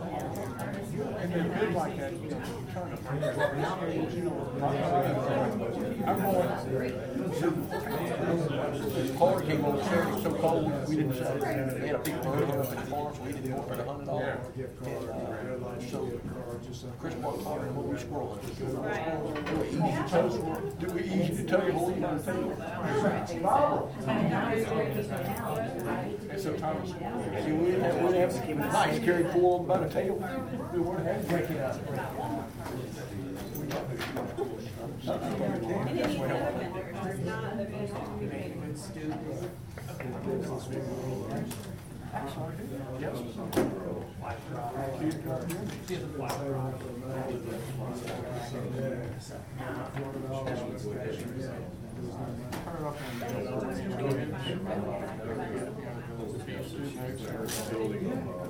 Yeah. And they're big like that, you know, trying to. I'm going. Car came over there, it was so cold, we didn't sell it. Had a big bird up in the farm, so we didn't go for the hundred dollars. And, uh, so Chris bought car and we squirrel. Do we easy to tell, do we easy to tell you what we want to tell you? And sometimes, see, we didn't have, we didn't have, nice carry four about a tail. We weren't having. Break it up. And any other vendors, are not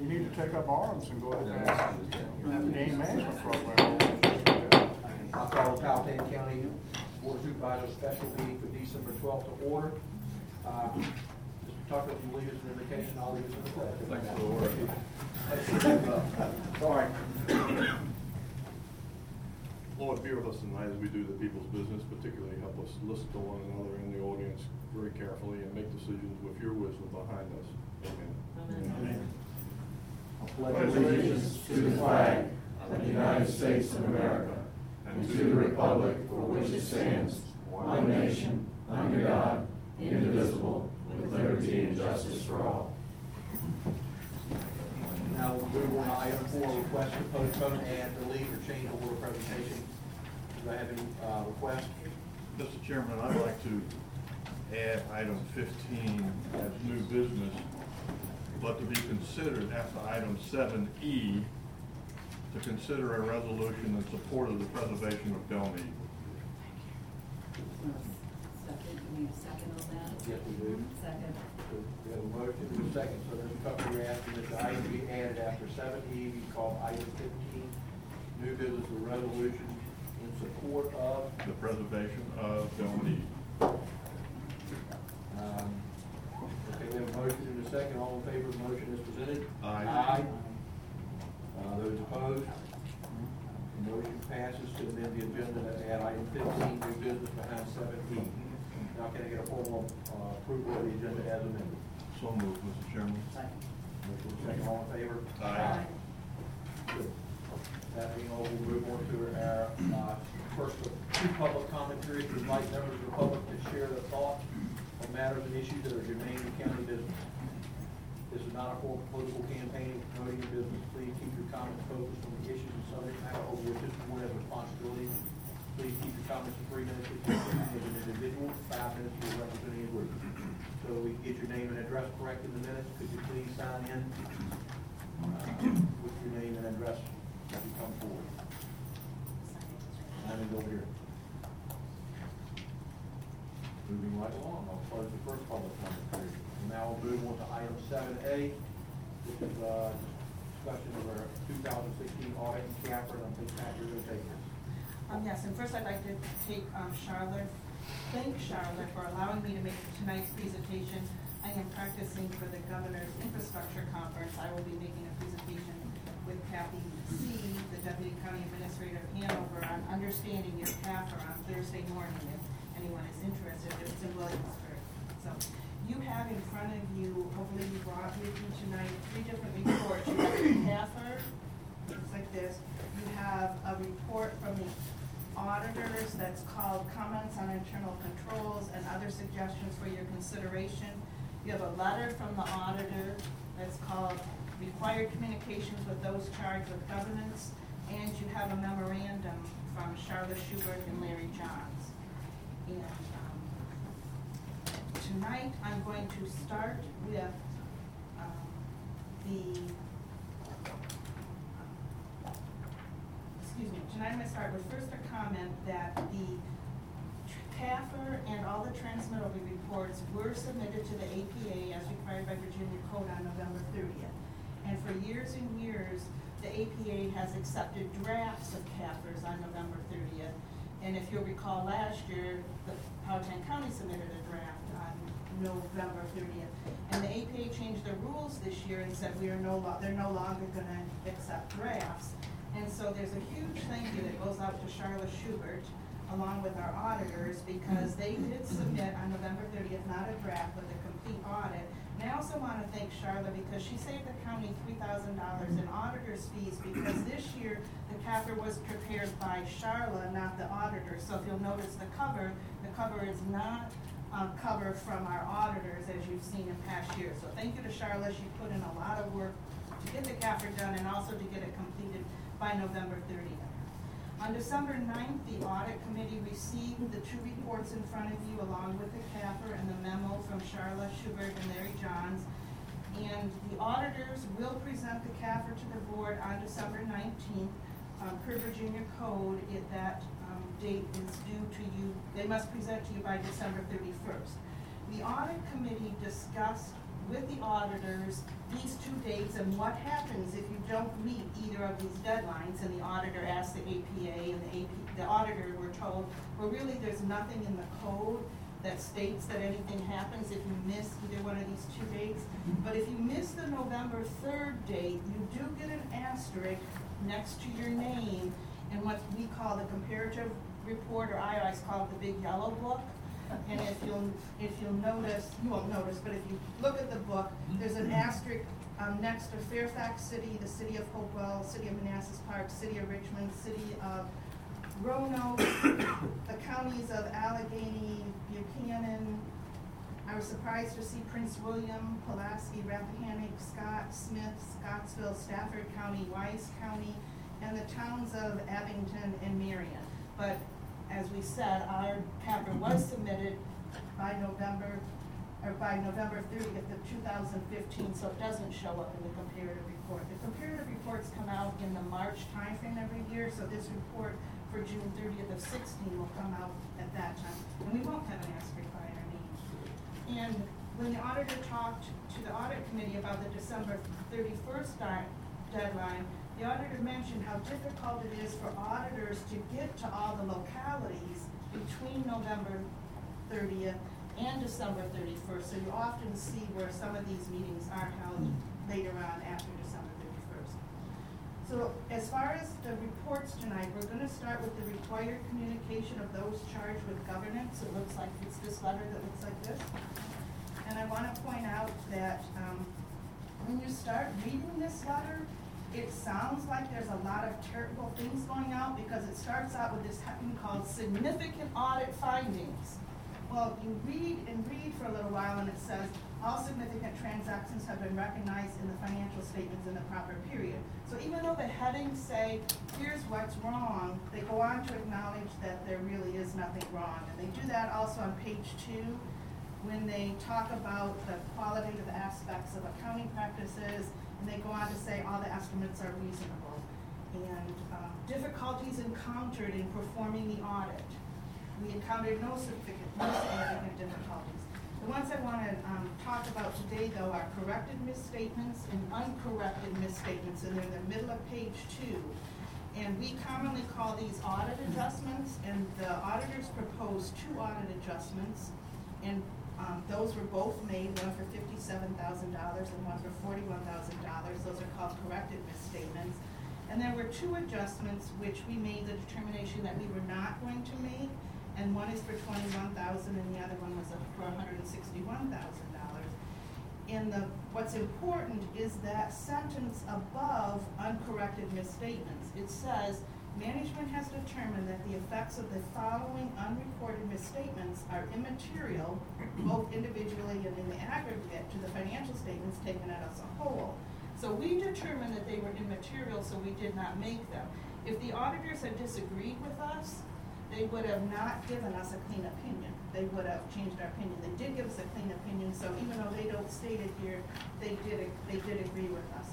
You need to take up arms and go ahead and game management program. I call the Powhatan County Board of Supervisors special meeting for December twelfth to order. Uh. Tucker, if you leave us an invocation, I'll leave us in the pledge. Thanks, Lord. Sorry. Lord, be with us tonight as we do the people's business, particularly help us listen to one another in the audience very carefully and make decisions with your wisdom behind us. Amen. pledge allegiance to the flag of the United States of America and to the republic for which it stands, one nation, under God, indivisible, with liberty and justice for all. Now, we'll move on to item four, request to postpone, add, delete, or change order presentation. Do I have any, uh, request? Mr. Chairman, I'd like to add item fifteen as new business, but to be considered after item seven E, to consider a resolution in support of the preservation of Belmead. Second, you need a second on that? Yes, we do. Second. We have a motion, we have a second, so there's a couple you're asking that the item be added after seven E, we call item fifteen, new business or resolution in support of, The preservation of Belmead. um, okay, we have a motion and a second, all in favor of the motion as presented? Aye. Aye. Uh, those opposed? The Motion passes to amend the agenda to add item fifteen, new business behind seven E. Now can I get a formal, uh, approval of the agenda as amended? So moved, Mr. Chairman. Motion and second, all in favor? Aye. Good. That being all, we'll move on to our, uh, first of two public comment periods, We invite members of the public to share their thoughts on matters and issues that are germane to county business. This is not a form of political campaign or promoting your business. Please keep your comments focused on the issues and subject matter over which this board has responsibility. Please keep your comments to three minutes if you're an individual, five minutes if you're representing a group. So we get your name and address correct in the minutes, could you please sign in uh, with your name and address as you come forward? Sign in over here. Moving right along, I'll close the first public comment period. Now we'll move on to item seven A, This is, uh, discussion of our two thousand sixteen audit and CAFR, and I'm thinking Pat, you're gonna take. Um, yes, and first I'd like to take, um, Charlotte, thank Charlotte for allowing me to make tonight's presentation. I am practicing for the Governor's Infrastructure Conference. I will be making a presentation with Kathy C., the Deputy County Administrator of Hanover, on understanding your CAFR on Thursday morning, if anyone is interested, it's in Williamsburg. So, you have in front of you, hopefully you brought with you tonight, three different reports. You have your CAFR, looks like this. You have a report from the auditors that's called Comments on Internal Controls and Other suggestions for your consideration. You have a letter from the auditor that's called Required Communications with Those Charged with Governance, and you have a memorandum from Charlotte Schubert and Larry Johns. And, um, tonight, I'm going to start with, um, the, excuse me, gonna start with first a comment that the CAFR and all the transmittal reports were submitted to the APA as required by Virginia Code on November thirtieth. And for years and years, the APA has accepted drafts of CAFRs on November thirtieth. And if you'll recall, last year, the Powhatan County submitted a draft on November thirtieth. And the APA changed their rules this year and said we are no lo, they're no longer gonna accept drafts. And so there's a huge thank you that goes out to Charlotte Schubert, along with our auditors, because they did submit on November thirtieth, not a draft, but the complete audit. And I also wanna thank Charlotte because she saved the county three thousand dollars in auditor's fees, because this year, the CAFR was prepared by Charlotte, not the auditor. So if you'll notice the cover, the cover is not, um, cover from our auditors, as you've seen in past years. So thank you to Charlotte, she put in a lot of work to get the CAFR done and also to get it completed by November thirtieth. On December 9th, the audit committee received the two reports in front of you along with the CAFR and the memo from Charlotte Schubert and Larry Johns. And the auditors will present the CAFR to the board on December nineteenth. Um, per Virginia code, if that, um, date is due to you, they must present to you by December thirty-first. The audit committee discussed with the auditors these two dates and what happens if you don't meet either of these deadlines. And the auditor asked the APA and the AP, the auditor were told, well, really, there's nothing in the code that states that anything happens if you miss either one of these two dates. But if you miss the November third date, you do get an asterisk next to your name in what we call the comparative report, or I always call it the big yellow book. And if you'll, if you'll notice, you won't notice, but if you look at the book, there's an asterisk, um, next to Fairfax City, the city of Hopewell, city of Manassas Park, city of Richmond, city of Roanoke, the counties of Alleghany, Buchanan. I was surprised to see Prince William, Pulaski, Rappahannock, Scott, Smyth, Scottsville, Stafford County, Wise County, and the towns of Abingdon and Marion. But as we said, our CAFR was submitted by November, or by November thirtieth of two thousand fifteen, so it doesn't show up in the comparative report. The comparative reports come out in the March timeframe every year, so this report for June thirtieth of sixteen will come out at that time. And we won't have an asterisk by our name. And when the auditor talked to the audit committee about the December thirty-first deadline, the auditor mentioned how difficult it is for auditors to get to all the localities between November thirtieth and December thirty-first. So you often see where some of these meetings are held later on after December thirty-first. So as far as the reports tonight, we're gonna start with the required communication of those charged with governance. It looks like it's this letter that looks like this. And I wanna point out that, um, when you start reading this letter, it sounds like there's a lot of terrible things going out because it starts out with this heading called significant audit findings. Well, you read and read for a little while and it says, all significant transactions have been recognized in the financial statements in the proper period. So even though the headings say, here's what's wrong, they go on to acknowledge that there really is nothing wrong. And they do that also on page two, when they talk about the qualitative aspects of accounting practices, they go on to say all the estimates are reasonable. And uh, difficulties encountered in performing the audit. We encountered no significant, no significant difficulties. The ones I want to um, talk about today, though, are corrected misstatements and uncorrected misstatements, and they're in the middle of page two. And we commonly call these audit adjustments, and the auditors propose two audit adjustments. And um, those were both made, one for fifty-seven thousand dollars and one for forty-one thousand dollars. Those are called corrected misstatements. And there were two adjustments which we made the determination that we were not going to make. And one is for twenty-one thousand and the other one was for hundred and sixty-one thousand dollars. And the, what's important is that sentence above uncorrected misstatements. It says, Management has determined that the effects of the following unreported misstatements are immaterial, both individually and in the aggregate, to the financial statements taken as a whole. So we determined that they were immaterial, so we did not make them. If the auditors had disagreed with us, they would have not given us a clean opinion. They would have changed our opinion. They did give us a clean opinion, so even though they don't state it here, they did, they did agree with us.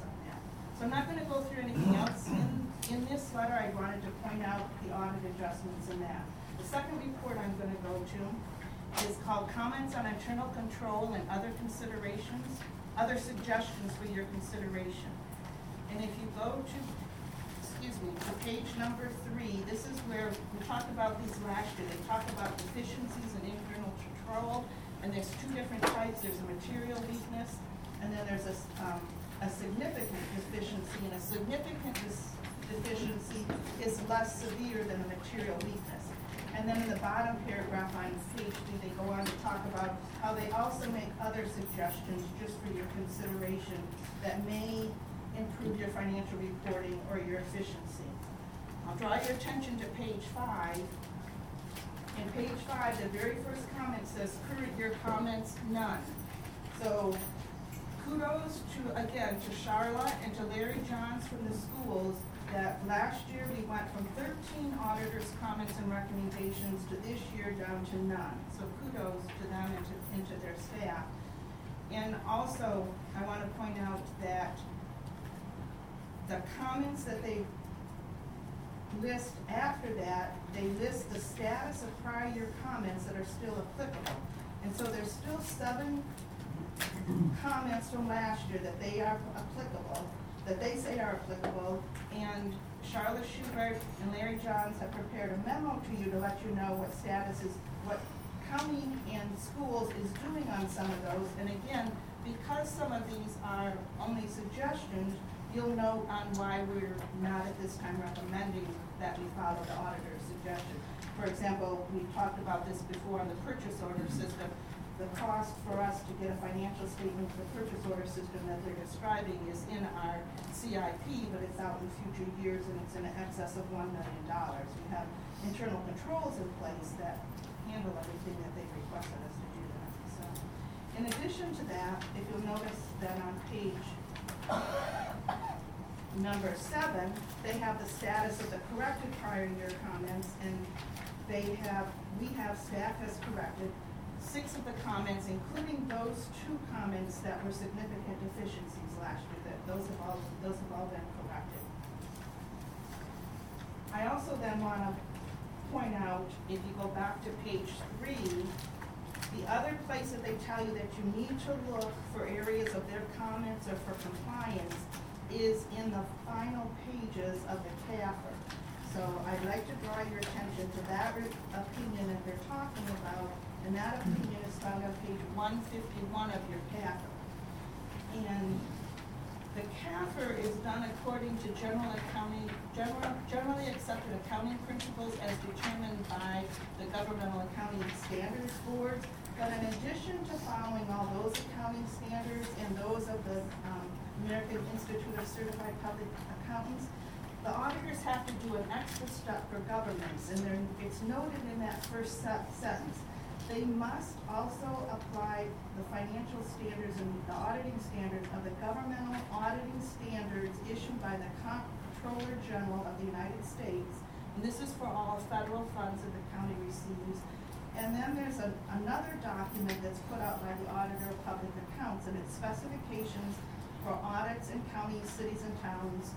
So I'm not gonna go through anything else in, in this letter. I wanted to point out the audit adjustments in that. The second report I'm gonna go to is called Comments on Internal Control and Other Considerations, Other Suggestions for Your Consideration. And if you go to excuse me, to page number three, this is where, we talked about these last year, they talk about deficiencies in internal control, and there's two different types, there's a material weakness, and then there's a um, a significant deficiency, and a significant deficiency is less severe than a material weakness. And then in the bottom paragraph on page two, they go on to talk about how they also make other suggestions, just for your consideration, that may improve your financial reporting or your efficiency. I'll draw your attention to page five. In page five, the very first comment says, current year comments, none. So kudos to, again, to Charlotte and to Larry Johns from the schools, that last year we went from thirteen auditors' comments and recommendations to this year down to none. So kudos to them and to, and to their staff. And also, I wanna point out that the comments that they list after that, they list the status of prior year comments that are still applicable. And so there's still seven comments from last year that they are applicable, that they say are applicable, and Charlotte Schubert and Larry Johns have prepared a memo to you to let you know what status is, what county and schools is doing on some of those. And again, because some of these are only suggestions, you'll know on why we're not at this time recommending that we follow the auditor's suggestion. For example, we talked about this before on the purchase order system. The cost for us to get a financial statement for the purchase order system that they're describing is in our CIP, but it's out in future years and it's in excess of one million dollars. We have internal controls in place that handle everything that they requested us to do that, so. In addition to that, if you'll notice that on page number seven, they have the status of the corrected prior year comments, and they have, we have, staff has corrected six of the comments, including those two comments that were significant deficiencies last year, that those have all, those have all been corrected. I also then wanna point out, if you go back to page three, the other place that they tell you that you need to look for areas of their comments or for compliance is in the final pages of the CAFR. So I'd like to draw your attention to that re- opinion that they're talking about, and that opinion is found on page one fifty-one of your CAFR. And the CAFR is done according to general accounting, general, generally accepted accounting principles as determined by the Governmental Accounting Standards Board. But in addition to following all those accounting standards and those of the, um, American Institute of Certified Public Accountants, the auditors have to do an extra step for governments, and it's noted in that first se- sentence. They must also apply the financial standards and the auditing standards of the governmental auditing standards issued by the Comptroller General of the United States. And this is for all federal funds that the county receives. And then there's a, another document that's put out by the Auditor of Public Accounts, and it's specifications for audits in counties, cities, and towns,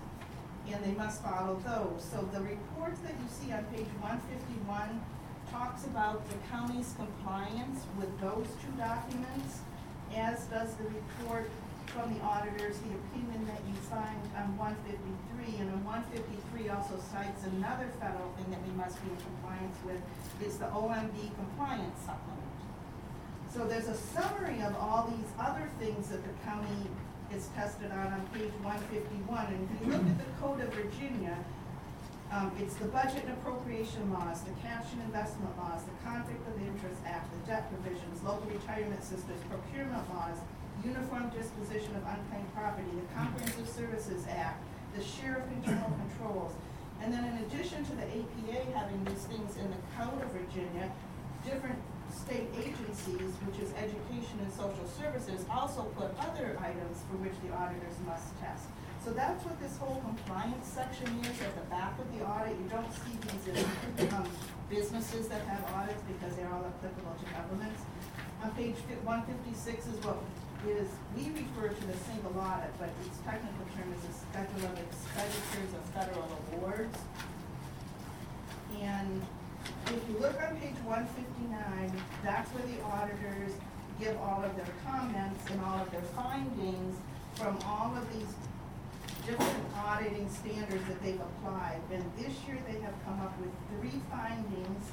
and they must follow those. So the report that you see on page one fifty-one talks about the county's compliance with those two documents, as does the report from the auditors, the opinion that you find on one fifty-three, and on one fifty-three also cites another federal thing that we must be in compliance with, is the OMB compliance supplement. So there's a summary of all these other things that the county is tested on on page one fifty-one, and if you look at the Code of Virginia, um, it's the budget and appropriation laws, the cash and investment laws, the conflict of interest act, the debt provisions, local retirement systems, procurement laws, uniform disposition of unclaimed property, the comprehensive services act, the sheriff internal controls. And then in addition to the APA having these things in the Code of Virginia, different state agencies, which is Education and Social Services, also put other items for which the auditors must test. So that's what this whole compliance section is at the back of the audit. You don't see these in, um, businesses that have audits because they're all applicable to governments. On page one fifty-six is what is, we refer to the single audit, but its technical term is a schedule of expenditures of federal awards. And if you look on page one fifty-nine, that's where the auditors give all of their comments and all of their findings from all of these different auditing standards that they've applied. And this year, they have come up with three findings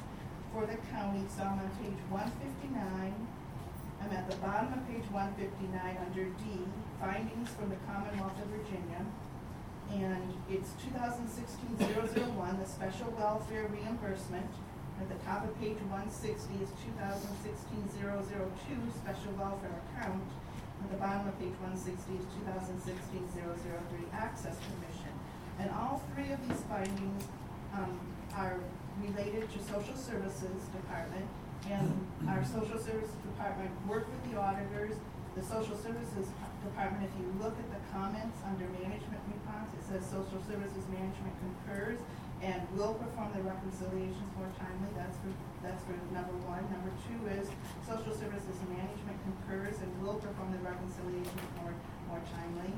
for the county, so I'm on page one fifty-nine. I'm at the bottom of page one fifty-nine under D, findings from the Commonwealth of Virginia. And it's 2016-001, the special welfare reimbursement. At the top of page one sixty is 2016-002, special welfare account. At the bottom of page one sixty is 2016-003, access commission. And all three of these findings, um, are related to social services department. And our social services department worked with the auditors. The social services department, if you look at the comments under management it says social services management concurs and will perform the reconciliations more timely. That's for, that's for number one. Number two is social services management concurs and will perform the reconciliations more, more timely.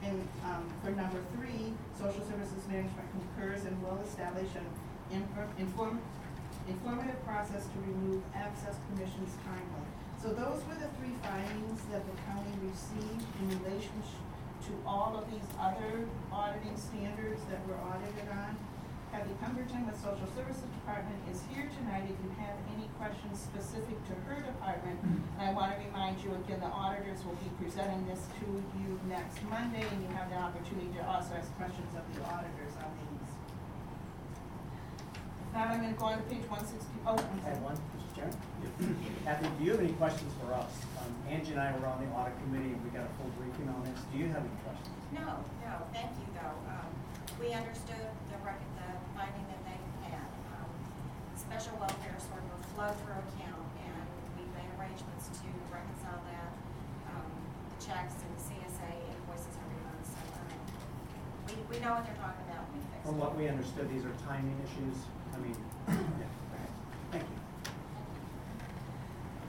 And, um, for number three, social services management concurs and will establish an infor- inform, informative process to remove access commissions timely. So those were the three findings that the county received in relation sh- to all of these other auditing standards that were audited on. Kathy Cumberton with the Social Services Department is here tonight if you have any questions specific to her department. And I want to remind you again, the auditors will be presenting this to you next Monday, and you have the opportunity to also ask questions of the auditors on these. Now I'm gonna go on to page one sixty, oh, I'm sorry. one, Mr. Chairman. Kathy, do you have any questions for us? Angie and I were on the audit committee, and we got a full briefing on this. Do you have any questions? No, no, thank you though. Um, we understood the rec, the finding that they had. Um, Special welfare sort of a flow-through account and we made arrangements to reconcile that, um, the checks and the CSA invoices every month, so, um, we, we know what they're talking about we fix it. From what we understood, these are timing issues. I mean, yeah, right. Thank you.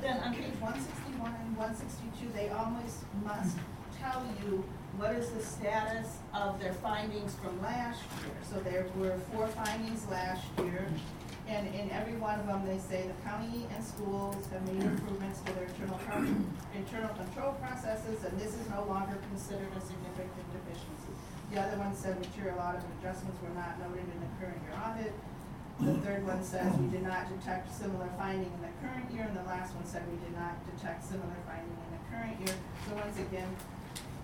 Then on page one sixty-one and one sixty-two, they always must tell you what is the status of their findings from last year. So there were four findings last year, and in every one of them, they say the county and schools have made improvements to their internal, pro- internal control processes, and this is no longer considered a significant deficiency. The other one said material audit adjustments were not noted in the current year audit. The third one says we did not detect similar finding in the current year, and the last one said we did not detect similar finding in the current year. So once again,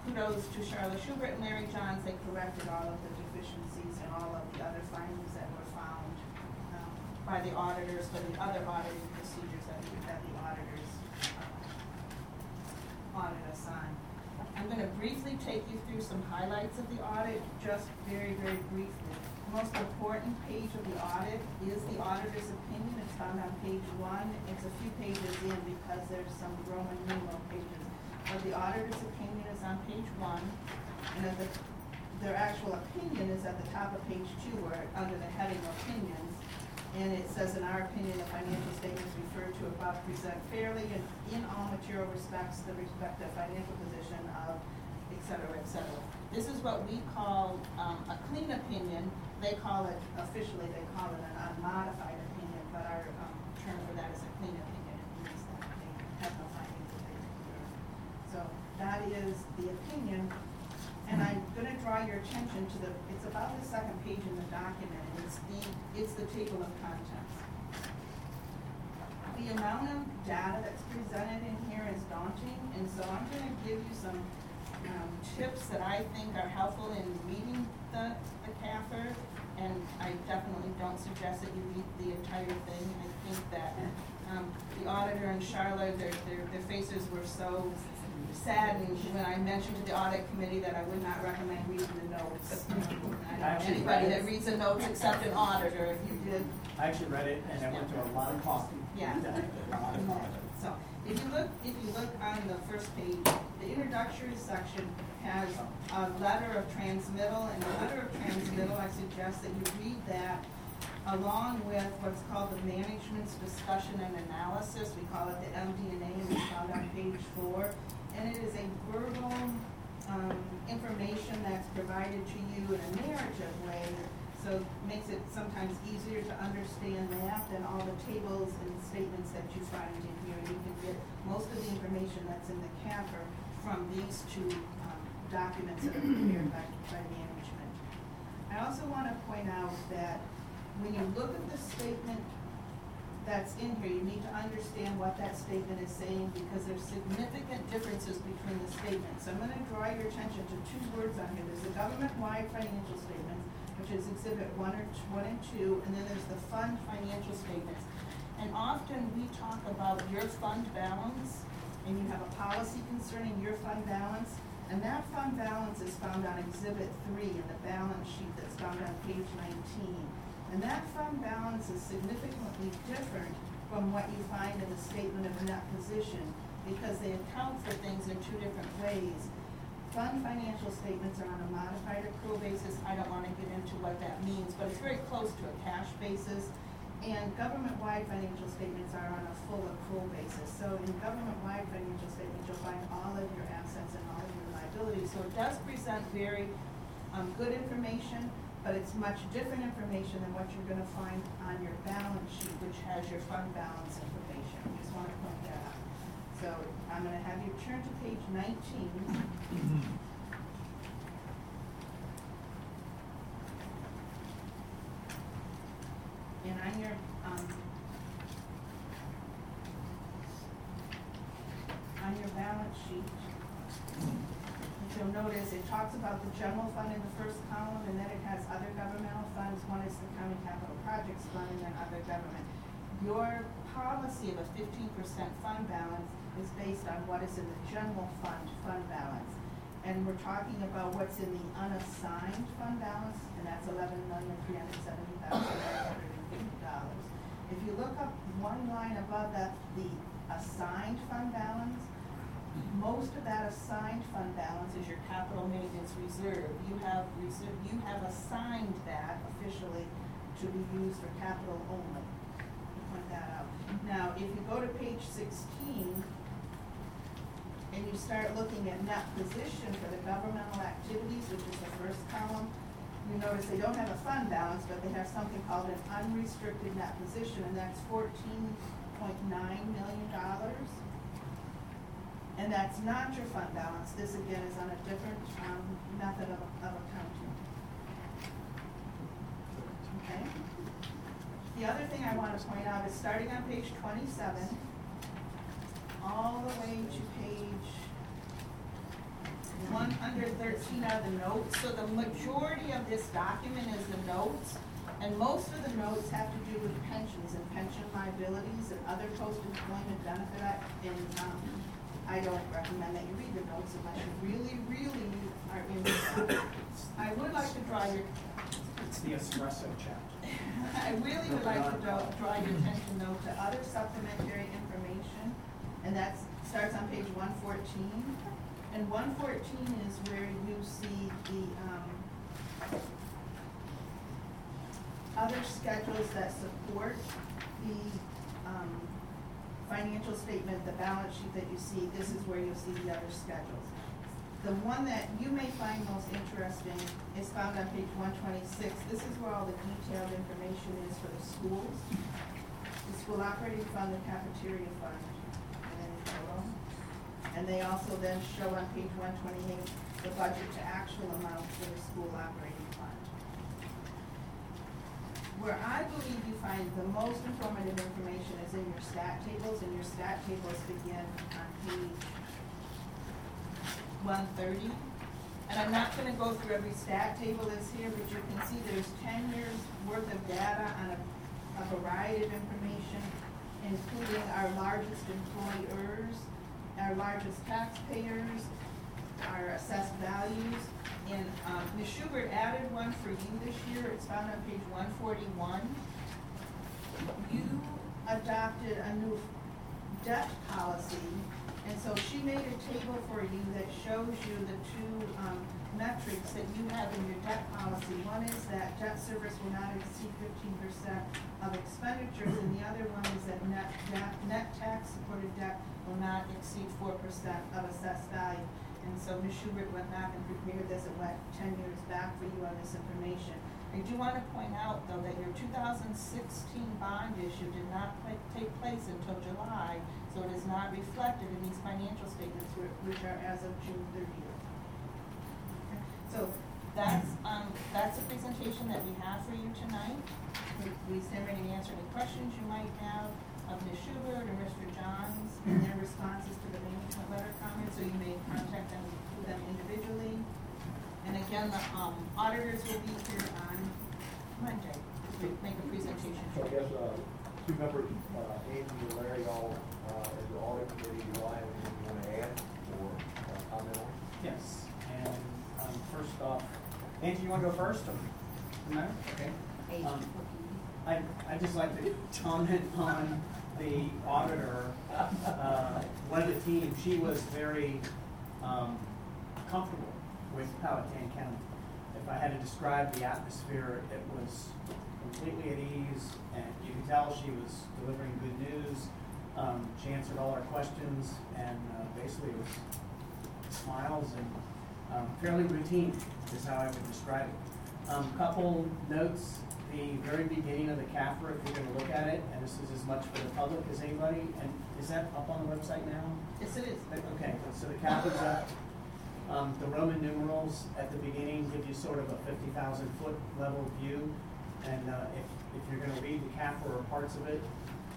kudos to Charlotte Schubert and Larry Johns, they corrected all of the deficiencies and all of the other findings that were found um, by the auditors for the other auditing procedures that the, that the auditors um, audit us on. I'm gonna briefly take you through some highlights of the audit, just very, very briefly. The most important page of the audit is the auditor's opinion, it's found on page one, it's a few pages in because there's some Roman numeral pages. But the auditor's opinion is on page one, and at the, their actual opinion is at the top of page two, where, under the heading opinions. And it says, in our opinion, the financial statements referred to above present fairly and in all material respects the respective financial position of et cetera, et cetera. This is what we call, um, a clean opinion. They call it, officially, they call it an unmodified opinion, but our, um, term for that is a clean opinion. It means that they have no findings that they. So that is the opinion. And I'm gonna draw your attention to the, it's about the second page in the document, and it's the, it's the table of contents. The amount of data that's presented in here is daunting, and so I'm gonna give you some, um, tips that I think are helpful in reading the, the CAFR. And I definitely don't suggest that you read the entire thing, I think that, um, the auditor and Charlotte, their, their, their faces were so saddened when I mentioned to the audit committee that I would not recommend reading the notes. I don't know Anybody that reads the notes except an auditor, if you did, I actually read it and I went through a lot of coffee. Yeah. So, if you look, if you look on the first page, the introductory section has a letter of transmittal, and the letter of transmittal, I suggest that you read that along with what's called the management's discussion and analysis, we call it the MD&A, and it's found on page four. And it is a verbal, um, information that's provided to you in a narrative way, so it makes it sometimes easier to understand that than all the tables and statements that you find in You can get most of the information that's in the CAFR from these two, um, documents that are prepared by, by management. I also wanna point out that when you look at the statement that's in here, you need to understand what that statement is saying, because there's significant differences between the statements. So I'm gonna draw your attention to two words on here, there's the government-wide financial statements, which is exhibit one or, one and two, and then there's the fund financial statements. And often we talk about your fund balance, and you have a policy concerning your fund balance, and that fund balance is found on exhibit three in the balance sheet that's found on page nineteen. And that fund balance is significantly different from what you find in the statement of net position, because they account for things in two different ways. Fund financial statements are on a modified accrual basis, I don't wanna get into what that means, but it's very close to a cash basis. And government-wide financial statements are on a full accrual basis, so in government-wide financial statements, you'll find all of your assets and all of your liabilities. So it does present very, um, good information, but it's much different information than what you're gonna find on your balance sheet, which has your fund balance information. I Just wanna point that out. So I'm gonna have you turn to page nineteen. And on your, um, on your balance sheet, if you'll notice, it talks about the general fund in the first column, and then it has other governmental funds. One is the county capital projects fund, and then other government. Your policy of a fifteen percent fund balance is based on what is in the general fund, fund balance. And we're talking about what's in the unassigned fund balance, and that's eleven million, three hundred seventy thousand, nine hundred and fifty dollars. If you look up one line above that, the assigned fund balance, most of that assigned fund balance is your capital maintenance reserve. You have reserve, you have assigned that officially to be used for capital only. Point that out. Now, if you go to page sixteen, and you start looking at net position for the governmental activities, which is the first column, you notice they don't have a fund balance, but they have something called an unrestricted net position, and that's fourteen point nine million dollars. And that's not your fund balance, this again is on a different, um, method of, of accounting. Okay? The other thing I wanna point out is starting on page twenty-seven, all the way to page one hundred thirteen are the notes, so the majority of this document is the notes. And most of the notes have to do with pensions and pension liabilities and other post-employment benefit, act- and, um, I don't recommend that you read the notes unless you really, really are in. I would like to draw your, It's the espresso chapter. I really would like to draw, draw your attention though to other supplementary information, and that starts on page one fourteen. And one fourteen is where you see the, um, other schedules that support the, um, financial statement, the balance sheet that you see, this is where you'll see the other schedules. The one that you may find most interesting is found on page one twenty-six. This is where all the detailed information is for the schools. The school operating fund, the cafeteria fund, total. And they also then show on page one twenty-eight the budget to actual amount for the school operating fund. Where I believe you find the most informative information is in your stat tables, and your stat tables begin on page one thirty. And I'm not gonna go through every stat table that's here, but you can see there's ten years worth of data on a, a variety of information, including our largest employers, our largest taxpayers, our assessed values. And, um, Ms. Schubert added one for you this year, it's found on page one forty-one. You adopted a new debt policy, and so she made a table for you that shows you the two, um, metrics that you have in your debt policy. One is that debt service will not exceed fifteen percent of expenditures, and the other one is that net, net, net tax supported debt will not exceed four percent of assessed value. And so Ms. Schubert went back and prepared this, it went ten years back for you on this information. I do want to point out, though, that your two thousand sixteen bond issue did not take place until July, so it is not reflected in these financial statements, whi- which are as of June thirtieth. So that's, um, that's a presentation that we have for you tonight. We, we stand ready to answer any questions you might have of Ms. Schubert or Mr. Johns in their responses to the management letter comments, so you may contact them, them individually. And again, the, um, auditors will be here on Monday to make a presentation. So I guess, uh, two members, uh, Angie and Larry, all, uh, as the audit committee, do I have anything you want to add or uh, comment on? Yes, and, first off, Angie, you wanna go first, or, no, okay? Um. I, I'd just like to comment on the auditor, uh, one of the team, she was very, um, comfortable with Powhatan County. If I had to describe the atmosphere, it was completely at ease, and you could tell she was delivering good news. Um, she answered all our questions, and, uh, basically it was smiles and, um, fairly routine is how I would describe it. Um, couple notes, the very beginning of the CAFR, if you're gonna look at it, and this is as much for the public as anybody, and is that up on the website now? Yes, it is. Okay, so the CAFR's up. Um, the Roman numerals at the beginning give you sort of a fifty thousand foot level view. And, uh, if, if you're gonna read the CAFR or parts of it,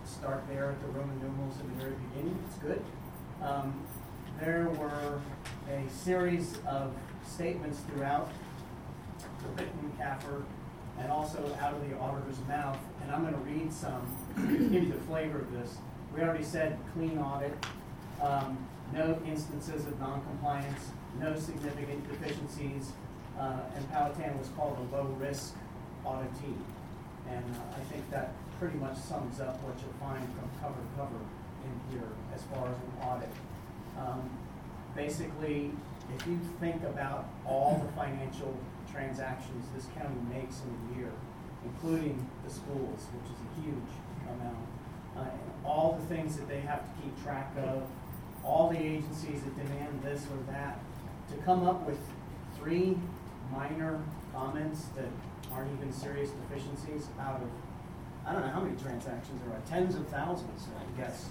start there at the Roman numerals at the very beginning, it's good. Um, there were a series of statements throughout the written CAFR and also out of the auditor's mouth, and I'm gonna read some, to give you the flavor of this. We already said clean audit, um, no instances of noncompliance, no significant deficiencies, uh, and Powhatan was called a low-risk auditee. And uh, I think that pretty much sums up what you'll find from cover to cover in here as far as an audit. Um, basically, if you think about all the financial transactions this county makes in a year, including the schools, which is a huge amount, uh, and all the things that they have to keep track of, all the agencies that demand this or that, to come up with three minor comments that aren't even serious deficiencies out of, I don't know how many transactions there are, tens of thousands, I guess.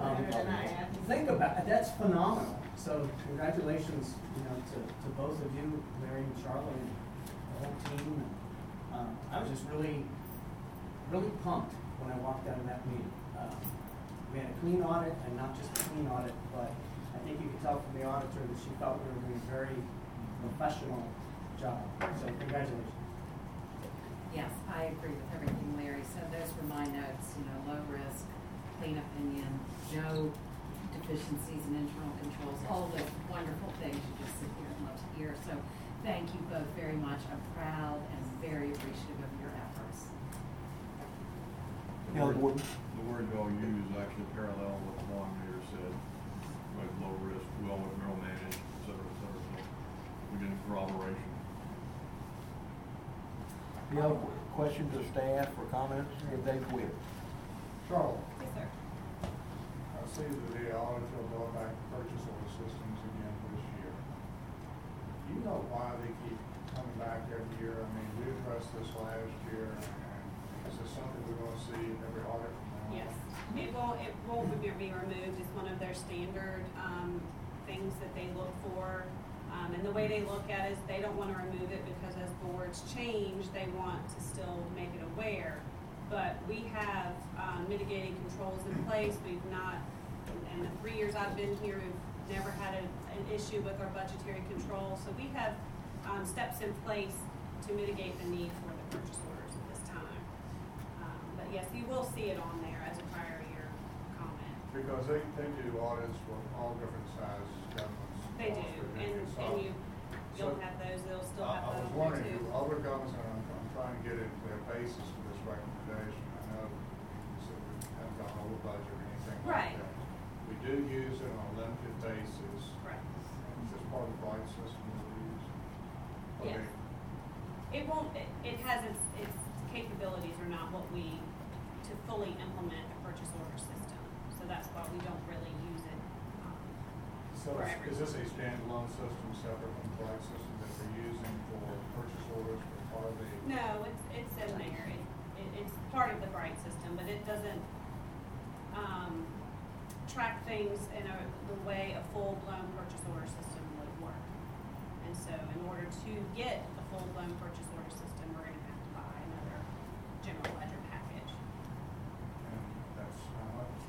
Um, Better than I had. Think about, it. that's phenomenal. So congratulations, you know, to, to both of you, Larry and Charlotte, and the whole team. And, Um, I was just really, really pumped when I walked out of that meeting. Um, We had a clean audit, and not just a clean audit, but I think you could tell from the auditor that she felt we were doing a very professional job. So congratulations. Yes, I agree with everything Larry said. Those were my notes, you know, low risk, clean opinion, no deficiencies and internal controls, all the wonderful things you just sit here and love to hear. So thank you both very much. I'm proud and very appreciative of your efforts. The word, the word y'all use actually parallel what the law mayor said, like low risk, well, well managed, et cetera, et cetera. So we get corroboration. Any other questions of staff or comments? Everything clear? Charlotte? Yes, sir. I see that the auditor brought back purchase order systems again this year. Do you know why they keep coming back every year? I mean, we addressed this last year, is this something we're gonna see every audit? Yes, it will, it will be be removed, it's one of their standard, um, things that they look for. Um, and the way they look at it is they don't wanna remove it because as boards change, they want to still make it aware. But we have, um, mitigating controls in place, we've not, in the three years I've been here, we've never had a, an issue with our budgetary control. So we have, um, steps in place to mitigate the need for the purchase orders at this time. Um, But yes, you will see it on there as a prior year comment. Because they, they do audits for all different sizes governments. They do, and. So- and you, you'll so- have those, they'll still I have I those was there wondering, too. if other governments, and I'm, I'm trying to get into their basis for this recommendation, I know you said we haven't gone over budget or anything like Right. that. Do use it on a limited basis. Is this part of the Bright system that we use? Yes. It won't, it, it has its, its capabilities are not what we, to fully implement a purchase order system. So that's why we don't really use it, um, So for is- everything. this a standalone system separate from the Bright system that they're using for purchase orders for part of the? No, it's, it's in there, it, it, it's part of the Bright system, but it doesn't, um, track things in a, the way a full-blown purchase order system would work. And so in order to get a full-blown purchase order system, we're gonna have to buy another general ledger package. And that's how much?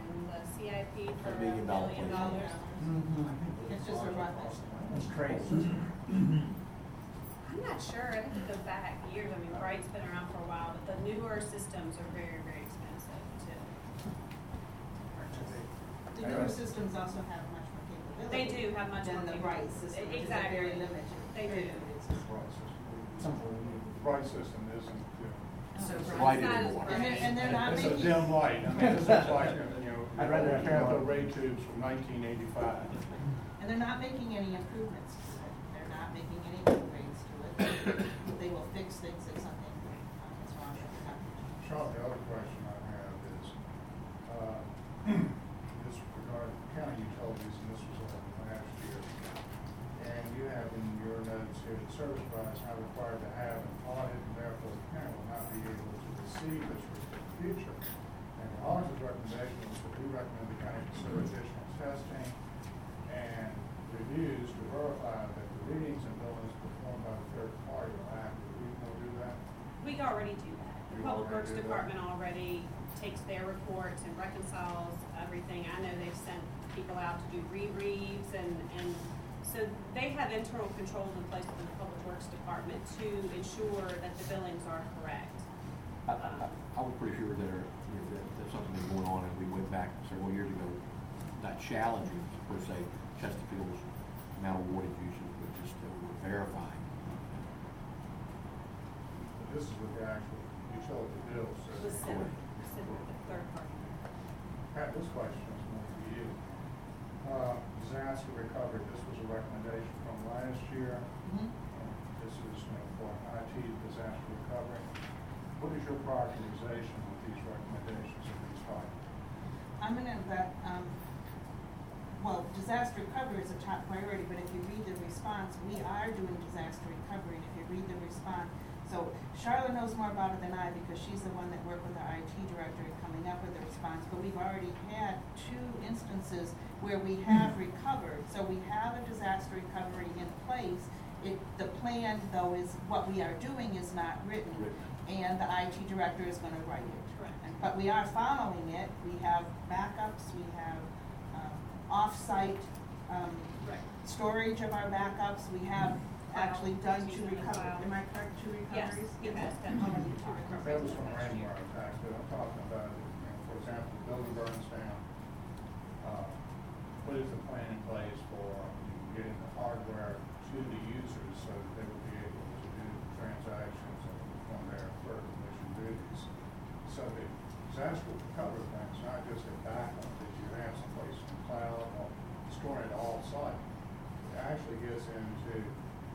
And the CIP for A a million dollar million plan. dollars. Mm-hmm. It's just a rough It's crazy. I'm not sure, I have to go back years, I mean, Bright's been around for a while, but the newer systems are very, very expensive to purchase. The newer systems also have much more capability. They do have much more Than the capability. Bright system, which is a Exactly. very limited. They very do. limited The system. Bright system. The Bright system isn't, you know, So It's Bright not as anymore. And they're, and they're not It's a making. dim light, I mean, this is like, you know, I'd rather have cathode ray tubes from nineteen eighty-five. And they're not making any improvements to it. They're not making any upgrades to it. They will fix things if something um, is wrong with the package. Sean, the other question I have is, uh, this regard county utilities, and this was on last year. And you have in your notes here, that service providers are required to have an audit, and therefore the county will not be able to receive this for the future. And the auditor's recommendation is that we recommend the county consider additional testing and reviews to verify that the readings and billings performed by the third party are accurate. We will do that. We already do that. The Public already Works do that? Department already takes their reports and reconciles everything. I know they've sent people out to do rereads and, and so they have internal controls in place within the Public Works Department to ensure that the billings are correct. I, I, I was pretty sure that, there- that, that something was going on, and we went back several years ago, not challenging per se Chesterfield's amount of water usage, but just that we were verifying. This is with the actual utility bills. so- The center, center, the third party. Pat, this question is more for you. Uh, disaster recovery, this was a recommendation from last year. Mhm. and This is, you know, for IT disaster recovery. What is your prioritization with these recommendations of these five? I'm gonna let, um, well, disaster recovery is a top priority, but if you read the response, we are doing disaster recovery, and if you read the response, so Charlotte knows more about it than I, because she's the one that worked with our IT director in coming up with the response, but we've already had two instances where we have recovered, so we have a disaster recovery in place. It, the plan, though, is, what we are doing is not written, and the IT director is gonna write it. Correct. And- But we are following it, we have backups, we have, um, off-site, um, Right. storage of our backups, we have actually done two Using the recoveries, am I correct, two Yes, recoveries? he has Yes. done Already. That was from ransomware attacks, but I'm talking about, you know, for example, the building burns down. Is the plan in place for getting the hardware to the users so that they will be able to do transactions and perform their clerk commission duties? So the disaster recovery plan is not just a backup that you have someplace in the cloud or storing it all-site. It actually gets into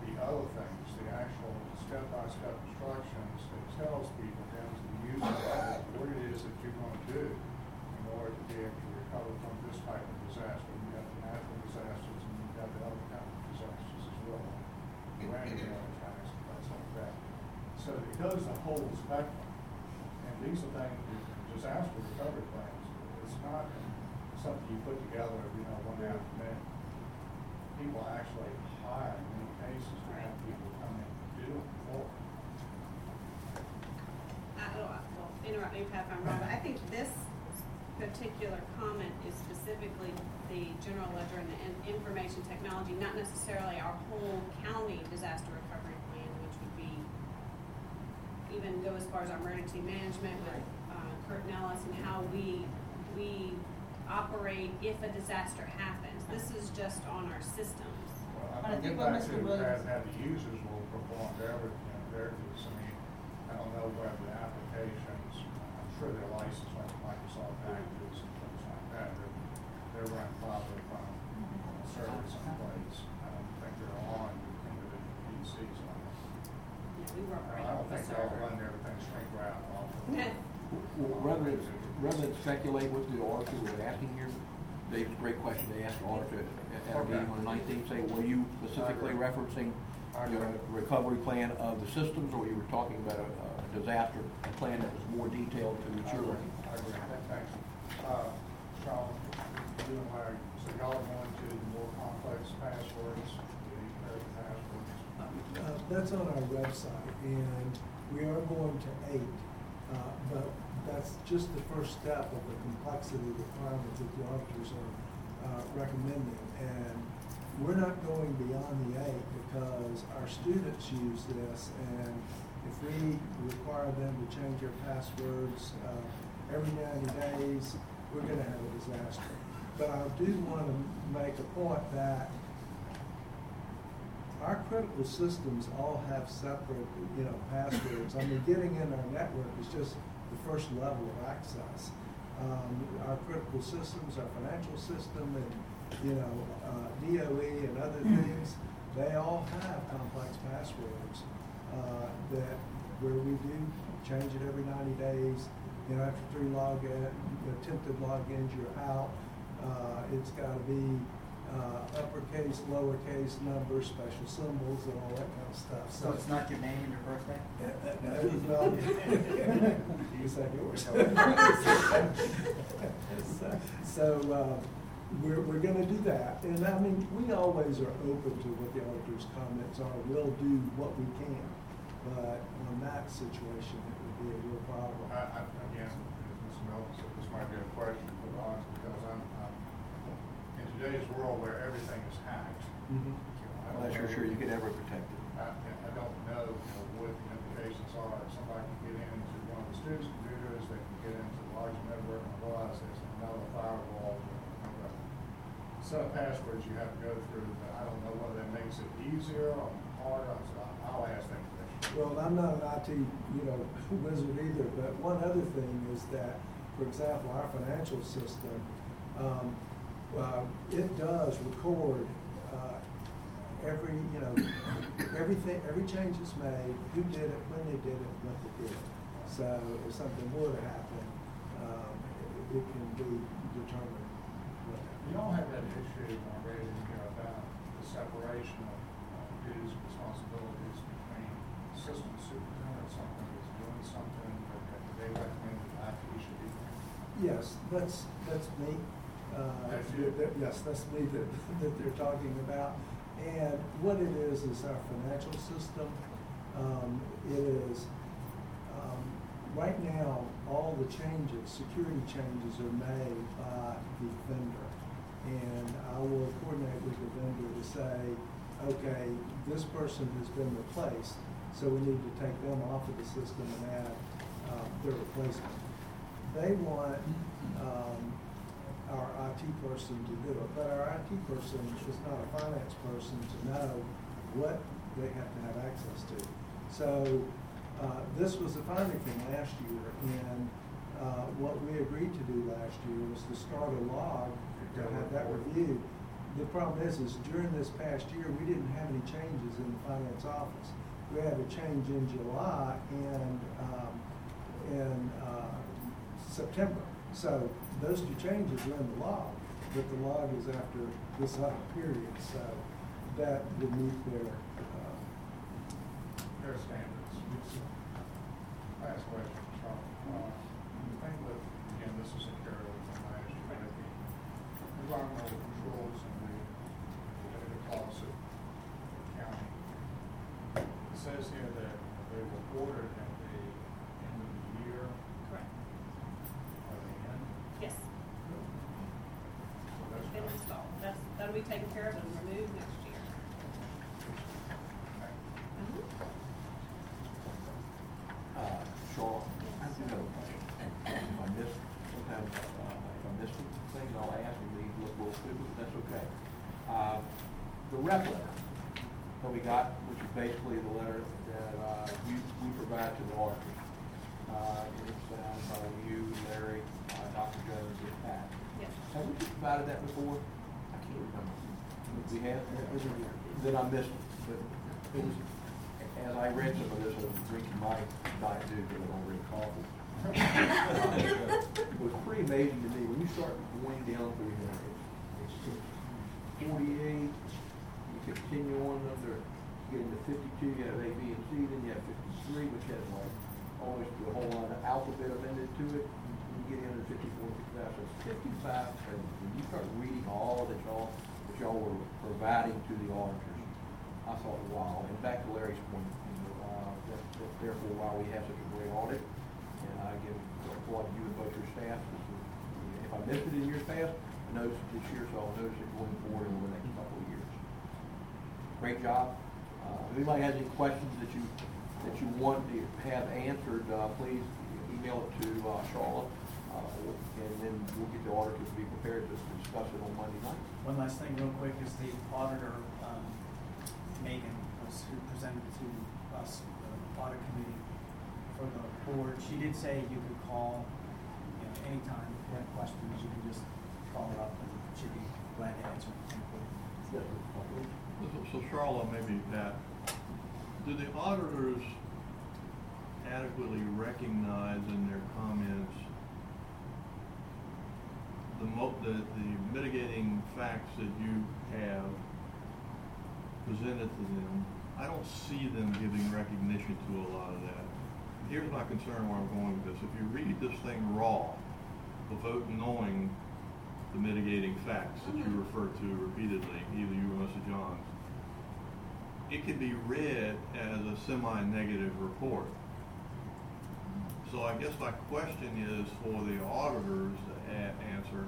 the other things, the actual step-by-step instructions that tells people down to the user level what it is that you're gonna do in order to be able to recover from this type of disaster. You have the natural disasters and you've got the other kind of disasters as well, like that. So it goes the whole spectrum. And these are things, disaster recovery plans, it's not something you put together, you know, one afternoon. People actually hire in many cases to have people come in and do it for them. Oh, interrupt me if I'm wrong, but I think this particular comment is specifically the general ledger and the in- information technology, not necessarily our whole county disaster recovery plan, which would be even go as far as our emergency management with, uh, Kurt Nellis and how we, we operate if a disaster happens. This is just on our systems. Well, But I I'm think what get back Mr. Williams- how, how the users will perform their, you know, their use. I mean, I don't know whether the applications, I'm sure they're licensed like Microsoft packages and things like that. They're, they're run probably from a server someplace. I don't think they're on individual PCs on it. You know, we work right I off don't the think they'll server. run everything shrink wrap off. of- Well, Rather than, rather than speculate what the auditor was asking here, David's a great question, they asked the auditor at at our meeting on the nineteenth, say, were you specifically referencing I your recovery plan of the systems, or you were talking about a, a disaster plan that was more detailed to I ensure? agree, I agree, thanks. Uh, Sean, and so y'all are going to the more complex passwords, the passwords? Uh, That's on our website, and we are going to eight, uh, but that's just the first step of the complexity requirements that the auditors are uh, recommending. And we're not going beyond the eight because our students use this, and if we require them to change their passwords uh, every ninety days, we're gonna have a disaster. But I do want to make a point that our critical systems all have separate, you know, passwords. I mean, getting in our network is just the first level of access. Um, our critical systems, our financial system and, you know, uh, DOE and other things, they all have complex passwords, uh, that, where we do change it every ninety days. You know, after three login, attempted logins, you're out. Uh, it's gotta be, uh, uppercase, lowercase numbers, special symbols and all that kind of stuff. So it's not your name and your birthday? Well, you said yours. So, uh, we're, we're gonna do that, and I mean, we always are open to what the auditor's comments are, we'll do what we can. But on that situation, it would be a real problem. I, I, again, as Mr. Melton said, this might be a question for the audience, because I'm, I'm, in today's world where everything is hacked. Mhm. you know, I don't Unless sure you can ever protect it. I, I don't know, you know, what the implications are, if somebody can get into one of the students' computers, they can get into the large network, and realize there's another firewall, set of passwords you have to go through, but I don't know whether that makes it easier or harder, so I'll ask that question. Well, I'm not an IT, you know, wizard either, but one other thing is that, for example, our financial system, um, uh, it does record, uh, every, you know, everything, every change that's made, who did it, when they did it, what they did. So if something were to happen, um, it, it can be determined. You all have that issue, in here about the separation of uh, duties and responsibilities between system superintendent, something that's doing something, that they recommend that IT should be. Yes, that's, that's me. Uh, that- Yes, that's me that, that they're talking about. And what it is, is our financial system. Um, it is, um, right now, all the changes, security changes are made by the vendor. And I will coordinate with the vendor to say, okay, this person has been replaced, so we need to take them off of the system and add, uh, their replacement they want, um, our IT person to do it, but our IT person is not a finance person to know what they have to have access to. So, uh, this was a finding from last year, and, uh, what we agreed to do last year was to start a log to have that reviewed. The problem is, is during this past year, we didn't have any changes in the finance office. We had a change in July and, um, in, uh, September. So those two changes are in the log, but the log is after this other period, so that would meet their, uh, Their standards. Last question, Sean. Uh, the thing with, again, this is a carryover from last year, but the environmental controls and the, the policy of the county. It says here that they were ordered at the end of the year, Correct. or the end. Yes, So that's been installed. That's, that'll be taken care of and removed next year. Uh, Sean, you know, if I missed, sometimes, uh, if I missed things, I'll ask and leave, look real stupid, but that's Okay. Uh, The rep letter that we got, which is basically the letter that uh, you, we provide to the auditors. Uh, It's signed by you, Larry, uh, Dr. Jones, and Pat. Yes. Have we provided that before? We have? Then I missed but it was, as I read some of this, I was drinking my diet dew, because I don't drink coffee. Uh, it was pretty amazing to me, when you start going down through here, it's, forty-eight, you continue on under, you get into fifty-two, you have A, B, and C, then you have fifty-three, which has like almost a whole lot of alphabet amended to it. You get into fifty-four, fifty-five, so it's fifty-five pages. When you start reading all that y'all, that y'all were providing to the auditors, I thought, wow, and back to Larry's point, you know, uh, that, that therefore why we have such a great audit. And I give applaud you and both your staff. If I missed it in years past, I noticed it this year, so I'll notice it going forward over the next couple of years. Great job. Uh, if anybody has any questions that you, that you want to have answered, uh, please email it to, uh, Charlotte. Uh, and then we'll get the auditors to be prepared to discuss it on Monday night. One last thing real quick is the auditor, um, Megan, was who presented to us, the audit committee for the board. She did say you could call, you know, anytime if you have questions, you can just call her up and she'd be glad to answer. Yes, So- So Charlotte, maybe Pat, do the auditors adequately recognize in their comments the mo, the, the mitigating facts that you have presented to them? I don't see them giving recognition to a lot of that. Here's my concern where I'm going with this. If you read this thing raw, the vote knowing the mitigating facts that you mm-hmm. refer to repeatedly, either you or Mr. Johns, it can be read as a semi-negative report. So I guess my question is for the auditors answer,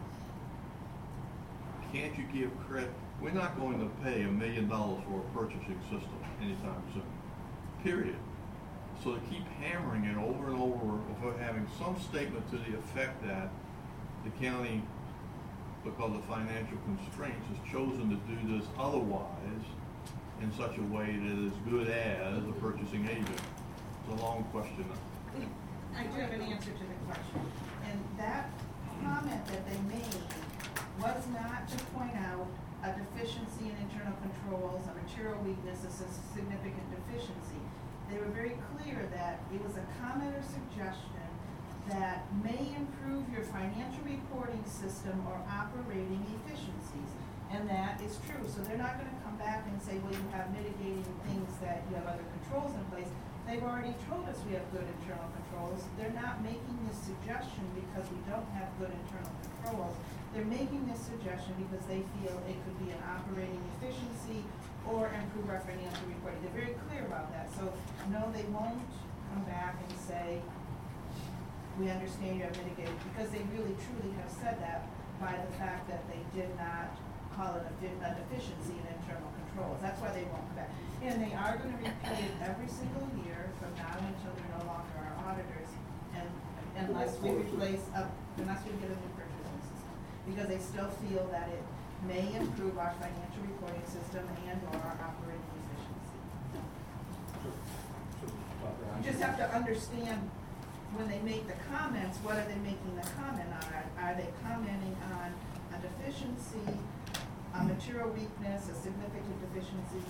can't you give credit? We're not going to pay a million dollars for a purchasing system anytime soon, period. So to keep hammering it over and over, without having some statement to the effect that the county, because of financial constraints, has chosen to do this otherwise in such a way that is good as a purchasing agent. It's a long question. I do have an answer to the question, and that comment that they made was not to point out a deficiency in internal controls, a material weakness, a s- a significant deficiency. They were very clear that it was a comment or suggestion that may improve your financial reporting system or operating efficiencies. And that is true, so they're not gonna come back and say, well, you have mitigating things that you have other controls in place. They've already told us we have good internal controls. They're not making this suggestion because we don't have good internal controls. They're making this suggestion because they feel it could be an operating efficiency or improve our financial reporting. They're very clear about that. So, no, they won't come back and say, we understand you have mitigated, because they really truly have said that by the fact that they did not call it a fi- a deficiency in internal controls. That's why they won't come back. And they are gonna repeat it every single year from now until they're no longer our auditors, and unless we replace, a- unless we get a new purchasing system. Because they still feel that it may improve our financial reporting system and or our operating efficiency. You just have to understand, when they make the comments, what are they making the comment on? Are- Are they commenting on a deficiency, a material weakness, a significant deficiency,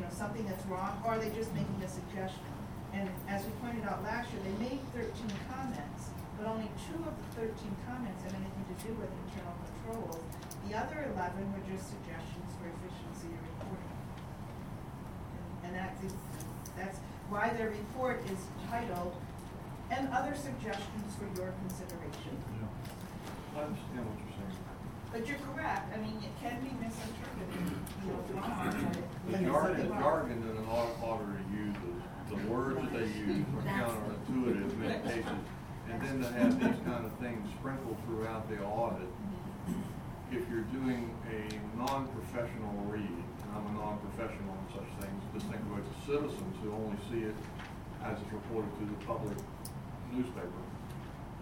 you know, something that's wrong, or are they just making a suggestion? And as we pointed out last year, they made thirteen comments, but only two of the thirteen comments had anything to do with internal controls. The other eleven were just suggestions for efficiency of reporting. And that's, that's why their report is titled, and other suggestions for your consideration. I understand what you're. But you're correct, I mean, it can be misinterpreted, you know, wrong, but The it's jargon, something the wrong. jargon that an audit auditor uses, the words that they use are counterintuitive in many cases. And then to have these kind of things sprinkled throughout the audit, if you're doing a non-professional read, and I'm a non-professional in such things, just think the citizens who only see it as it's reported to the public newspaper.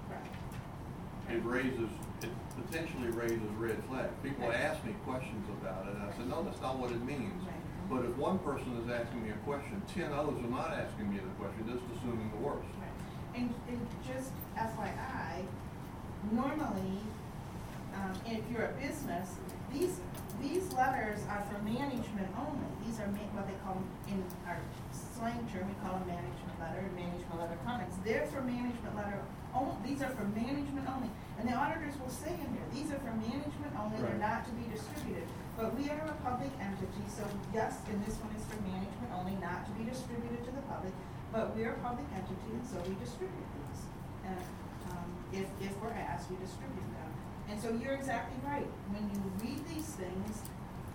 Right. It raises potentially raises red flag. People Right. ask me questions about it, and I said, no, that's not what it means. Right. But if one person is asking me a question, ten others are not asking me the question, just assuming the worst. And, and just FYI, normally, um, if you're a business, these, these letters are for management only. These are ma- what they call, in our slang term, we call them management letter, management letter comments. They're for management letter, only. these are for management only. And the auditors will say in here, these are for management only, they're not to be distributed. But we are a public entity, so yes, and this one is for management only, not to be distributed to the public. But we're a public entity, and so we distribute these. And, um, if, if we're asked, we distribute them. And so you're exactly right. When you read these things,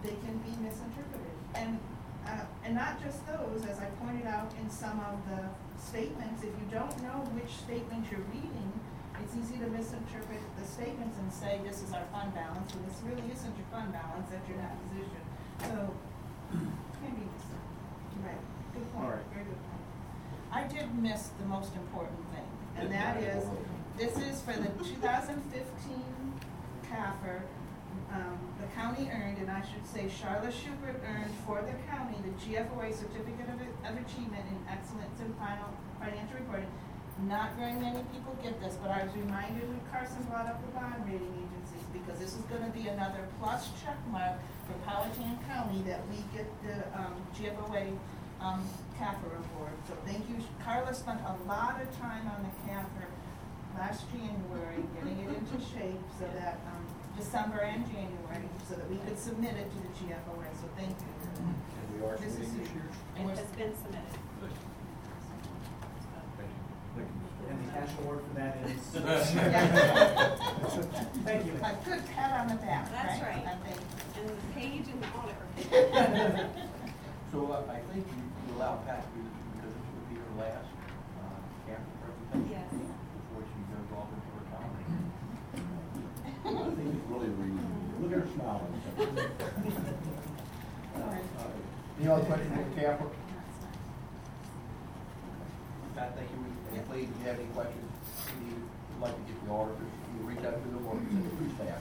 they can be misinterpreted. And, uh, and not just those, as I pointed out in some of the statements, if you don't know which statement you're reading, it's easy to misinterpret the statements and say, this is our fund balance, and this really isn't your fund balance, that's your that position. So, can be misinterpreted. Right, good All point, right. very good point. I did miss the most important thing, and that is, this is for the two thousand fifteen CAFR. Um, the county earned, and I should say Charlotte Schubert earned for the county the GFOA Certificate of, of Achievement in Excellence in Final Financial Reporting. Not very many people get this, but I was reminded when Carson brought up the bond rating agencies, because this is gonna be another plus check mark for Powhatan County that we get the, um, GFOA, um, CAFR award. So thank you. Carla spent a lot of time on the CAFR last January, getting it into shape so that, um, December and January, so that we could submit it to the GFOA, so thank you. And we are This is submitting this year. And It has been submitted. And the cash award for that is? Thank you. A good pat on the back. That's right. I think. And the page in the audit. So uh, I think you you allow Pat to do this because this would be her last uh, campus presentation. Yes. Before she goes off into retirement. I think it's really reasonable. Look at her smiling. Uh, Any other questions for Capra? Pat, thank you. And please, if you have any questions, you would like to get the auditors, you can reach out to them or send it through staff.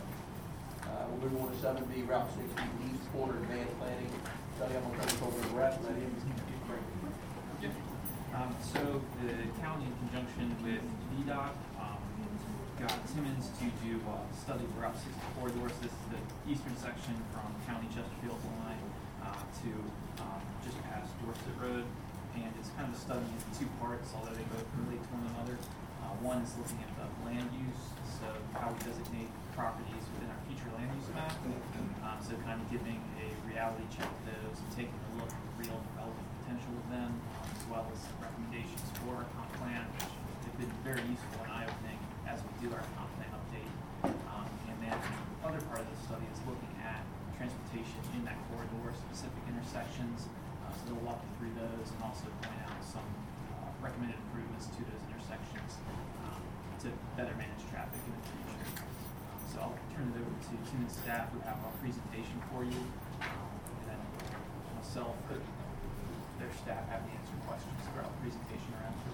Uh, we'll move on to seven B, Route sixty East Corridor Advanced Planning. Kelly, I'm gonna turn this over to Brett, let him get great. Um, so the county in conjunction with VDOT, um, got Timmons to do a study for Route sixty corridors. This is the eastern section from County Chesterfield line, uh, to, um, just past Dorset Road. And it's kind of a study in two parts, although they both relate to one another. Uh, one is looking at the land use, so how we designate properties within our future land use map. Um, so kind of giving a reality check to those and taking a look at the real development potential of them, um, as well as recommendations for our comp plan, which have been very useful and eye-opening as we do our comp plan update. Um, and then the other part of the study is looking at transportation in that corridor, specific intersections. Uh, walk you through those and also point out some uh, recommended improvements to those intersections um, to better manage traffic in the future. Um, So I'll turn it over to Timmons staff who have a presentation for you. And then myself, and their staff have to answer questions throughout the presentation or after.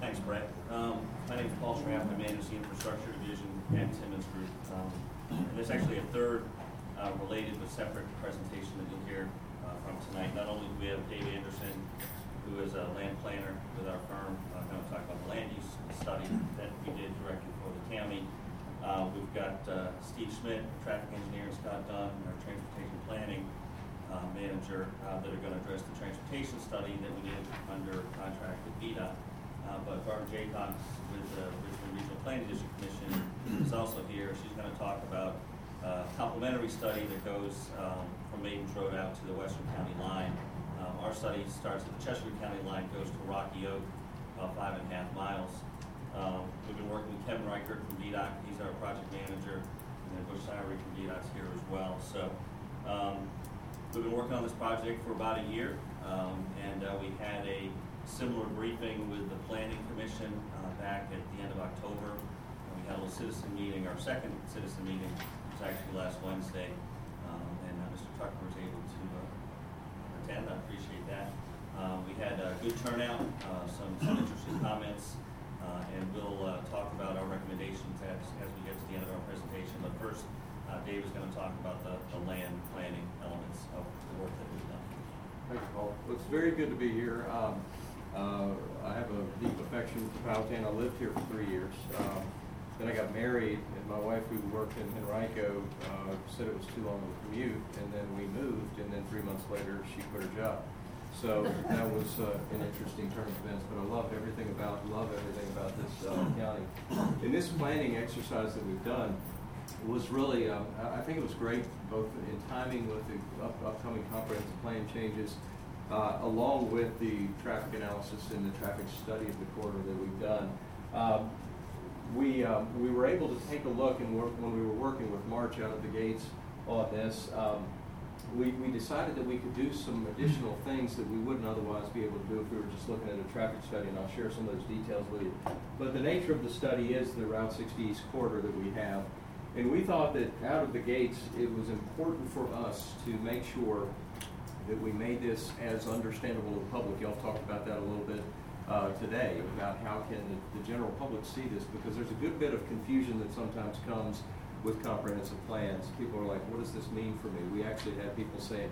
Thanks, Brett. Um, my is Paul Schramm, I manage the infrastructure division at Timmons Group. Um, and there's actually a third, uh, related but separate presentation that you'll hear, uh, from tonight. Not only do we have Dave Anderson, who is a land planner with our firm, uh, going to talk about the land use study that we did directly for the county. Uh, we've got, uh, Steve Schmidt, traffic engineer, and Scott Dunn, our transportation planning, uh, manager, uh, that are gonna address the transportation study that we did under contract with VDOT. But Barbara Jacocks with the Richmond Regional Planning District Commission is also here. She's gonna talk about a complementary study that goes, um, from Maidens Road out to the Western County line. Um, our study starts at the Chester County line, goes to Rocky Oak, about five and a half miles. Um, we've been working with Kevin Reichert from VDOT, he's our project manager, and then Bush Syrie from VDOT's here as well. So, um, We've been working on this project for about a year, um, and, uh, we had a similar briefing with the planning commission, uh, back at the end of October. We had a little citizen meeting, our second citizen meeting was actually last Wednesday, um, and, uh, Mr. Tucker was able to, uh, attend, I appreciate that. Uh, we had a good turnout, uh, some, some interesting comments, Uh, and we'll, uh, talk about our recommendations as, as we get to the end of our presentation. But first, Dave is gonna talk about the, the land planning elements of the work that we've done. Thank you, Paul. Well, it's very good to be here. Um, I have a deep affection for Powhatan. I lived here for three years. Um, then I got married, and my wife, who worked in Henrico, uh, said it was too long of a commute, and then we moved, and then three months later, she quit her job. So that was uh, an interesting turn of events, but I loved everything about, love everything about this uh, county. And this planning exercise that we've done was really, um, I I think it was great, both in timing with the up- upcoming comprehensive plan changes, uh, along with the traffic analysis and the traffic study of the corridor that we've done. Um, We, um, we were able to take a look, and work- when we were working with March out of the gates on this, um, we, we decided that we could do some additional things that we wouldn't otherwise be able to do if we were just looking at a traffic study, and I'll share some of those details with you. But the nature of the study is the Route 60 East corridor that we have, and we thought that out of the gates, it was important for us to make sure that we made this as understandable to the public. Y'all talked about that a little bit uh, today, about how can the, the general public see this, because there's a good bit of confusion that sometimes comes with comprehensive plans. People are like, what does this mean for me? We actually had people saying,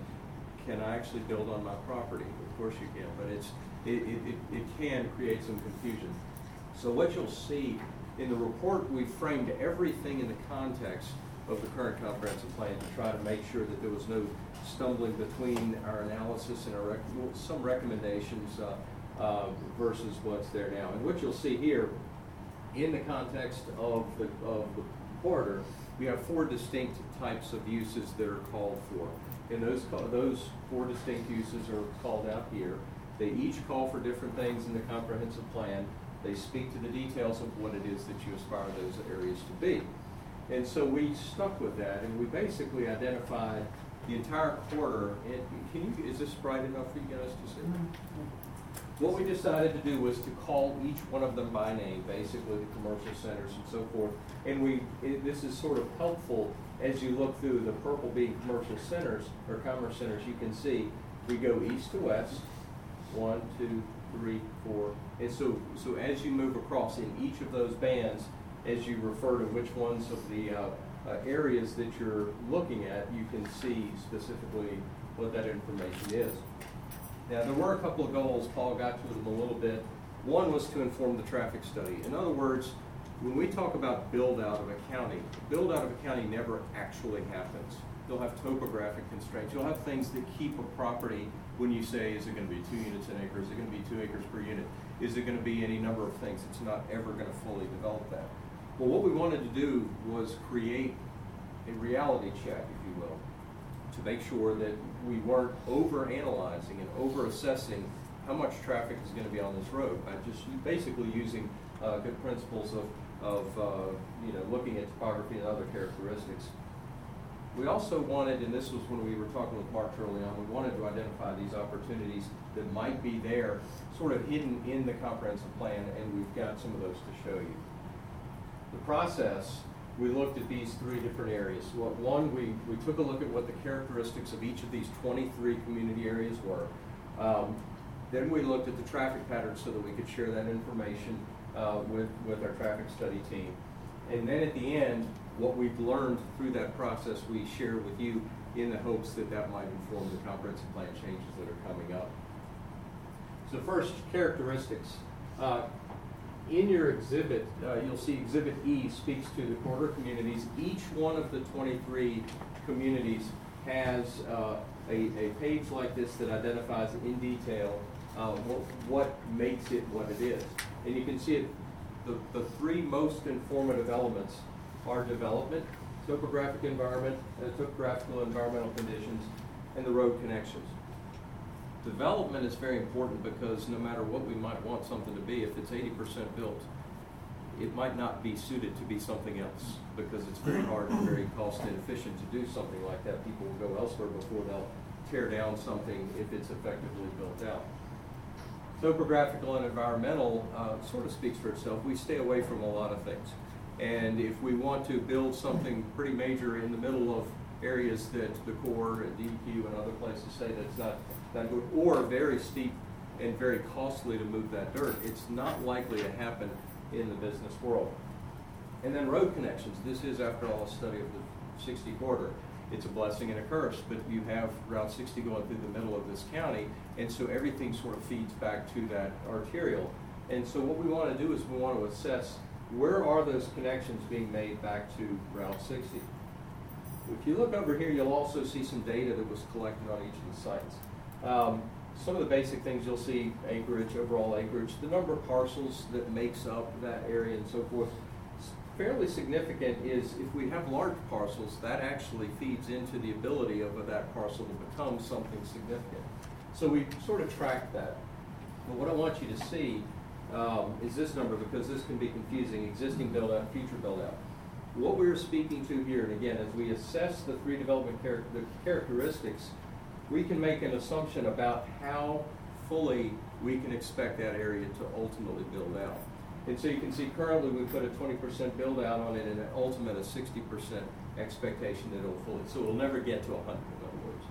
can I actually build on my property? Of course you can, but it's, it, it, it- can create some confusion. So what you'll see in the report, we framed everything in the context of the current comprehensive plan to try to make sure that there was no stumbling between our analysis and our, rec- some recommendations uh, uh, versus what's there now. And what you'll see here, in the context of the, of the corridor, we have four distinct types of uses that are called for. And those, those four distinct uses are called out here. They each call for different things in the comprehensive plan. They speak to the details of what it is that you aspire those areas to be. And so we stuck with that, and we basically identified the entire quarter. And can you, is this bright enough for you guys to see? What we decided to do was to call each one of them by name, basically the commercial centers and so forth. And we, it, this is sort of helpful as you look through the purple being commercial centers or commerce centers, you can see we go east to west, one, two, three, four. And so, so as you move across in each of those bands, as you refer to which ones of the uh, uh, areas that you're looking at, you can see specifically what that information is. Now, there were a couple of goals, Paul got to them a little bit. One was to inform the traffic study. In other words, when we talk about build out of a county, build out of a county never actually happens. You'll have topographic constraints. You'll have things that keep a property when you say, is it gonna be two units an acre? Is it gonna be two acres per unit? Is it gonna be any number of things? It's not ever gonna fully develop that. Well, what we wanted to do was create a reality check, to make sure that we weren't over-analyzing and over-assessing how much traffic is gonna be on this road by just basically using, uh, good principles of, of, uh, you know, looking at topography and other characteristics. We also wanted, and this was when we were talking with Mark early on, we wanted to identify these opportunities that might be there, sort of hidden in the comprehensive plan, and we've got some of those to show you. The process, we looked at these three different areas. What, one, we, we took a look at what the characteristics of each of these twenty-three community areas were. Um, Then we looked at the traffic patterns so that we could share that information, uh, with, with our traffic study team. And then at the end, what we've learned through that process, we share with you in the hopes that that might inform the comprehensive plan changes that are coming up. So first, characteristics. Uh, In your exhibit, uh, you'll see Exhibit E speaks to the corridor communities. Each one of the 23 communities has uh, a, a page like this that identifies in detail uh, what, what makes it what it is. And you can see it, the, the three most informative elements are development, topographic environment, uh, topographical environmental conditions, and the road connections. Development is very important because no matter what we might want something to be, if it's eighty percent built, it might not be suited to be something else because it's very hard and very cost inefficient to do something like that. People will go elsewhere before they'll tear down something if it's effectively built out. Topographical and environmental uh, sort of speaks for itself. We stay away from a lot of things. And if we want to build something pretty major in the middle of areas that the Corps and DEQ and other places say that's not that good, or very steep and very costly to move that dirt, it's not likely to happen in the business world. And then road connections, this is after all a study of the sixty corridor. It's a blessing and a curse, but you have Route sixty going through the middle of this county, and so everything sort of feeds back to that arterial. And so what we wanna do is we wanna assess where are those connections being made back to Route sixty? If you look over here, you'll also see some data that was collected on each of the sites. Um, some of the basic things you'll see acreage, overall acreage, the number of parcels that makes up that area and so forth. Fairly significant is if we have large parcels, that actually feeds into the ability of that parcel to become something significant. So we sort of track that. But what I want you to see um, is this number because this can be confusing, existing build out, future build out. What we're speaking to here, and again, as we assess the three development char- the characteristics, we can make an assumption about how fully we can expect that area to ultimately build out. And so you can see currently we put a twenty percent build out on it and an ultimate a sixty percent expectation that it'll fully, so it'll never get to hundred in other words.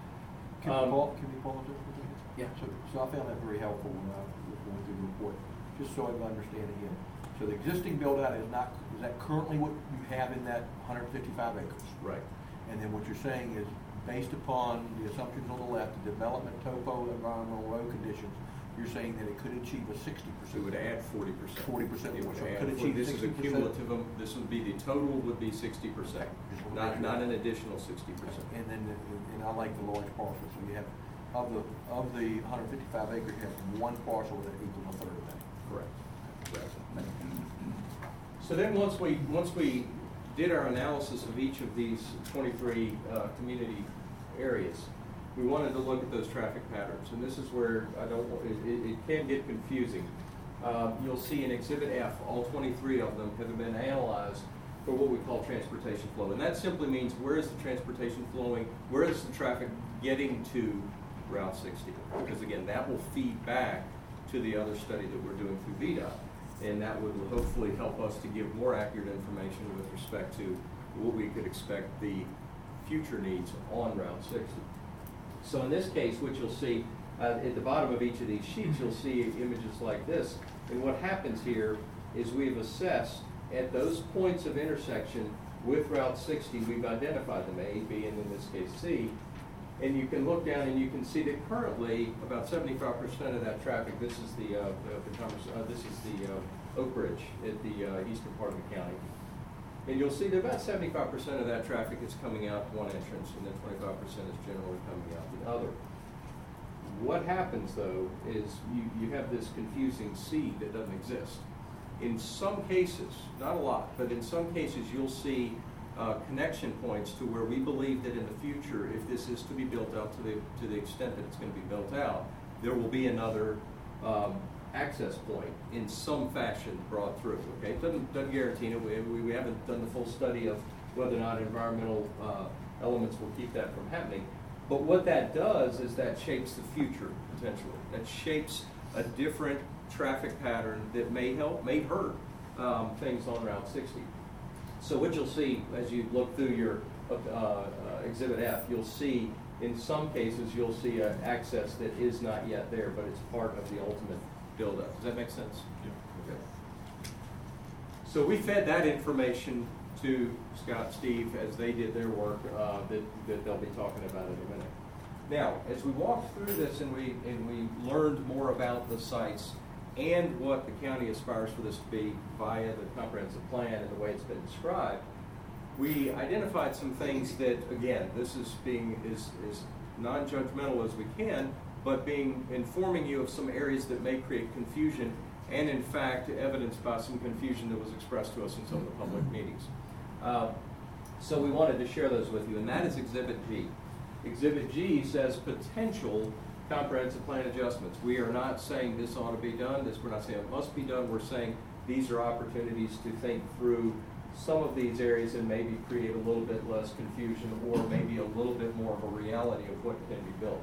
Can we Um, pause, can we for a? Yeah. So, so I found that very helpful when I was going through the report, just so I can understand again. So the existing build out is not, is that currently what you have in that hundred fifty-five acres? Right. And then what you're saying is, based upon the assumptions on the left, the development, topo, environmental, road conditions, you're saying that it could achieve a sixty percent. it would add forty percent. 40%, It would so it add, could achieve this is a 60%? cumulative, um, this would be, the total would be sixty percent, Just not, not an additional sixty percent. And then, the- and I like the large parcel, so you have, of the, of the hundred fifty-five acres, you have one parcel that equals a third of that. Correct. Correct. So then, once we, once we did our analysis of each of these twenty-three, uh, community areas, we wanted to look at those traffic patterns, and this is where I don't. It, it, it can get confusing. Uh, you'll see in Exhibit F, all twenty-three of them have been analyzed for what we call transportation flow, and that simply means where is the transportation flowing, where is the traffic getting to Route sixty? Because again, that will feed back to the other study that we're doing through VDOT. And that would hopefully help us to give more accurate information with respect to what we could expect the future needs on Route sixty. So in this case, what you'll see, uh, at the bottom of each of these sheets, you'll see images like this. And what happens here is we've assessed at those points of intersection with Route sixty, we've identified them, A, B, and in this case, C. And you can look down and you can see that currently, about seventy-five percent of that traffic, this is the, uh, the, uh, this is the, uh, Oak Ridge at the, uh, eastern part of the county. And you'll see that about seventy-five percent of that traffic is coming out one entrance, and then twenty-five percent is generally coming out the other. What happens though is you, you have this confusing seed that doesn't exist. In some cases, not a lot, but in some cases, you'll see uh, connection points to where we believe that in the future, if this is to be built out to the, to the extent that it's going to be built out, there will be another um, access point in some fashion brought through, okay? Doesn't, doesn't guarantee it, we, we we haven't done the full study of whether or not environmental uh, elements will keep that from happening. But what that does is that shapes the future potentially. That shapes a different traffic pattern that may help, may hurt um, things on Route 60. So what you'll see as you look through your uh, uh, Exhibit F, you'll see, in some cases, you'll see an access that is not yet there, but it's part of the ultimate buildup. Does that make sense? Okay. So we fed that information to Scott, Steve, as they did their work, uh, that, that they'll be talking about in a minute. Now, as we walked through this and we, and we learned more about the sites and what the county aspires for this to be via the comprehensive plan and the way it's been described, we identified some things that, again, this is being, as, is non-judgmental as we can, but being, informing you of some areas that may create confusion and in fact evidenced by some confusion that was expressed to us in some of the public meetings. Uh, So we wanted to share those with you, and that is Exhibit G. Exhibit G says potential comprehensive plan adjustments. We are not saying this ought to be done, this, we're not saying it must be done, we're saying these are opportunities to think through some of these areas and maybe create a little bit less confusion or maybe a little bit more of a reality of what can be built.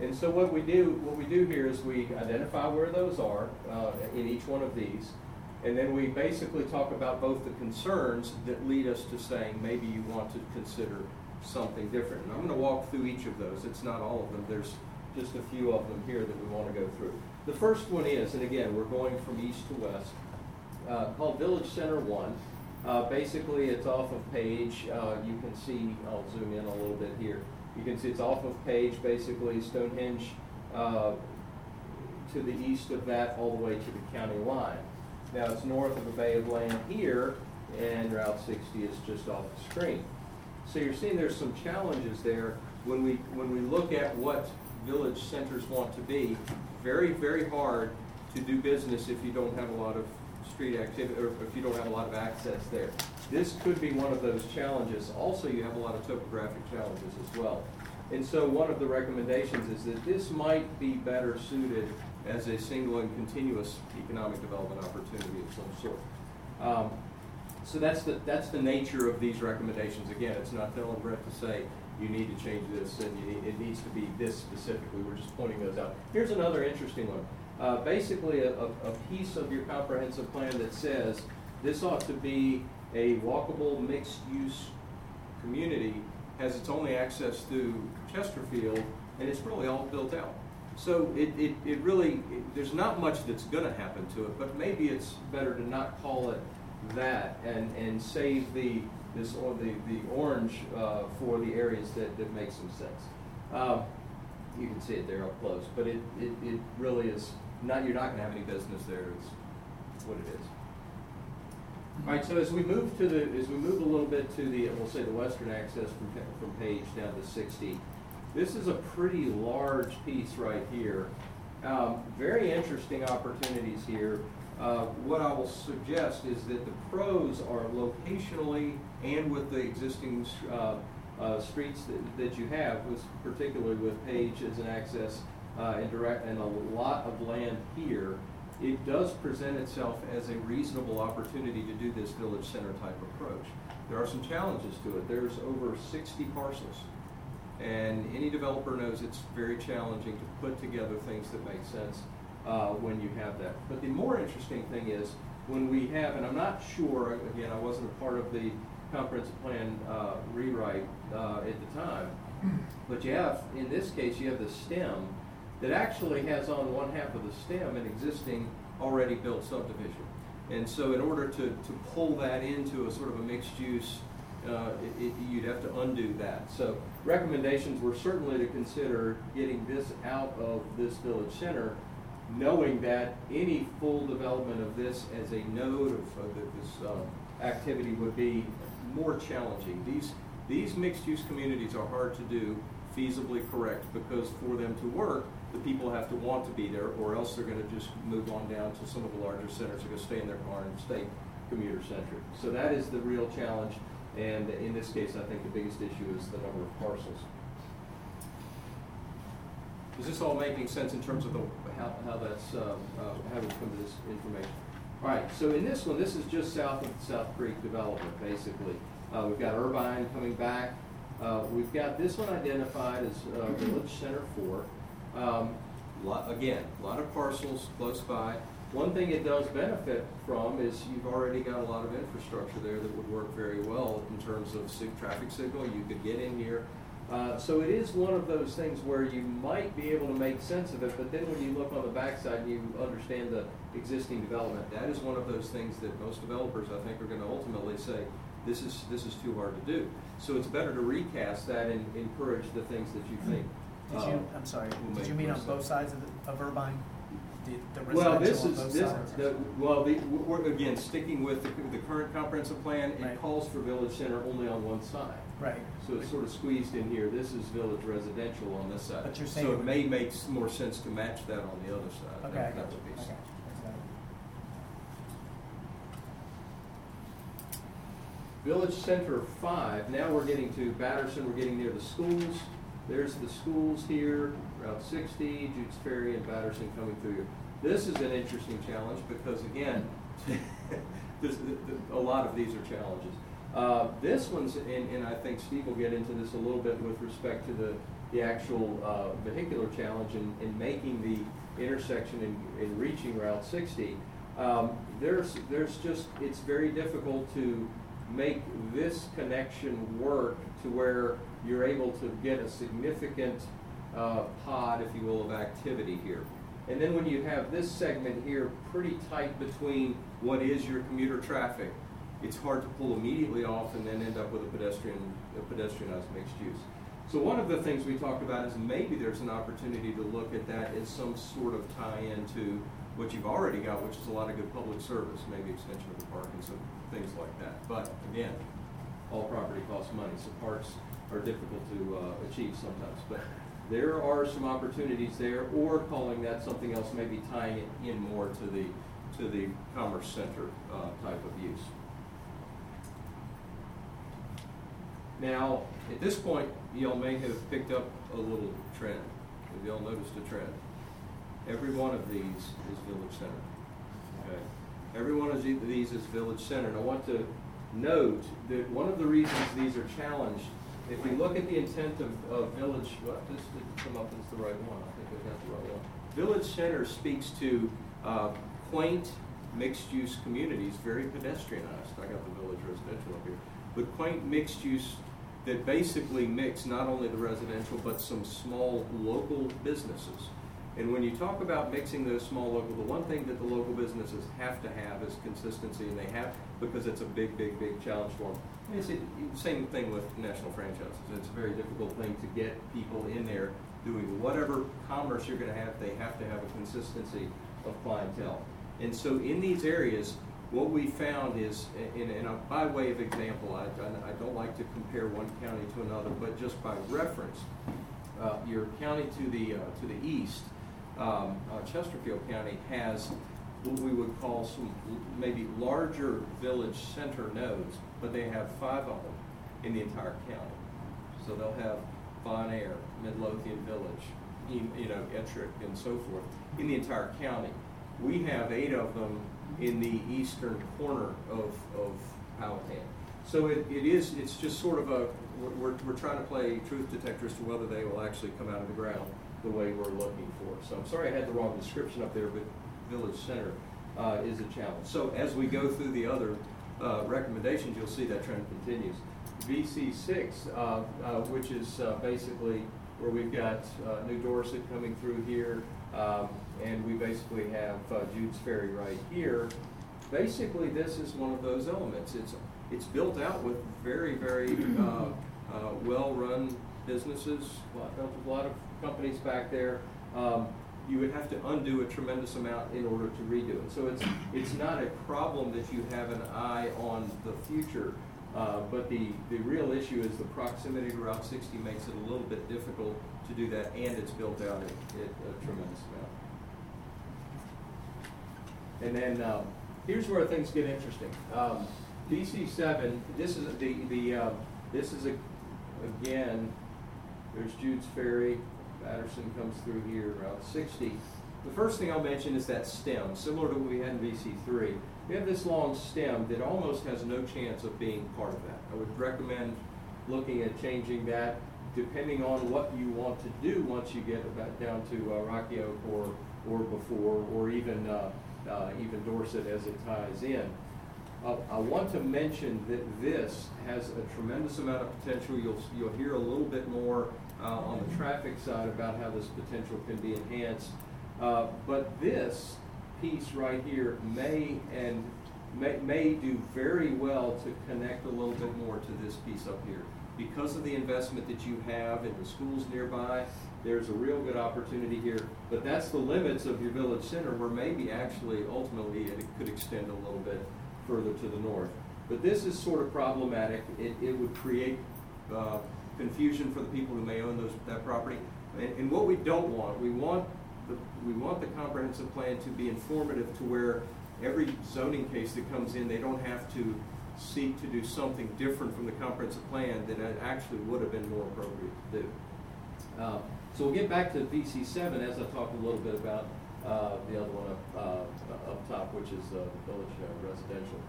And so what we do, what we do here is we identify where those are uh, in each one of these, and then we basically talk about both the concerns that lead us to saying maybe you want to consider something different. And I'm going to walk through each of those. It's not all of them. There's just a few of them here that we want to go through. The first one is, and again, we're going from east to west, uh, called Village Center One. Uh, basically, it's off of page, uh, you can see, I'll zoom in a little bit here. You can see it's off of page, basically Stonehenge, uh, to the east of that, all the way to the county line. Now, it's north of a bay of land here, and Route sixty is just off the screen. So you're seeing there's some challenges there when we, when we look at what village centers want to be. Very, very hard to do business if you don't have a lot of street activity, or if you don't have a lot of access there. This could be one of those challenges. Also, you have a lot of topographic challenges as well. And so one of the recommendations is that this might be better suited as a single and continuous economic development opportunity of some sort. Um, so that's the, that's the nature of these recommendations. Again, it's not telling Brett to say, you need to change this and need, it needs to be this specifically. We're just pointing those out. Here's another interesting one. Uh, basically, a, a, piece of your comprehensive plan that says this ought to be a walkable mixed-use community has its only access through Chesterfield, and it's really all built out. So it, it, it really, it- there's not much that's gonna happen to it, but maybe it's better to not call it that and, and save the, this, or the, the orange, uh, for the areas that, that make some sense. Um, you can see it there up close, but it, it, it really is, not, you're not gonna have any business there, it's what it is. All right, so as we move to the, as we move a little bit to the, we'll say the western access from, from page down to sixty, this is a pretty large piece right here. Um, very interesting opportunities here. Uh, what I will suggest is that the pros are locationally and with the existing, uh, uh, streets that, that you have, particularly with Page as an access, uh, and direct, and a lot of land here, it does present itself as a reasonable opportunity to do this village center type approach. There are some challenges to it. There's over sixty parcels. And any developer knows it's very challenging to put together things that make sense uh, when you have that. But the more interesting thing is when we have, and I'm not sure, again, I wasn't a part of the comprehensive plan uh, rewrite uh, at the time, but you have, in this case, you have the stem that actually has on one half of the stem an existing already built subdivision. And so in order to, to pull that into a sort of a mixed use, uh, it, it, you'd have to undo that. So recommendations were certainly to consider getting this out of this village center, knowing that any full development of this as a node of, of this, uh, activity would be more challenging. These, these mixed-use communities are hard to do feasibly correct because for them to work, the people have to want to be there or else they're gonna just move on down to some of the larger centers, they're gonna stay in their car and stay commuter centric. So that is the real challenge, and in this case, I think the biggest issue is the number of parcels. Is this all making sense in terms of the, how, how that's, um, uh, how we come to this information? All right, so in this one, this is just south of South Creek development, basically. Uh, we've got Irvine coming back. Uh, we've got this one identified as, uh, Village Center Four. Um, lot, again, a lot of parcels close by. One thing it does benefit from is you've already got a lot of infrastructure there that would work very well in terms of traffic signal. You could get in here. Uh, so it is one of those things where you might be able to make sense of it, but then when you look on the backside and you understand the existing development, that is one of those things that most developers, I think, are gonna ultimately say, this is, this is too hard to do. So it's better to recast that and encourage the things that you think. Did you, oh. I'm sorry, did make you mean on both sides of, the- of Irvine? The, the Well, this residential on is, both this, sides? the, well, the, we're, again, sticking with the, the current comprehensive plan, it Right. calls for village center only on one side. Right. So it's sort of squeezed in here, this is village residential on this side. But you're saying So it would- may make s- more sense to match that on the other side. Okay, I That- got that you, would be okay. s- Village Center five, now we're getting to Batterson, we're getting near the schools. There's the schools here, Route sixty, Jude's Ferry and Batterson coming through here. This is an interesting challenge because again, this, a lot of these are challenges. Uh, this one's, and, and I think Steve will get into this a little bit with respect to the, the actual, uh, vehicular challenge in, in making the intersection and, reaching Route sixty. Um, there's, there's just, it's very difficult to make this connection work to where you're able to get a significant uh, pod, if you will, of activity here. And then when you have this segment here, pretty tight between what is your commuter traffic, it's hard to pull immediately off and then end up with a pedestrian, a pedestrianized mixed use. So one of the things we talked about is maybe there's an opportunity to look at that as some sort of tie-in to what you've already got, which is a lot of good public service, maybe extension of the park and some things like that. But again, all property costs money, so parks are difficult to uh, achieve sometimes. But there are some opportunities there, or calling that something else, maybe tying it in more to the to the commerce center uh, type of use. Now, at this point, y'all may have picked up a little trend. Have y'all noticed a trend? Every one of these is village center. Okay? Every one of these is village center. And I want to note that one of the reasons these are challenged, if you look at the intent of, of village, what, this didn't come up as the right one, I think I got the right one. Village center speaks to, uh, quaint, mixed-use communities, very pedestrianized. I got the village residential up here. But quaint mixed-use that basically mix not only the residential, but some small local businesses. And when you talk about mixing those small local, the one thing that the local businesses have to have is consistency, and they have, because it's a big, big, big challenge for them. And It's the same thing with national franchises. It's a very difficult thing to get people in there doing whatever commerce you're gonna have, they have to have a consistency of clientele. And so in these areas, what we found is, and, and uh, by way of example, I, I don't like to compare one county to another, but just by reference, uh, your county to the, uh, to the east, um, uh, Chesterfield County has what we would call some maybe larger village center nodes, but they have five of them in the entire county. So they'll have Bon Air, Midlothian Village, you know, Ettrick and so forth, in the entire county. We have eight of them in the eastern corner of, of Powhatan. So it, it is, it's just sort of a, we're, we're, we're trying to play truth detector as to whether they will actually come out of the ground the way we're looking for. So I'm sorry I had the wrong description up there, but Village Center uh, is a challenge. So as we go through the other uh, recommendations, you'll see that trend continues. VC six, uh, uh, which is uh, basically where we've got uh, New Dorset coming through here, um, and we basically have Jude's Ferry right here. Basically, this is one of those elements. It's it's built out with very very well-run businesses, a lot, a lot of companies back there. Um, you would have to undo a tremendous amount in order to redo it. So it's it's not a problem that you have an eye on the future. Uh, but the, the real issue is the proximity to Route 60 makes it a little bit difficult to do that, and it's built out at, a tremendous amount. And then um, here's where things get interesting. Um, VC seven. This is the the uh, this is a again. There's Jude's Ferry. Batterson comes through here Route 60. The first thing I'll mention is that stem, similar to what we had in VC three. We have this long stem that almost has no chance of being part of that. I would recommend looking at changing that depending on what you want to do once you get about down to uh, Rocky Oak or, or before, or even, uh, uh, even Dorset as it ties in. Uh, I want to mention that this has a tremendous amount of potential. You'll, you'll hear a little bit more on the traffic side about how this potential can be enhanced. Uh, but this piece right here may and may, may do very well to connect a little bit more to this piece up here. Because of the investment that you have in the schools nearby, there's a real good opportunity here. But that's the limits of your village center where maybe actually ultimately it could extend a little bit further to the north. But this is sort of problematic. It, it would create uh, confusion for the people who may own those, that property. And, and what we don't want, we want the, we want the comprehensive plan to be informative to where every zoning case that comes in, they don't have to seek to do something different from the comprehensive plan that actually would have been more appropriate to do. Uh, so we'll get back to VC seven as I talk a little bit about uh, the other one up, uh, up top, which is uh, village uh, residential.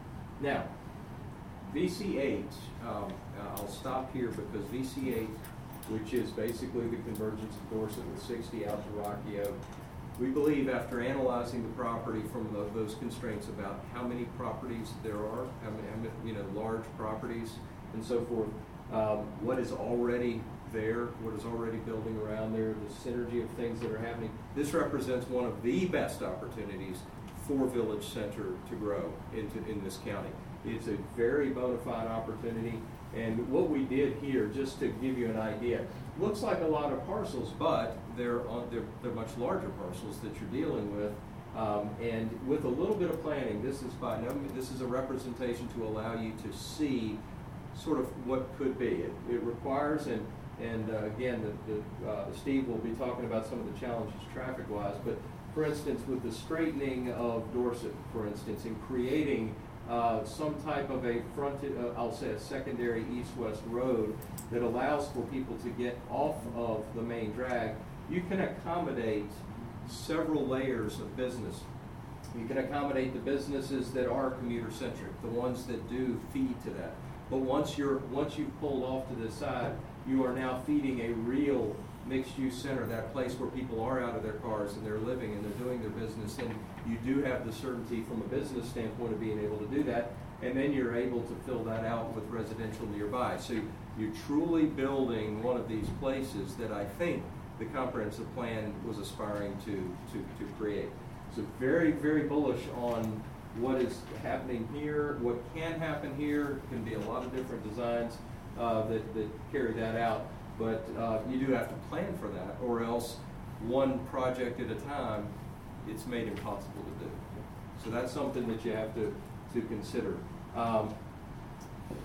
Now, VC eight, um, I'll stop here because VC eight, which is basically the convergence of Dorset with sixty out to Rocky. We believe after analyzing the property from tho- those constraints about how many properties there are, how many, how many, you know, large properties and so forth, um, what is already there, what is already building around there, the synergy of things that are happening. This represents one of the best opportunities for Village Center to grow into, in this county. It's a very bona fide opportunity, and what we did here, just to give you an idea, looks like a lot of parcels, but they're, on, they're, they're much larger parcels that you're dealing with. Um, and with a little bit of planning, this is by no this is a representation to allow you to see sort of what could be. It, it requires, and, and uh, again, the, the, uh, Steve will be talking about some of the challenges traffic-wise, but for instance, with the straightening of Dorset, for instance, in creating uh, some type of a fronted, uh, I'll say a secondary east-west road that allows for people to get off of the main drag, you can accommodate several layers of business. You can accommodate the businesses that are commuter-centric, the ones that do feed to that. But once you're, once you've pulled off to the side, you are now feeding a real mixed-use center, that place where people are out of their cars and they're living and they're doing their business. And you do have the certainty from a business standpoint of being able to do that. And then you're able to fill that out with residential nearby. So you're truly building one of these places that I think the comprehensive plan was aspiring to, to, to create. So very, very bullish on what is happening here, what can happen here, can be a lot of different designs uh, that, that carry that out. But uh, you do have to plan for that, or else one project at a time, it's made impossible to do. So that's something that you have to, to consider. Um,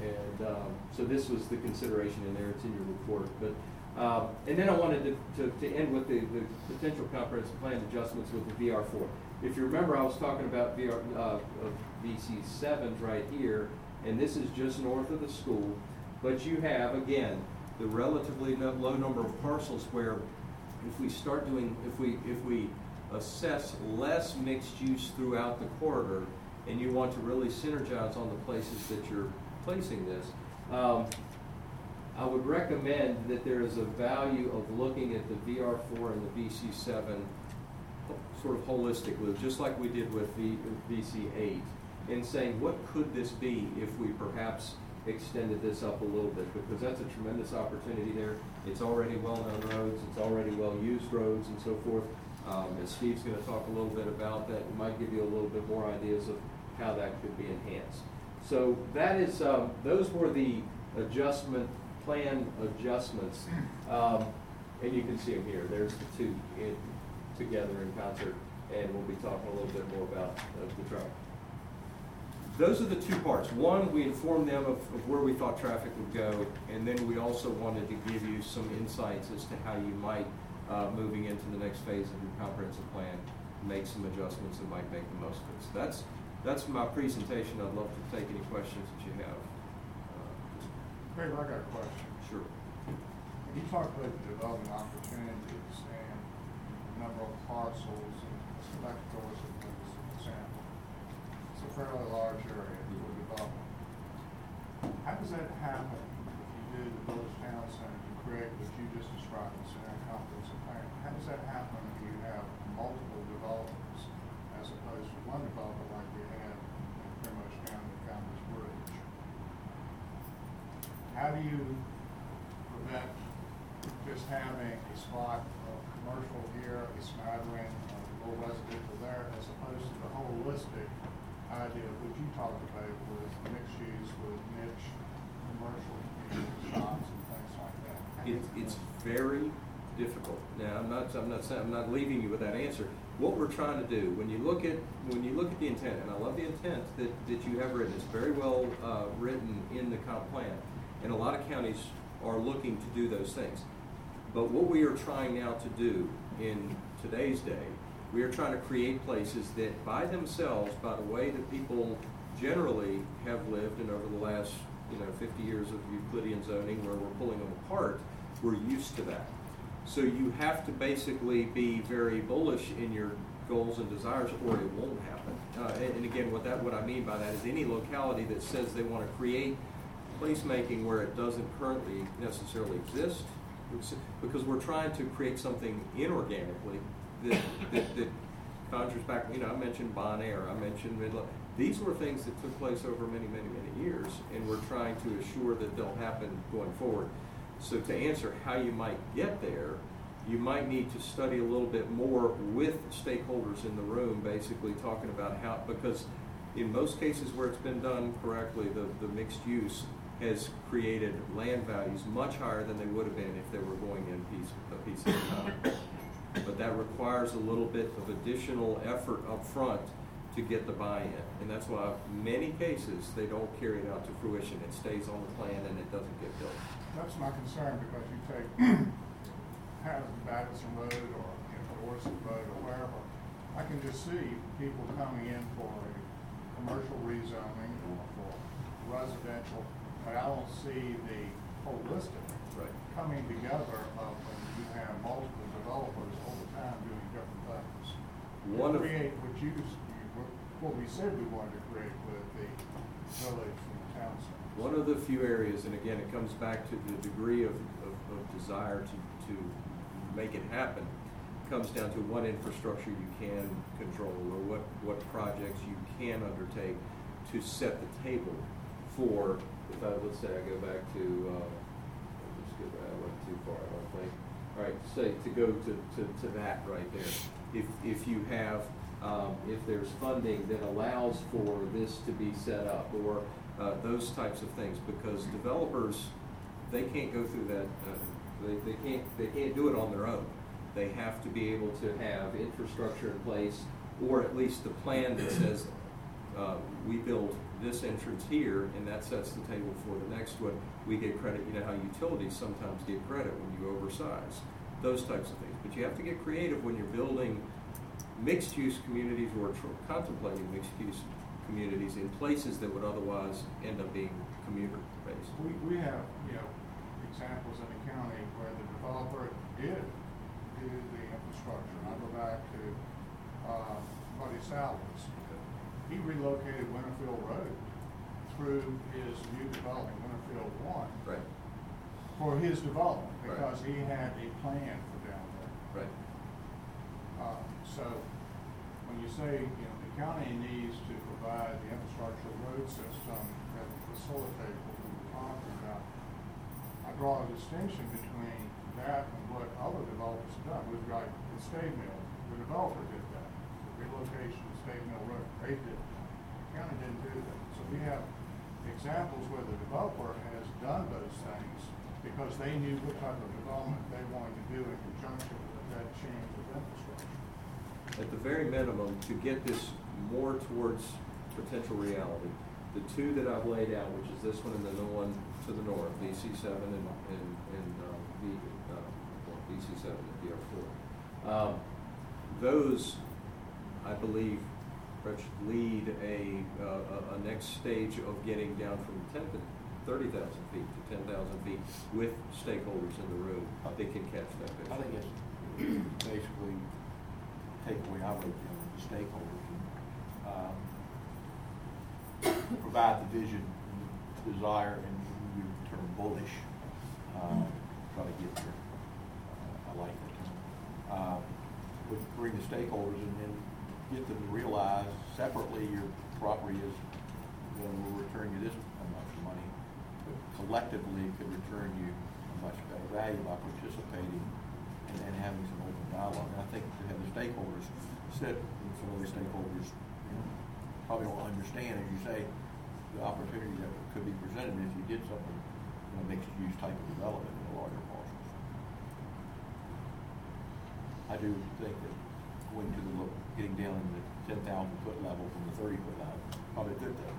and um, so this was the consideration in there, it's in your report. But um, and then I wanted to, to, to end with the, the potential comprehensive plan adjustments with the VR4. If you remember, I was talking about VR, uh, VC7s right here, and this is just north of the school. But you have, again, the relatively low number of parcels where if we start doing, if we, if we assess less mixed use throughout the corridor, and you want to really synergize on the places that you're placing this, um, I would recommend that there is a value of looking at the VR4 and the VC7 sort of holistically, just like we did with the VC8, and saying, what could this be if we perhaps extended this up a little bit? Because that's a tremendous opportunity there. It's already well-known roads, it's already well-used roads and so forth. Um, and Steve's going to talk a little bit about that. It might give you a little bit more ideas of how that could be enhanced. So that is, um, those were the adjustment plan adjustments. Um, and you can see them here. There's the two in, together in concert, and we'll be talking a little bit more about uh, the truck. Those are the two parts. One, we informed them of, of, where we thought traffic would go, and then we also wanted to give you some insights as to how you might, uh, moving into the next phase of your comprehensive plan, make some adjustments that might make the most of it. So that's that's my presentation. I'd love to take any questions that you have. Craig, I got a question. Sure. You talked about the development opportunities and the number of parcels and select doors and things, for example. It's a fairly large area for development. How does that happen if you do the village town center create what you just described in center comprehensive plan? How does that happen if you have multiple developers as opposed to one developer like we had in Primrose County, Founder's Bridge? How do you prevent just having a spot of commercial here, a smattering of low residential there, as opposed to the holistic idea of what you talked about with mixed use, with niche commercial shops you It's, very difficult. Now, I'm not, I'm not saying, I'm not leaving you with that answer. What we're trying to do, when you look at, when you look at the intent, and I love the intent that, that you have written, it's very well, uh, written in the comp plan. And a lot of counties are looking to do those things. But what we are trying now to do in today's day, we are trying to create places that by themselves, by the way that people generally have lived and over the last, you know, fifty years of Euclidean zoning where we're pulling them apart, we're used to that. So you have to basically be very bullish in your goals and desires or it won't happen. Uh, and, and again, what that, what I mean by that is any locality that says they want to create placemaking where it doesn't currently necessarily exist, because we're trying to create something inorganically that, that, that conjures back, you know, I mentioned Bon Air, I mentioned Midland. These were things that took place over many, many, many years, and we're trying to assure that they'll happen going forward. So to answer how you might get there, you might need to study a little bit more with stakeholders in the room, basically talking about how, because in most cases where it's been done correctly, the, the mixed use has created land values much higher than they would have been if they were going in piece, a piece at a time. But that requires a little bit of additional effort up front to get the buy-in. And that's why many cases, they don't carry it out to fruition. It stays on the plan and it doesn't get built. That's my concern, because you take Batterson Road or, you know, Orson Road or wherever, I can just see people coming in for a commercial rezoning or for residential, but I don't see the holistic Right. coming together of when you have multiple developers all the time doing different things. One of- Create what you, what we said we wanted to create with the village and the town center. One of the few areas, and again, it comes back to the degree of, of, of desire to, to make it happen, comes down to what infrastructure you can control, or what, what projects you can undertake to set the table for, if I, let's say I go back to, uh, let's get, I went too far, I don't think. All right, say, to go to, to, to that right there. If, if you have, um, if there's funding that allows for this to be set up, or, uh, those types of things, because developers, they can't go through that, uh, they, they can't, they can't do it on their own. They have to be able to have infrastructure in place, or at least the plan that says, uh, we build this entrance here, and that sets the table for the next one. We get credit, you know how utilities sometimes get credit when you oversize, those types of things. But you have to get creative when you're building mixed-use communities or tr- contemplating mixed-use communities in places that would otherwise end up being commuter-based. We, we have, you know, examples in the county where the developer did do the infrastructure. And I go back to, uh, Buddy Salvas. He relocated Winterfield Road through his new development, Winterfield One, Right, for his development, Right. because he had a plan for down there. right. Uh, So, you say, you know, the county needs to provide the infrastructure road system that facilitate what we were talking about, I draw a distinction between that and what other developers have done. We've got, in State Mill, the developer did that, the relocation of State Mill Road, they did that. The county didn't do that. So we have examples where the developer has done those things because they knew what type of development they wanted to do in conjunction with that change. At the very minimum, to get this more towards potential reality, the two that I've laid out, which is this one and then the one to the north, VC seven and, and, and, uh, V, uh, well, VC seven and VR four. Um, those, I believe, Rich, lead a, uh, a, next stage of getting down from to thirty thousand feet to ten thousand feet with stakeholders in the room. They can catch that vision. I think it's basically takeaway I wrote down, the stakeholders. and, um, Provide the vision, and desire, and you term bullish, uh, try to get there. Uh, I like that. Uh, bring the stakeholders and then get them to realize separately your property is, know, will return you this much money. But collectively, it could return you a much better value by participating and, and having some open dialogue. And I think to stakeholders sit, and some of the stakeholders, probably don't understand, as you say, the opportunity that could be presented if you did something, you know, mixed use type of development in the larger parcels. I do think that going to the, lo- getting down in the ten thousand foot level from the thirty foot level, probably a good thing.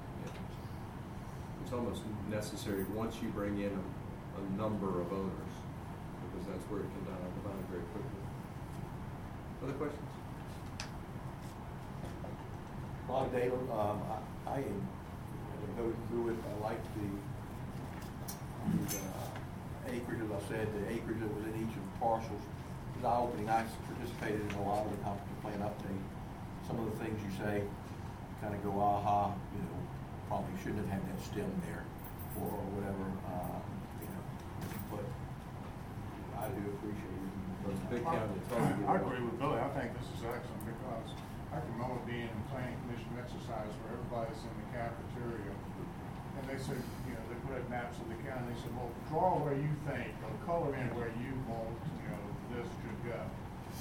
It's almost necessary, once you bring in a, a number of owners, because that's where it can uh, divide very quickly. Other questions? A lot of data, um, I, I, as go through it, I like the, the, uh, acreage, as I said, the acreage that was in each of the parcels. It was eye-opening, I participated in a lot of the comprehensive plan update. Some of the things you say kind of go, aha, you know, probably shouldn't have had that stem there, or whatever, uh, you know, but I do appreciate it. Well, big county, it's hard to get. I agree with Billy, I think this is excellent, because I can remember being in planning commission exercise where everybody's in the cafeteria, and they said, you know, they put neighborhood maps of the county, they said, well, draw where you think, or color in where you want, you know, this should go.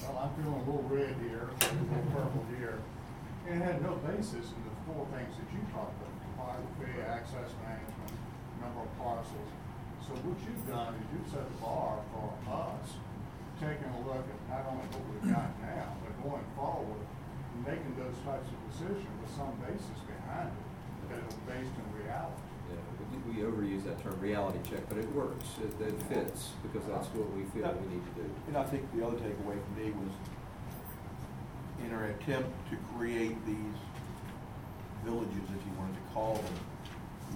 Well, I'm feeling a little red here, a little purple here, and it had no basis in the four things that you talked about, topography, access management, number of parcels. So what you've done is you've set the bar for us, taking a look at not only what we've got now, but going forward, making those types of decisions with some basis behind it, that are based in reality. Yeah, we- we overuse that term reality check, but it works, it, it fits, because that's what we feel we need to do. And I think the other takeaway from me was in our attempt to create these villages, if you wanted to call them,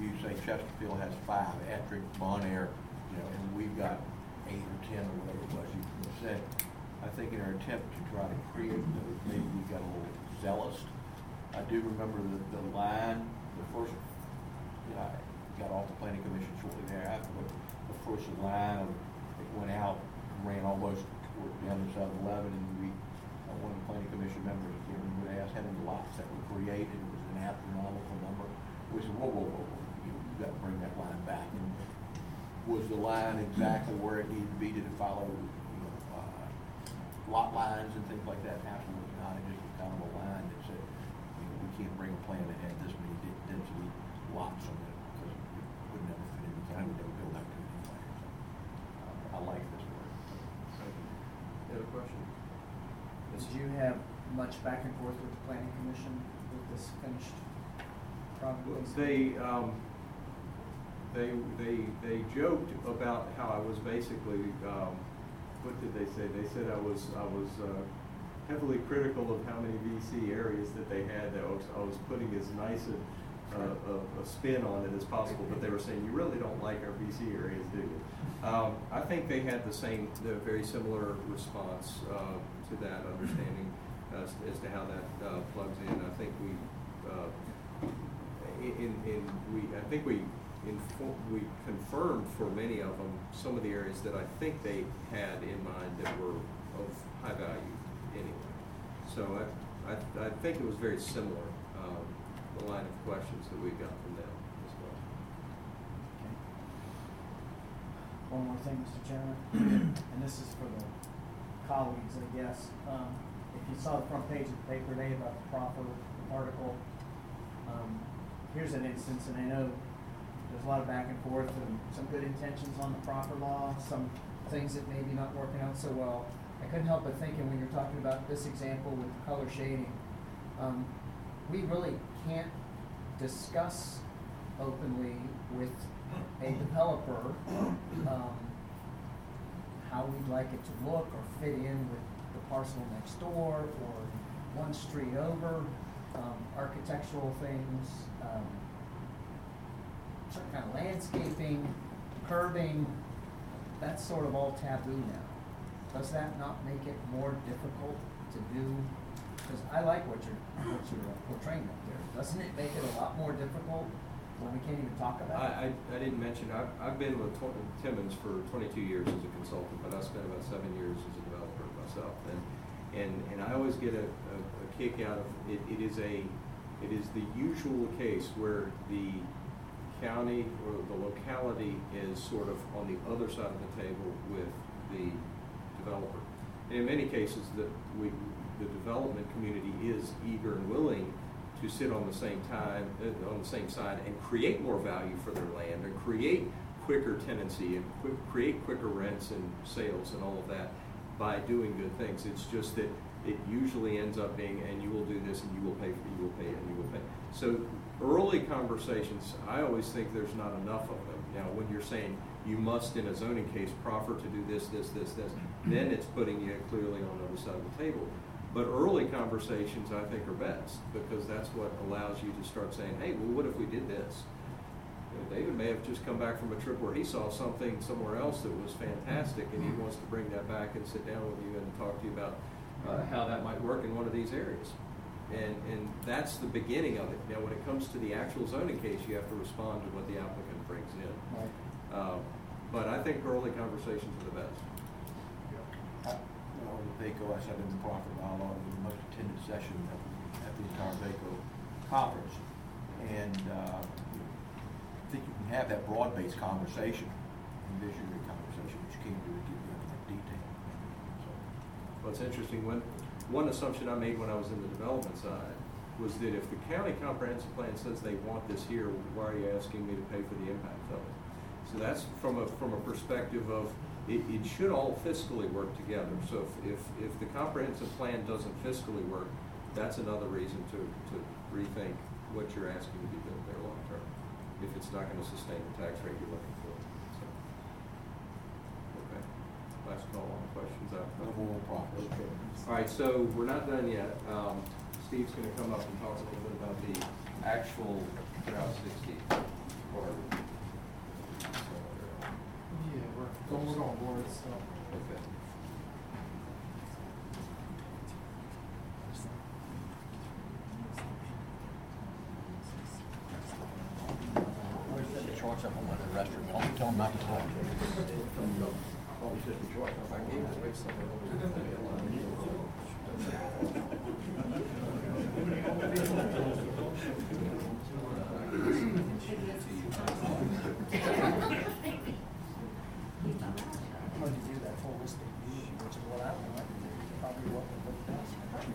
you say Chesterfield has five, Ettrick, Bon Air, you know, and we've got eight or ten or whatever it was you said. I think in our attempt to try to create those, maybe we got a little zealous. I do remember the, the line, the first, you know, I got off the planning commission shortly thereafter, but the first line of, it went out, ran almost toward the other side of eleven, and we, uh, one of the planning commission members, know, we asked how many lots that were created, it was an astronomical number. We said, whoa, whoa, whoa, whoa, you gotta bring that line back, and was the line exactly where it needed to be, did it follow, you know, uh, lot lines and things like that? Absolutely not, it just was kind of a line that said, you know, we can't bring a plan that had this many de- density lots on it, because it would never fit in, the county would build that to anyway. So, uh, I like this word. You have a question? Did you have much back and forth with the planning commission with this finished product? They, um, they, they, they joked about how I was basically, um, what did they say? They said I was, I was, uh, heavily critical of how many VC areas that they had, that I was, I was putting as nice a, a, a- spin on it as possible, but they were saying, you really don't like our VC areas, do you? Um, I think they had the same, the very similar response, uh, to that understanding as, as to how that, uh, plugs in. I think we, uh, in, in, we, I think we we confirmed for many of them, some of the areas that I think they had in mind that were of high value. So I, I, I think it was very similar, um, the line of questions that we got from them as well. Okay. One more thing, Mr. Chairman, and this is for the colleagues, I guess. Um, if you saw the front page of the paper today about the proffer article, um, here's an instance, and I know there's a lot of back and forth and some good intentions on the proffer law, some things that maybe not working out so well. I couldn't help but thinking when you're talking about this example with color shading, um, we really can't discuss openly with a developer, um, how we'd like it to look or fit in with the parcel next door or one street over, um, architectural things, um, certain kind of landscaping, curbing, that's sort of all taboo now. Does that not make it more difficult to do? Because I like what you're, what you're portraying up there. Doesn't it make it a lot more difficult when we can't even talk about it? I, I, I didn't mention, I've, I've been with Tw- Timmons for twenty-two years as a consultant, but I spent about seven years as a developer myself. And, and, and I always get a, a, a kick out of, it, it is a, it is the usual case where the county or the locality is sort of on the other side of the table with the developer. And in many cases, the, we, the development community is eager and willing to sit on the same time, uh, on the same side and create more value for their land and create quicker tenancy and create quicker rents and sales and all of that by doing good things. It's just that it usually ends up being, and you will do this and you will pay, for you will pay, and you will pay. So early conversations, I always think there's not enough of them. Now, when you're saying you must, in a zoning case, proffer to do this, this, this, this, then it's putting you clearly on the other side of the table. But early conversations, I think, are best, because that's what allows you to start saying, hey, well, what if we did this? You know, David may have just come back from a trip where he saw something somewhere else that was fantastic, and he wants to bring that back and sit down with you and talk to you about uh, how that might work in one of these areas. And, and that's the beginning of it. Now, when it comes to the actual zoning case, you have to respond to what the applicant brings in. Right. Uh, But I think early conversations are the best. I- You know, the VACO, I sat in the Crawford dialogue, was the most attended session of, at the entire VACO conference. And, uh, think you can have that broad-based conversation, and visionary conversation, but you can't really get into the detail. So, Well, it's interesting, when, one assumption I made when I was in the development side was that if the county comprehensive plan says they want this here, why are you asking me to pay for the impact of it? So that's from a, from a perspective of, it, it should all fiscally work together. So if, if, if the comprehensive plan doesn't fiscally work, that's another reason to, to rethink what you're asking to be built there long term, if it's not gonna sustain the tax rate you're looking for, so. Okay, last call on questions out. Overall progress. Okay. All right, so we're not done yet. Um, Steve's gonna come up and talk a little bit about the actual Route sixty part. Yeah, we're, we're on board, so. Okay. Set the shorts up on the restroom, don't tell them not to talk. I'm going to do that holistic view, which is what I would like to do, probably what the book does.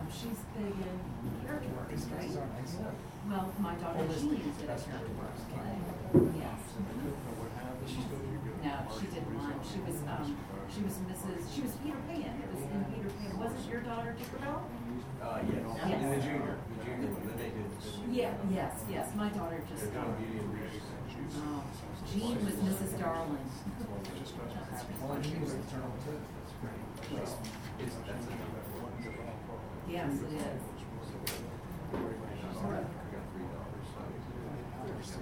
she's big in character works, right? Well, my daughter Jean did a character works play, yes. No, she didn't mind, she was, um, she was Mrs., she was Peter Pan, it was in Peter Pan, wasn't your daughter Tinkerbell? Uh, yes, Yes. and the junior, the junior one, then they did. Yeah, yes, yes, my daughter just, doing Beauty and the Beast. um, Jean was Mrs. Darling. Well, and she was internal too. It's, that's a number one. Yes, it is. I got three daughters, so.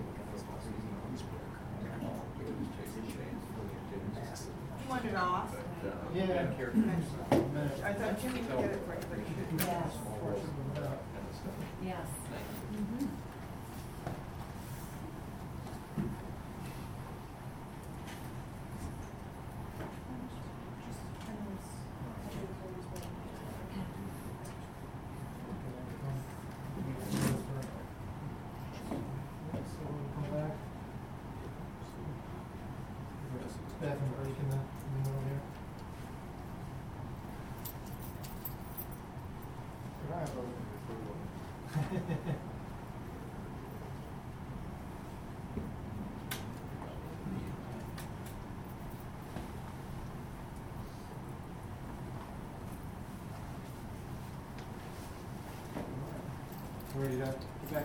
You want it off? But, Yeah. I thought Jimmy would get it for everybody. Yes, yes. Mhm. So we'll come back. Bathroom break in the, in the middle here. Could I have a- We're Ready to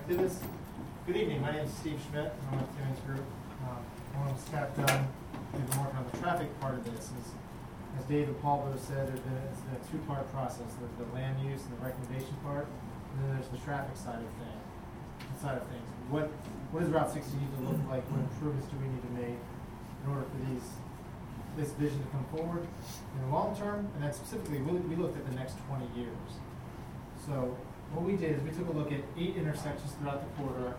Good evening, my name is Steve Schmidt, I'm with Timmons Group. Um, I want to step down, been working on the traffic part of this. As, Paul both said, there's been, it's been a two-part process. There's the land use and the recommendation part, and then there's the traffic side of thing, side of things. What, what does Route sixty need to look like? What improvements do we need to make in order for these, this vision to come forward in the long term? And then specifically, we, we looked at the next twenty years. So what we did is we took a look at eight intersections throughout the corridor,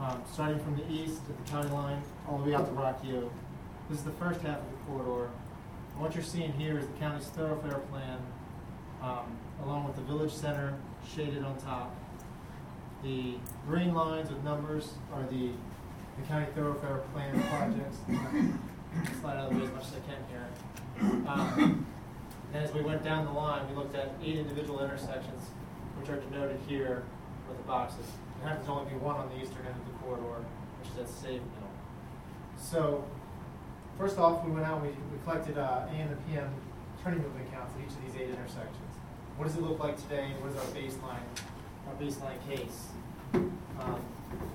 um, starting from the east at the county line, all the way out to Rocky Oak. This is the first half of the corridor. And what you're seeing here is the county's thoroughfare plan, um, along with the village center shaded on top. The green lines with numbers are the, the county thoroughfare plan projects. Slide out of the way as much as I can here. Um, and as we went down the line, we looked at eight individual intersections, which are denoted here with the boxes. There happens to only be one on the eastern end of the corridor, which is at Save Mill. So, first off, we went out, we, we collected, uh, AM and PM turning movement counts at each of these eight intersections. What does it look like today? What is our baseline, our baseline case? Um,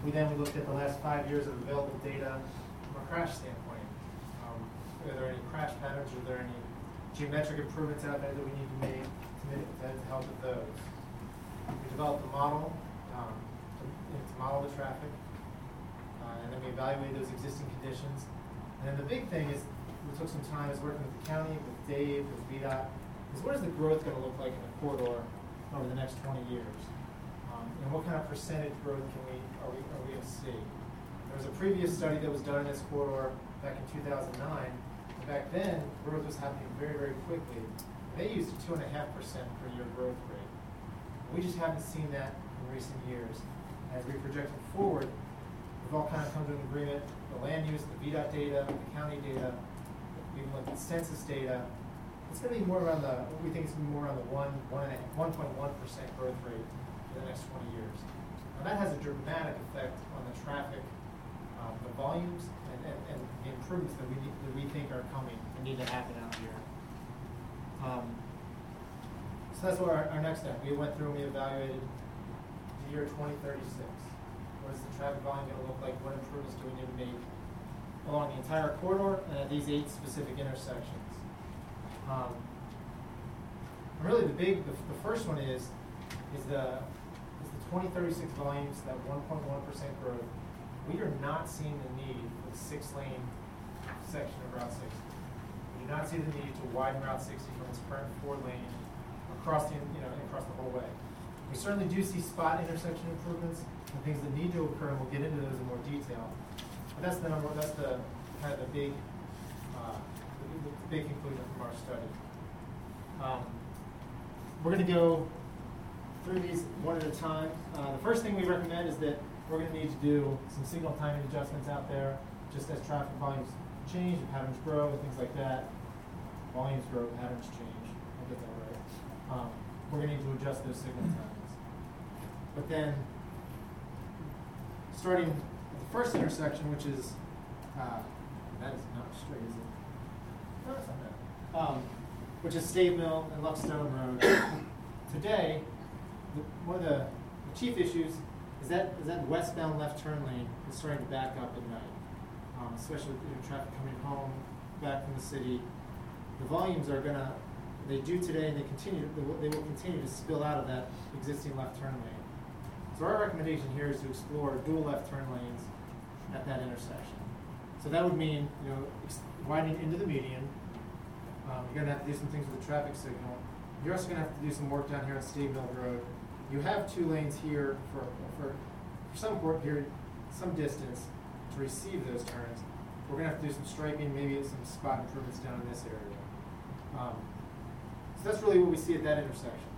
we then, looked at the last five years of available data from a crash standpoint. Um, are there any crash patterns? Are there any geometric improvements out there that we need to make to to help with those. We developed a model, um, to, to model the traffic, uh, and then we evaluated those existing conditions. And then the big thing is, we took some time, is working with the county, with Dave, with VDOT, is what is the growth gonna look like in the corridor over the next twenty years? Um, and what kind of percentage growth can we, are we, are we gonna see? There was a previous study that was done in this corridor back in two thousand nine, and back then, growth was happening very, very quickly. They used a two and a half percent per year growth rate. We just haven't seen that in recent years. As we project it forward, we've all kind of come to an agreement, the land use, the VDOT data, the county data, we've looked at census data. It's gonna be more around the, we think it's gonna be more around the one, one and a, one point one percent growth rate for the next twenty years. Now, that has a dramatic effect on the traffic, um, the volumes, and, and, and the improvements that we that we think are coming, and need to happen out here. Um, so that's what our, our next step, we went through and we evaluated the year twenty thirty-six. What is the traffic volume gonna look like, what improvements do we need to make along the entire corridor and at these eight specific intersections? Um, and really the big, the, the first one is, is the, is the twenty thirty-six volumes, that one point one percent growth. We are not seeing the need for the six-lane section of Route sixty. We do not see the need to widen Route sixty from its current four-lane across the, you know, across the whole way. We certainly do see spot intersection improvements and things that need to occur, and we'll get into those in more detail. But that's the number, that's the, kind of the big, uh, the, the big conclusion from our study. Um, we're gonna go through these one at a time. Uh, the first thing we recommend is that we're gonna need to do some signal timing adjustments out there, just as traffic volumes change and patterns grow and things like that. Volumes grow, patterns change. I'll get that right. Um, we're gonna need to adjust those signal timings. But then, starting at the first intersection, which is, uh, that is not straight, is it? No, it's not. Um, which is Stave Mill and Luckstone Road. Today, the, one of the, the chief issues is that, is that westbound left turn lane is starting to back up at night. Um, especially, you know, traffic coming home, back from the city. The volumes are gonna, they do today and they continue, they will, they will continue to spill out of that existing left turn lane. So our recommendation here is to explore dual left turn lanes at that intersection. So that would mean, you know, widening into the median. Um, you're gonna have to do some things with the traffic signal. You're also gonna have to do some work down here on Stave Mill Road. You have two lanes here for, for, for some period, some distance to receive those turns. We're gonna have to do some striping, maybe some spot improvements down in this area. Um, so that's really what we see at that intersection.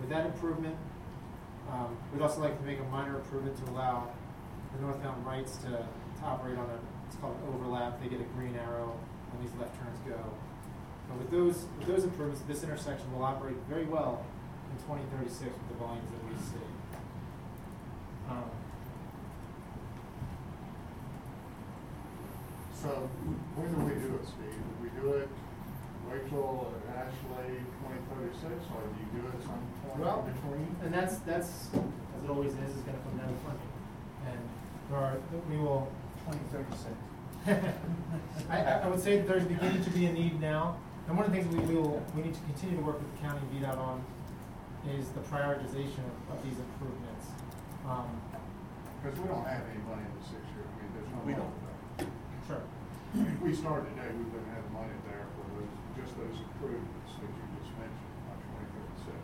With that improvement, um, we'd also like to make a minor improvement to allow the northbound rights to, to operate on a, it's called an overlap, they get a green arrow when these left turns go. But with those, with those improvements, this intersection will operate very well in twenty thirty-six with the volumes that we see. Um, So when do we do it, Steve? We do it, wait till Ashley twenty thirty-six, or do you do it some point Well, in between? and that's, that's, as it always is, is gonna come down to funding. And there are, we will, Twenty thirty-six. I, I I would say that there's beginning to be a need now, and one of the things we will, we need to continue to work with the county VDOT on is the prioritization of, of these improvements. Um, Because we don't have any money in the six year, I mean, there's no. We money don't. there. sure. If we started today, we wouldn't have money there for those, just those improvements that you just mentioned on twenty thirty-six.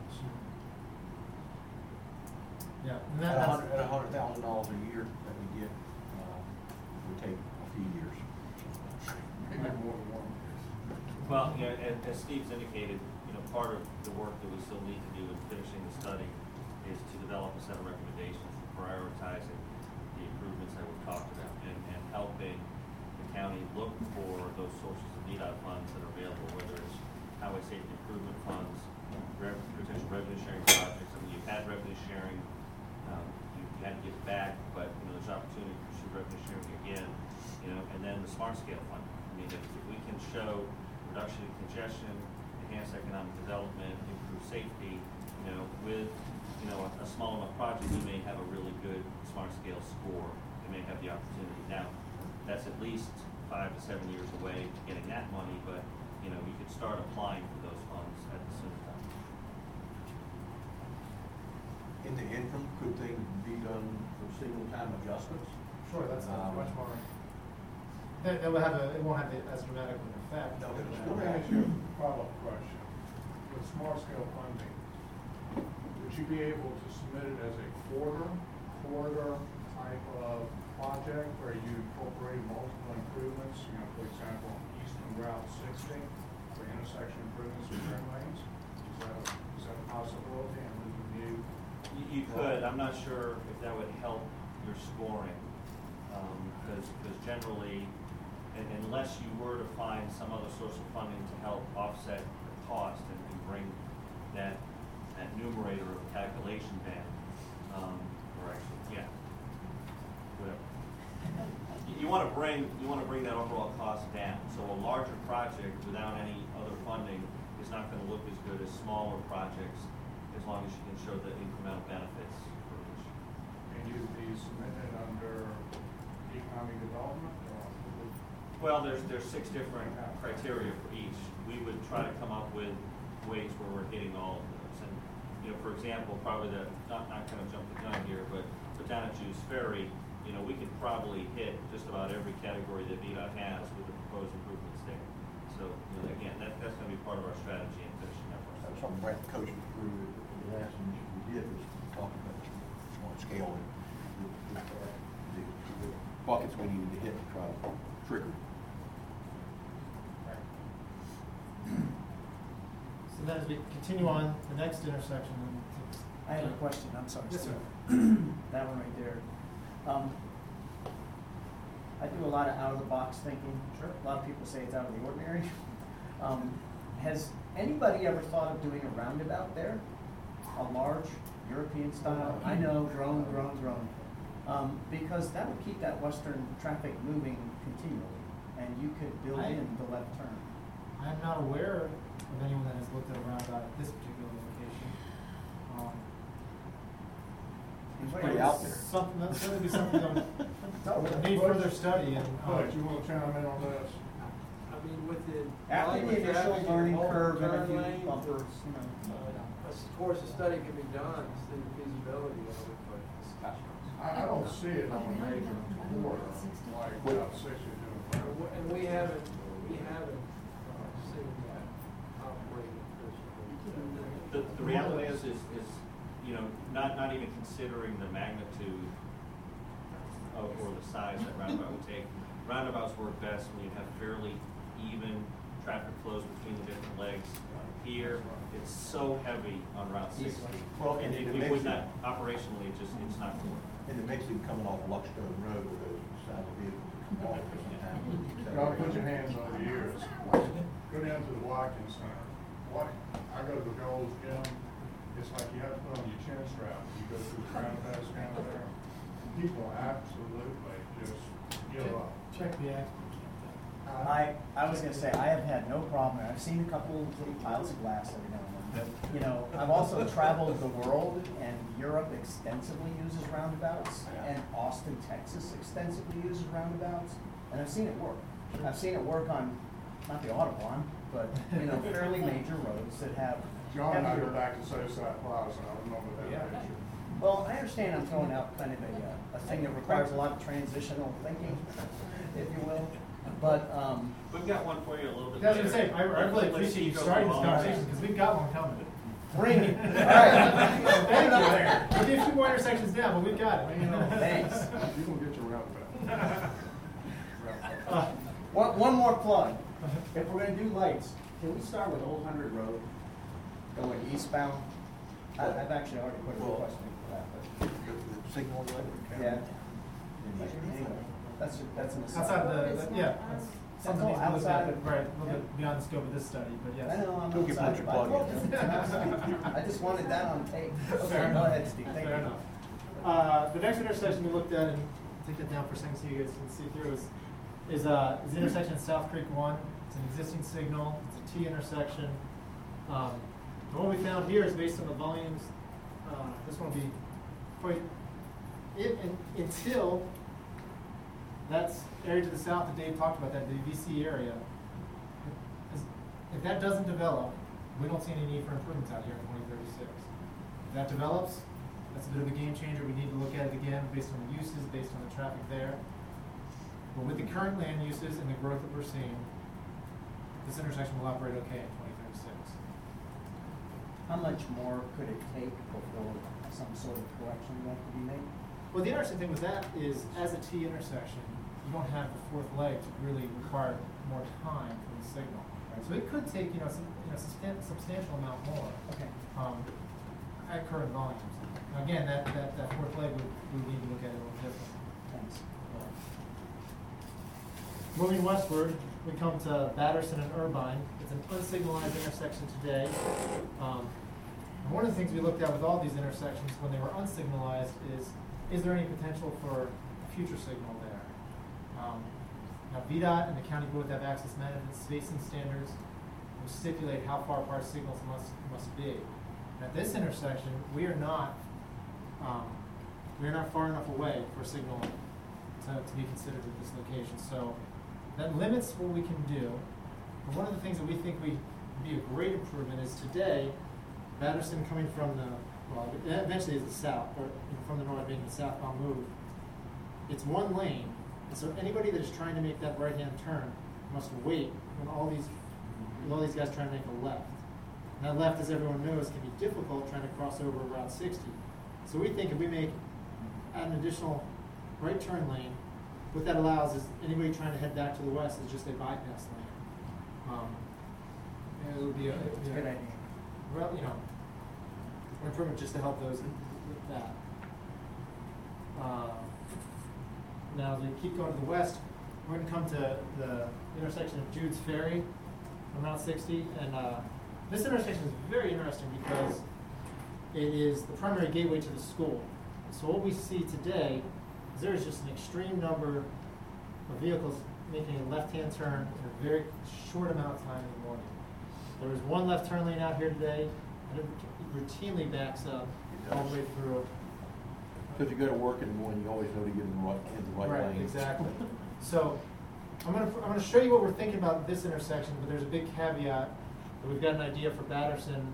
Yeah, and At that, a that's, hundred, at a hundred thousand dollars a year that we get, uh, would take a few years. Maybe more than one. Well, you know, as, as Steve's indicated, you know, part of the work that we still need to do in finishing the study is to develop a set of recommendations for prioritizing the improvements that we've talked about and, and helping the county look for those sources of Funds that are available, whether it's highway safety improvement funds, rev, potential revenue sharing projects. I mean, you've had revenue sharing, um, you had to give it back, but, you know, there's opportunity to pursue revenue sharing again, you know, and then the smart scale fund. I mean, if, if we can show reduction in congestion, enhance economic development, improve safety, you know, with, you know, a, a small enough project, you may have a really good smart scale score. You may have the opportunity. Now, that's at least five to seven years away to getting that money, but, you know, you could start applying for those funds at the same time. in the interim, could things be done for single time adjustments? Sure, that's uh, Um, much more, that, that will have a, it won't have the as dramatic an effect. No, it's Let me ask you a follow-up question. With smart scale funding, would you be able to submit it as a quarter, quarter type of project where you incorporate multiple improvements? You know, for example, eastern Route sixty, for intersection improvements and turn lanes? Is that, a- that a possibility can view? You, you could, I'm not sure if that would help your scoring, um, because, because generally, and unless you were to find some other source of funding to help offset the cost and, and bring that, that numerator of calculation down, um, or actually, yeah, whatever. You- You wanna bring, you wanna bring that overall cost down, so a larger project without any other funding is not gonna look as good as smaller projects, as long as you can show the incremental benefits for each. Can you be submitted under economic development or? Well, there's, there's six different criteria for each. We would try to come up with ways where we're hitting all of those. And, you know, for example, probably the, not, not kind of jump the gun here, but, but down at Ferry, you know, we could probably hit just about every category that VDOT has with the proposed improvements there. So, you know, again, that, that's gonna be part of our strategy in finishing that That was process. something Brent coached through, the last mission we did was talk about smart scale and the, the, the buckets we needed to hit to try to trigger. So then as we continue on, the next intersection. I have a question, I'm sorry. Yes, sir. That one right there. Um, I do a lot of out-of-the-box thinking. Sure. A lot of people say it's out of the ordinary. Um, has anybody ever thought of doing a roundabout there? A large European style? I know, drone, drone, drone. Um, because that would keep that western traffic moving continually, and you could build I- in the left turn. I'm not aware of anyone that has looked at a roundabout at this particular location. Um, It's pretty out there. Something, that's gonna be something that would need further study and. um, Bud, you wanna chime in on this? I mean, with the. After the initial learning curve and a turn few bumpers, you know. uh, Of course, a study can be done, to see the feasibility of it, but I, I don't see it on a major corridor like Route sixty doing. And we- And we haven't, we haven't uh, seen that operating efficiently. The, the reality is, is, is, you know, not, not even considering the magnitude of, or the size that roundabout would take. Roundabouts work best when you have fairly even traffic flows between the different legs. Here, it's so heavy on Route sixty. Well, and It, it it makes would it- not, operationally, it just, it's not going. And it makes it coming off Luckstone Road with those side of vehicles that come off sometimes. Y'all put your hands on your ears. Go down to the Watkins Center. What, I go to the Gold's Gym, it's like you have to put on your chin strap. You go through the roundabouts down there. People absolutely just give up. Check the act. Uh, I, I was gonna say, I have had no problem, I've seen a couple of little piles of glass every now and then. but, You know, I've also traveled the world, and Europe extensively uses roundabouts, and Austin, Texas extensively uses roundabouts, and I've seen it work. I've seen it work on, not the Autobahn, but, you know, fairly major roads that have. John and I go back to Southside Plaza, I remember that picture. Well, I understand I'm throwing out kind of a, uh, a thing that requires a lot of transitional thinking, if you will, but, um, We've got one for you a little bit I was later. gonna say, I, I really Let's appreciate you keep starting this going. conversation, because we've got one coming. bring it, all right. Thank you. We'll do a few more intersections down, but we've got it. Thanks. You're gonna get your roundabout. Uh, One, one more plug. If we're gonna do lights, can we start with Old Hundred Road, going eastbound? I, I've actually already put a request in for that, but, The the signal light. yeah. Anyway, That's, that's an aside. Outside the, the- yeah, that's something all that needs to look outside at, of- right, a little yeah. bit beyond the scope of this study, but yes. I know, I'm Don't get outside, your but I plug thought in. this was- I just wanted that on tape. Okay, Fair go enough. ahead, Steve, thank Fair you. enough. Uh, the next intersection we looked at, and take that down for a second so you guys can see through, is, is, uh, is the intersection at South Creek One. It's an existing signal, it's a T intersection. Um, and what we found here is based on the volumes, uh, this will be, quite, it, un until that's area to the south that Dave talked about, that the VC area. If that doesn't develop, we don't see any need for improvements out here in twenty thirty-six. If that develops, That's a bit of a game changer. We need to look at it again based on the uses, based on the traffic there. But with the current land uses and the growth that we're seeing, this intersection will operate okay. How much more could it take before some sort of correction would have to be made? Well, the interesting thing with that is, as a T intersection, you don't have the fourth leg to really require more time for the signal. So it could take, you know, some, you know, substan- substantial amount more. Okay. Um, at current volumes. Now, Again, that, that, that fourth leg, we, we need to look at it a little differently. Thanks. Moving westward, we come to Batterson and Irvine. It's an unsignalized intersection today. Um, and one of the things we looked at with all these intersections when they were unsignalized is, is there any potential for future signal there? Um, now, VDOT and the county both have access management spacing standards which stipulate how far apart signals must, must be. At this intersection, we are not, um, we are not far enough away for signal to, to be considered at this location. So that limits what we can do. And one of the things that we think we would be a great improvement is today, Batterson coming from the, well, eventually it's the south, but from the north being the southbound move. It's one lane, and so anybody that is trying to make that right-hand turn must wait when all these, when all these guys trying to make a left. And that left, as everyone knows, can be difficult trying to cross over Route sixty. So we think if we make, an additional right turn lane, what that allows is anybody trying to head back to the west is just a bypass lane. Um, and it would be a, it would be a- Good idea. Well, you know, an improvement just to help those with that. Uh, Now, as we keep going to the west, we're gonna come to the intersection of Jude's Ferry on Route sixty, and, uh, this intersection is very interesting because it is the primary gateway to the school. So what we see today is there is just an extreme number of vehicles making a left-hand turn in a very short amount of time in the morning. There was one left turn lane out here today, and it routinely backs up all the way through. Cause you go to work in the morning, you always know to get in the right, in the right lane. Right, exactly. So, I'm gonna, I'm gonna show you what we're thinking about this intersection, but there's a big caveat, that we've got an idea for Batterson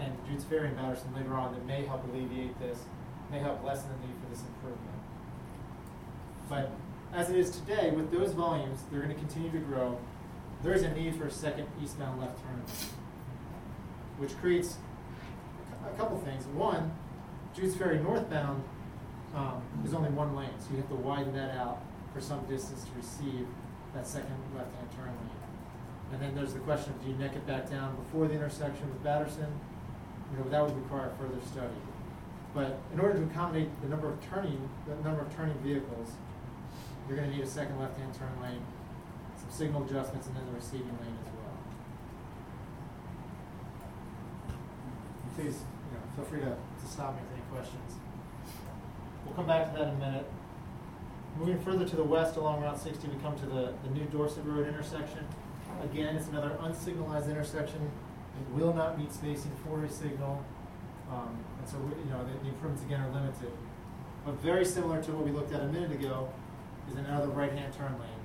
and Jude's Ferry and Batterson later on that may help alleviate this, may help lessen the need for this improvement. But as it is today, with those volumes, they're gonna continue to grow, there is a need for a second eastbound left turn, which creates a couple things. One, Jude's Ferry northbound um, is only one lane, so you have to widen that out for some distance to receive that second left-hand turn lane. And then there's the question of do you neck it back down before the intersection with Batterson? You know, that would require further study. But in order to accommodate the number of turning, the number of turning vehicles, you're gonna need a second left-hand turn lane, some signal adjustments, and then the receiving lane as well. Please, you know, feel free to, to stop me with any questions. We'll come back to that in a minute. Moving further to the west along Route sixty, we come to the, the new Dorset Road intersection. Again, it's another unsignalized intersection. It will not meet spacing for a signal. Um, and so, you know, the, the improvements again are limited. But very similar to what we looked at a minute ago is another right-hand turn lane.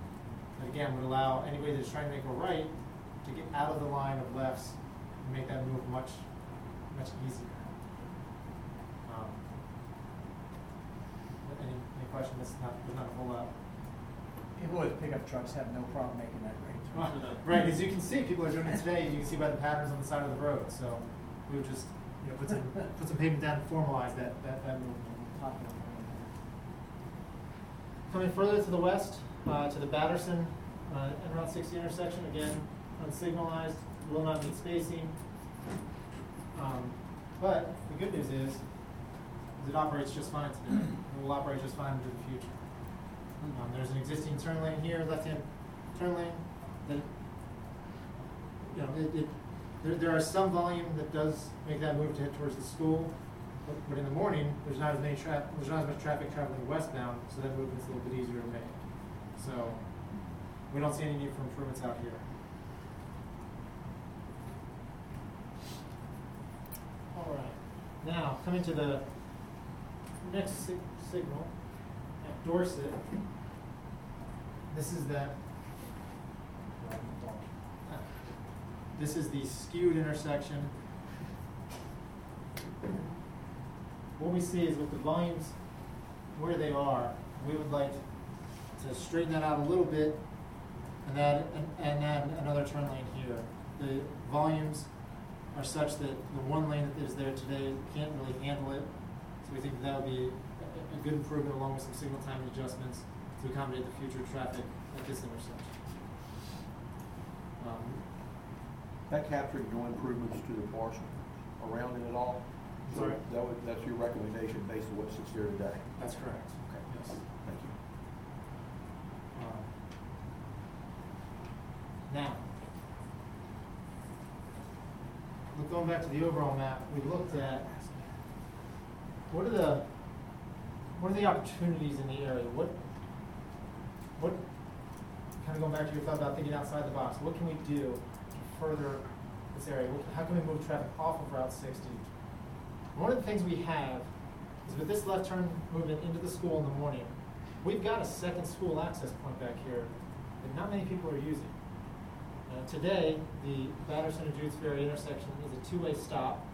That again would allow anybody that's trying to make a right to get out of the line of lefts and make that move much, much easier. Um, any, any question? This is not, there's not a whole lot. People with pickup trucks have no problem making that range. Right, as you can see, people are doing it today, you can see by the patterns on the side of the road, so we would just, you know, put some, put some pavement down and formalize that, that, that movement. Coming further to the west, uh, to the Batterson, uh, and Route sixty intersection, again, unsignalized, will not meet spacing. Um, but the good news is, is it operates just fine today, it will operate just fine into the future. Um, there's an existing turn lane here, left-hand turn lane, that, you know, it, it, there, there are some volume that does make that move to head towards the school, but, but in the morning, there's not as many there's not as much traffic traveling westbound, so that movement's a little bit easier to make. So, we don't see any need for improvements out here. All right, now, coming to the next sig- signal at Dorset. This is that. Uh, this is the skewed intersection. What we see is with the volumes where they are, we would like to straighten that out a little bit and add, and, add another turn lane here. The volumes are such that the one lane that is there today can't really handle it. So we think that would be a, good improvement along with some signal timing adjustments to accommodate the future traffic at this intersection. Um, That capturing no improvements to the parcel around it at all? So Sorry? That would, that's your recommendation based on what sits there today? That's correct. Okay. Yes. Thank you. Um, Now, look, going back to the overall map, we looked at what are the, what are the opportunities in the area? What, what, kind of going back to your thought about thinking outside the box, what can we do to further this area? What- How can we move traffic off of Route sixty? One of the things we have is with this left turn movement into the school in the morning, we've got a second school access point back here that not many people are using. Uh, today, the Batterson and Jude's Ferry intersection is a two-way stop.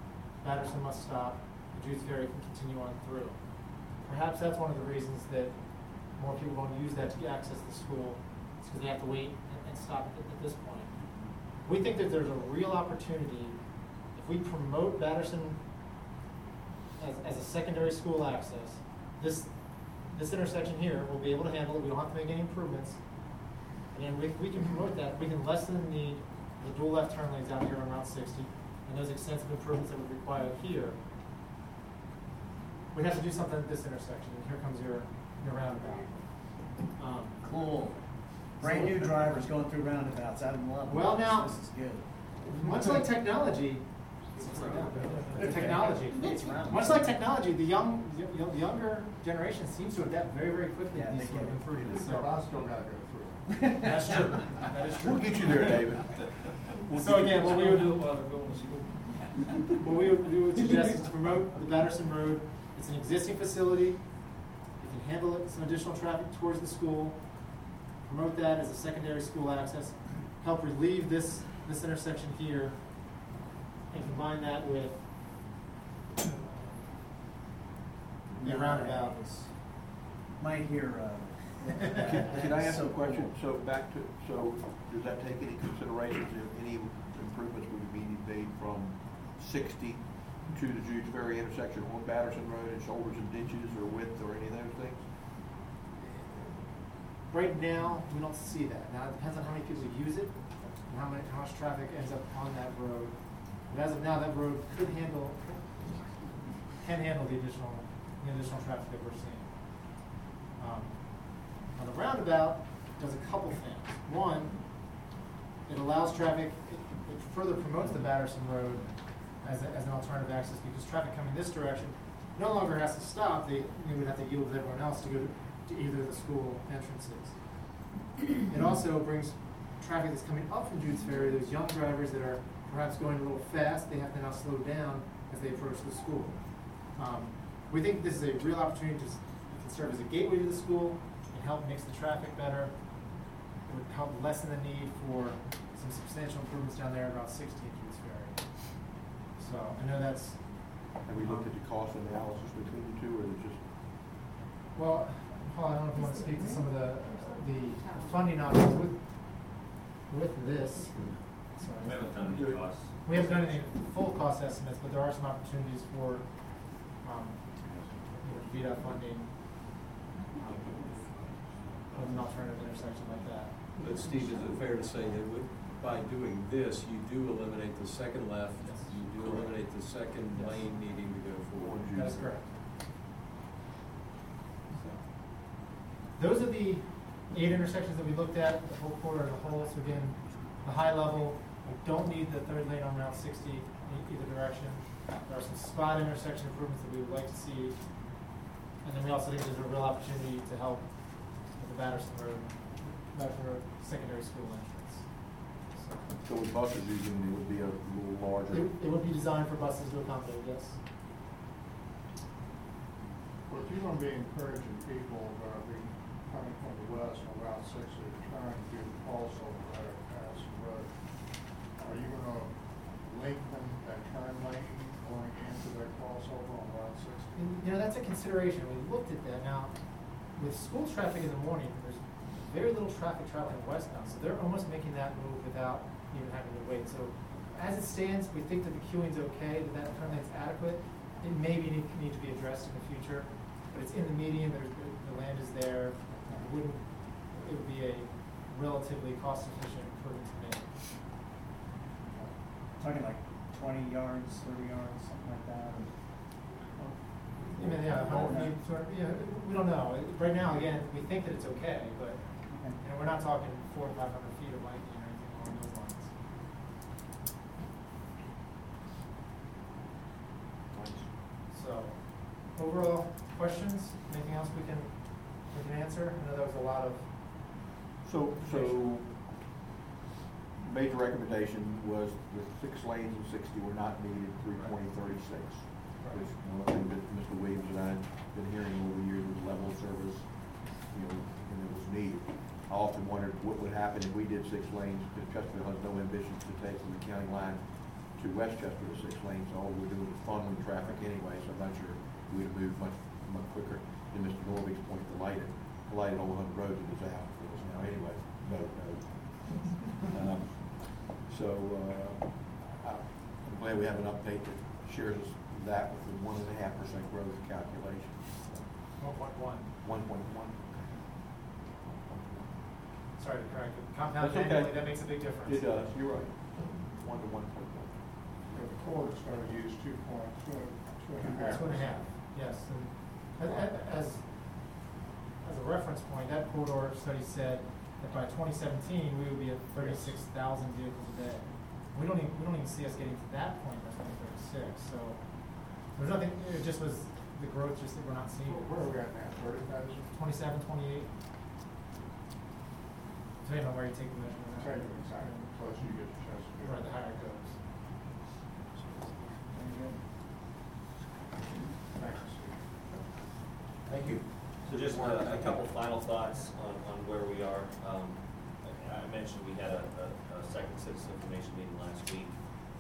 Batterson must stop, the Jude's Ferry can continue on through. Perhaps that's one of the reasons that more people don't use that to access the school, because they have to wait and, and stop at, at this point. We think that there's a real opportunity, if we promote Batterson as, as a secondary school access, this, this intersection here will be able to handle it, we don't have to make any improvements. And if we can promote that, we can lessen the need, the dual left turn lanes out here on Route sixty, and those extensive improvements that would require here. We have to do something at this intersection, and here comes your, your roundabout. Um, Cool. Brand new drivers going through roundabouts, I love. Well, now- This is good. Much like technology, technology, It's much like technology, the young, the the younger generation seems to adapt very, very quickly Yeah, to they these sort of get it. improvements, So I so. still gotta go through. That's true, that is true. We'll get you there, David. We'll So again, what we would do, while they're going to school. what we would, we would suggest is to promote the Batterson Road. It's an existing facility. It can handle it, some additional traffic towards the school. Promote that as a secondary school access. Help relieve this, this intersection here. And combine that with the roundabout. Might hear, uh. Can, can I ask so a question? cool. So back to, so does that take any considerations if any improvements would be made from sixty to the Jude's Ferry intersection on Batterson Road and shoulders and ditches or width or any of those things? Right now, we don't see that. Now, it depends on how many people use it, and how many, how much traffic ends up on that road. But as of now, that road could handle, can handle the additional, the additional traffic that we're seeing. Um, Now, the roundabout does a couple things. One, it allows traffic, it, it further promotes the Batterson Road as, a- as an alternative access, because traffic coming this direction no longer has to stop, they, they would have to yield with everyone else to go to, to either of the school entrances. It also brings traffic that's coming up from Jude's Ferry, those young drivers that are perhaps going a little fast, they have to now slow down as they approach the school. Um, we think this is a real opportunity to, s- serve as a gateway to the school and help mix the traffic better. It would help lessen the need for some substantial improvements down there at Route sixteen Jude's Ferry. So, I know that's, Have we looked at the cost analysis between the two or is it just? well, Paul, I don't know if you want to speak to some of the, the funding options with, with this. Sorry. We haven't done any costs. We haven't done any full cost estimates, but there are some opportunities for, um, you know, VDOT funding, um, with an alternative intersection like that. But Steve, is it fair to say that with, by doing this, you do eliminate the second left, Yes. you do eliminate the second lane needing to go forward? That is correct. Those are the eight intersections that we looked at, the whole quarter as a whole, so again, the high level, we don't need the third lane on Route sixty in either direction. There are some spot intersection improvements that we would like to see. And then we also think there's a real opportunity to help with the Batterson Road, Batterson Road secondary school entrance. So, So with buses using, it would be a little larger? It, it would be designed for buses to accommodate, yes. Well, if you're gonna be encouraging people that are be coming from the west on Route sixty to try and do also there past the road, are you gonna lengthen that turn lane going into that crossover on Route know that's a consideration, we looked at that. Now, with school traffic in the morning, there's very little traffic traveling westbound, so they're almost making that move without even having to wait. So as it stands, we think that the queuing's okay, that that turn lane's adequate. It may be, need, need to be addressed in the future, but it's in the median, there's, the the land is there. It wouldn't, it would be a relatively to make. Talking like twenty yards, thirty yards, something like that, or? I mean, yeah, hundred feet, two hundred, yeah, we don't know. Right now, again, we think that it's okay, but, you know, we're not talking four to five hundred feet of lightning or anything along those lines. So, overall, questions, anything else we can, we can answer? I know that was a lot of, So, so, major recommendation was the six lanes and sixty were not needed through twenty thirty-six. Which, one of the that Mr. Williams and I have been hearing over the years was level of service, you know, and it was needed. I often wondered what would happen if we did six lanes, because Chesterfield has no ambitions to take from the county line to Westchester to six lanes, all we're doing is funneling traffic anyway, so I'm not sure we'd have moved much, much quicker than Mr. Norby's point, the lighted, the lighted Old Hundred Road is out for us now anyway, no, no. Um, So, uh, I- I'm glad we have an update that shares us that with the one and a half percent growth calculation. one point one. One point one. Sorry to correct, it. compound That's okay. annually, that makes a big difference. It does, you're right. One to one point one. The court's gonna use two point, two, two and a half. Two and a half, yes, and a- a- as, as a reference point, that corridor study said that by twenty seventeen, we would be at thirty-six thousand vehicles a day. We don't even, we don't even see us getting to that point by twenty thirty-six, so there's nothing, it just was the growth just that we're not seeing. Where are we at now, thirty thousand? Twenty-seven, twenty-eight, depending on where you take the measurement. Take it, exactly, closer you get to Chesterfield. Right, the higher it goes. Thank you. So just uh, a couple final thoughts on, on where we are. Um, I mentioned we had a, a, a second citizen information meeting last week.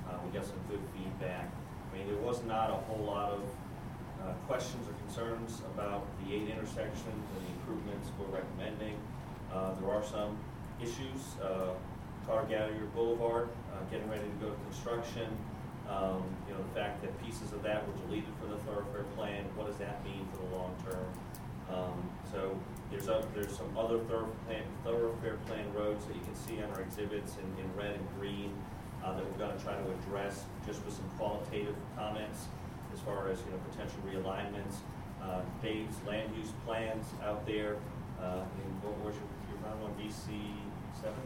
Uh, we got some good feedback. I mean, there was not a whole lot of, uh, questions or concerns about the eight intersections and the improvements we're recommending. Uh, there are some issues, uh, Gallier Boulevard, uh, getting ready to go to construction. Um, you know, the fact that pieces of that were deleted from the thoroughfare plan, what does that mean for the long term? So there's a, there's some other thoroughfare plan, roads that you can see on our exhibits in, in red and green, uh, that we're gonna try to address just with some qualitative comments as far as, you know, potential realignments. Uh, Dave's land use plans out there, uh, in, what was your, your round one, VC seven?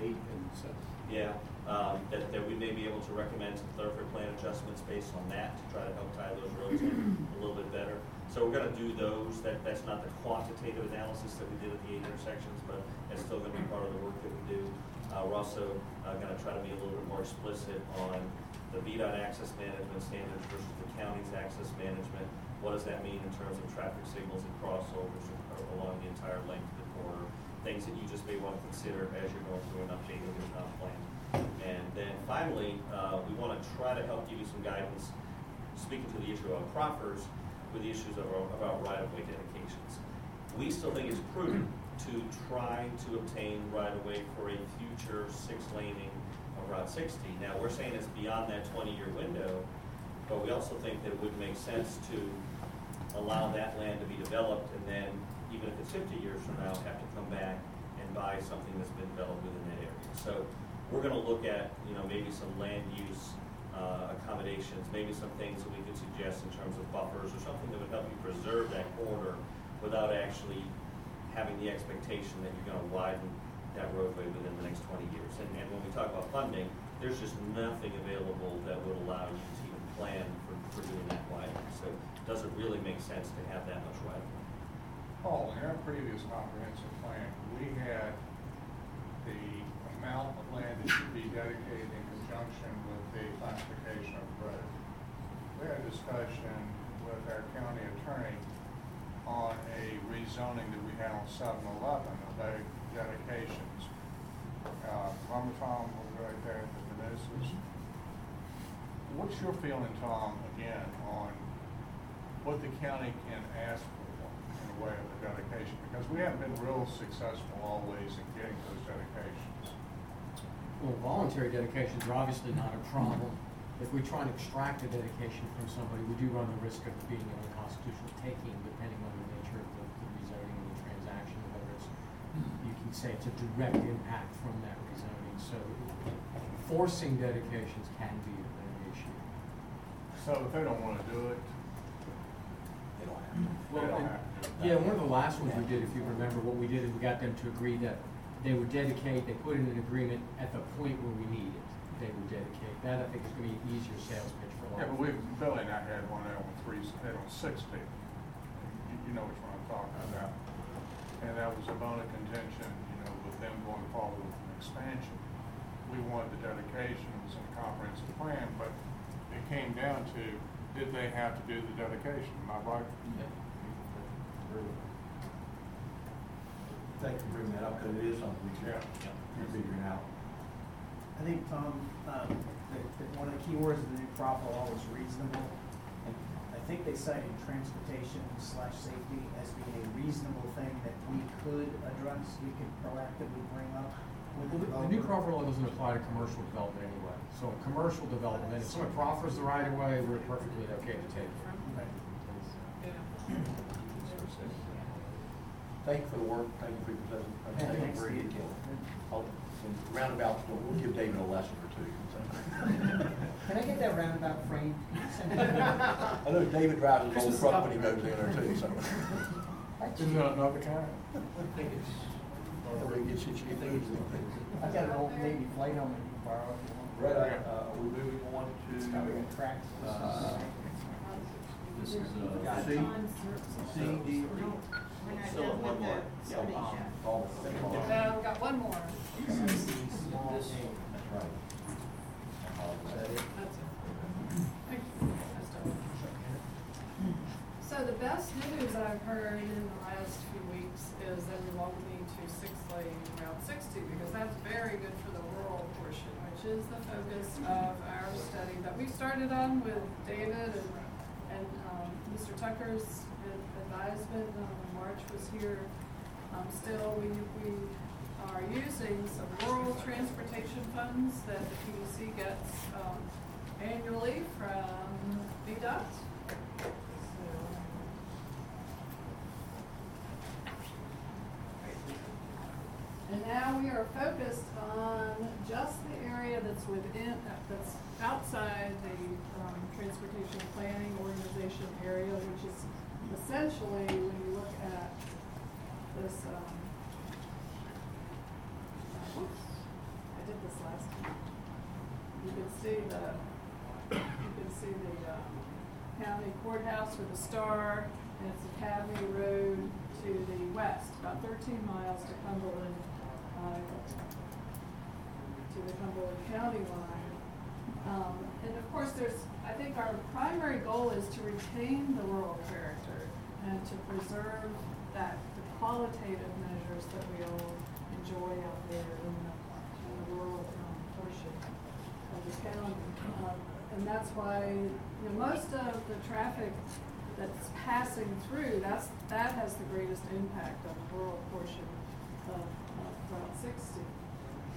Eight and seven. Yeah, um, that, that we may be able to recommend some thoroughfare plan adjustments based on that to try to help tie those roads in a little bit better. So we're gonna do those, that, that's not the quantitative analysis that we did at the eight intersections, but it's still gonna be part of the work that we do. Uh, we're also, uh, gonna try to be a little bit more explicit on the VDOT access management standards versus the county's access management. What does that mean in terms of traffic signals and crossovers along the entire length of the corridor? Things that you just may wanna consider as you're going through an update of your comp plan. And then finally, uh, we wanna try to help give you some guidance, speaking to the issue of proffers, with the issues of, about right-of-way dedications. We still think it's prudent to try to obtain right-of-way for a future six laning of Route sixty. Now, we're saying it's beyond that twenty-year window, but we also think that it would make sense to allow that land to be developed, and then, even if it's fifty years from now, have to come back and buy something that's been developed within that area. So, we're gonna look at, you know, maybe some land use, uh, accommodations, maybe some things that we could suggest in terms of buffers, or something that would help you preserve that corridor without actually having the expectation that you're gonna widen that roadway within the next twenty years. And, and when we talk about funding, there's just nothing available that would allow you to even plan for, for doing that widening. So it doesn't really make sense to have that much widening. Paul, in our previous comprehensive plan, we had the amount of land that should be dedicated in conjunction the classification of road. We had a discussion with our county attorney on a rezoning that we had on seven eleven of the dedications. Uh, Tom was right there at the Menuses? What's your feeling, Tom, again, on what the county can ask for in the way of a dedication, because we haven't been real successful always in getting those dedications. Well, voluntary dedications are obviously not a problem. If we try and extract a dedication from somebody, we do run the risk of being an unconstitutional taking, depending on the nature of the the rezoning and the transaction, whether it's, you can say it's a direct impact from that rezoning. So forcing dedications can be an issue. So if they don't wanna do it, They don't have to. they Well, don't and- have to. Yeah, one of the last ones we did, if you remember, what we did is we got them to agree that they would dedicate, they put in an agreement at the point where we need it, they would dedicate. That, I think, is gonna be an easier sales pitch for a lot Yeah, of but we've, Billy and I had one out on three, had on sixty. You, you know which one I'm talking about. And that was a bone of contention, you know, with them going forward with an expansion. We wanted the dedication, it was in the comprehensive plan, but it came down to, did they have to do the dedication? Am I right? Thank you for bringing that up, because it is something we should, Yeah. you're figuring out. I think, Tom, um, that, that one of the key words in the new proffer law was reasonable. And I think they cited transportation slash safety as being a reasonable thing that we could address, we could proactively bring up with the The new developer. proffer law doesn't apply to commercial development anyway. So commercial development, if someone proffers the right of way, we're perfectly okay to take it. Okay. Thank you for the work, thank you for your present. Yeah, Thank you thanks, for your Steve. input. I'll- and Roundabout, we'll give David a lesson or two. Can I get that roundabout framed? I know David drives his old truck when he goes in there too, so. This is another kind. Where he gets his, he thinks he's- I've got an old Navy flight helmet you can borrow if you want. Brett, uh, are moving on to? It's got like cracks. uh, This is, Got uh, it. C, C, D, We're not Still done one with more. the studies yet. We've got one more. Small that's right. Is that? That's it. So the best news I've heard in the last few weeks is that we won't need to six lane Route sixty, because that's very good for the rural portion, which is the focus of our study that we started on with David and, and, um, Mr. Tucker's advisement, um, March was here. Um, still, we, we are using some rural transportation funds that the PDC gets, um, annually from VDOT. And now we are focused on just the area that's within, that's outside the, um, transportation planning organization area, which is essentially, when you look at this, um, whoops, I did this last time. You can see the, you can see the, um, county courthouse with a star, and it's Academy Road to the west, about thirteen miles to Cumberland, uh, to the Cumberland County line. Um, and of course, there's, I think our primary goal is to retain the rural character and to preserve that, the qualitative measures that we all enjoy out there in the, in the rural um, portion of the county. Um, And that's why, you know, most of the traffic that's passing through, that's, that has the greatest impact on the rural portion of, of Route sixty.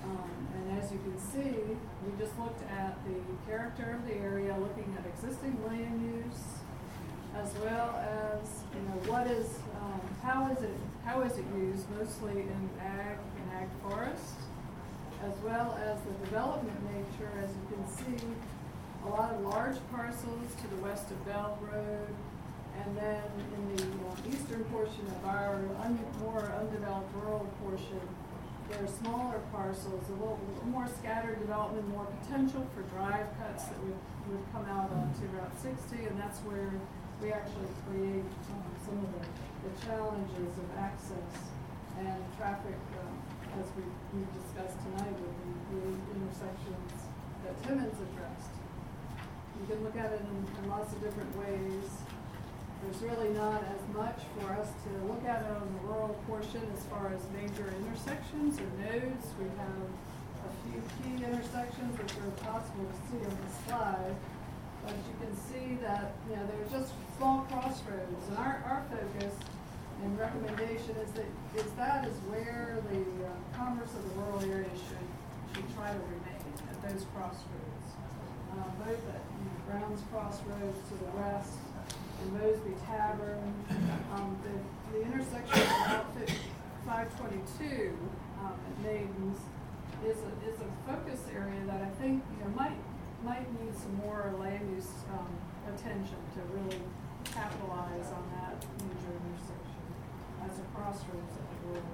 Um, and as you can see, we just looked at the character of the area, looking at existing land use, as well as, you know, what is, um, how is it, how is it used, mostly in ag, in ag forest, as well as the development nature, as you can see, a lot of large parcels to the west of Bell Road, and then in the uh, eastern portion of our un- more undeveloped rural portion, there are smaller parcels, a little more scattered development, more potential for drive cuts that would, would come out onto Route sixty, and that's where we actually create, um, some of the, the challenges of access and traffic, um, as we, we discussed tonight with the, the intersections that Timmons addressed. You can look at it in, in lots of different ways. There's really not as much for us to look at on the rural portion as far as major intersections or nodes. We have a few key intersections which are possible to see on the slide. But you can see that, you know, they're just small crossroads, and our, our focus and recommendation is that, is that is where the uh, commerce of the rural area should, should try to remain, at those crossroads. Uh, both at, you know, Brown's Crossroads to the west, and Mosby Tavern, um, the, the intersection of five twenty-two, um, at Maidens is a, is a focus area that I think, you know, might, might need some more land use, um, attention to really capitalize on that major intersection as a crossroads of the area.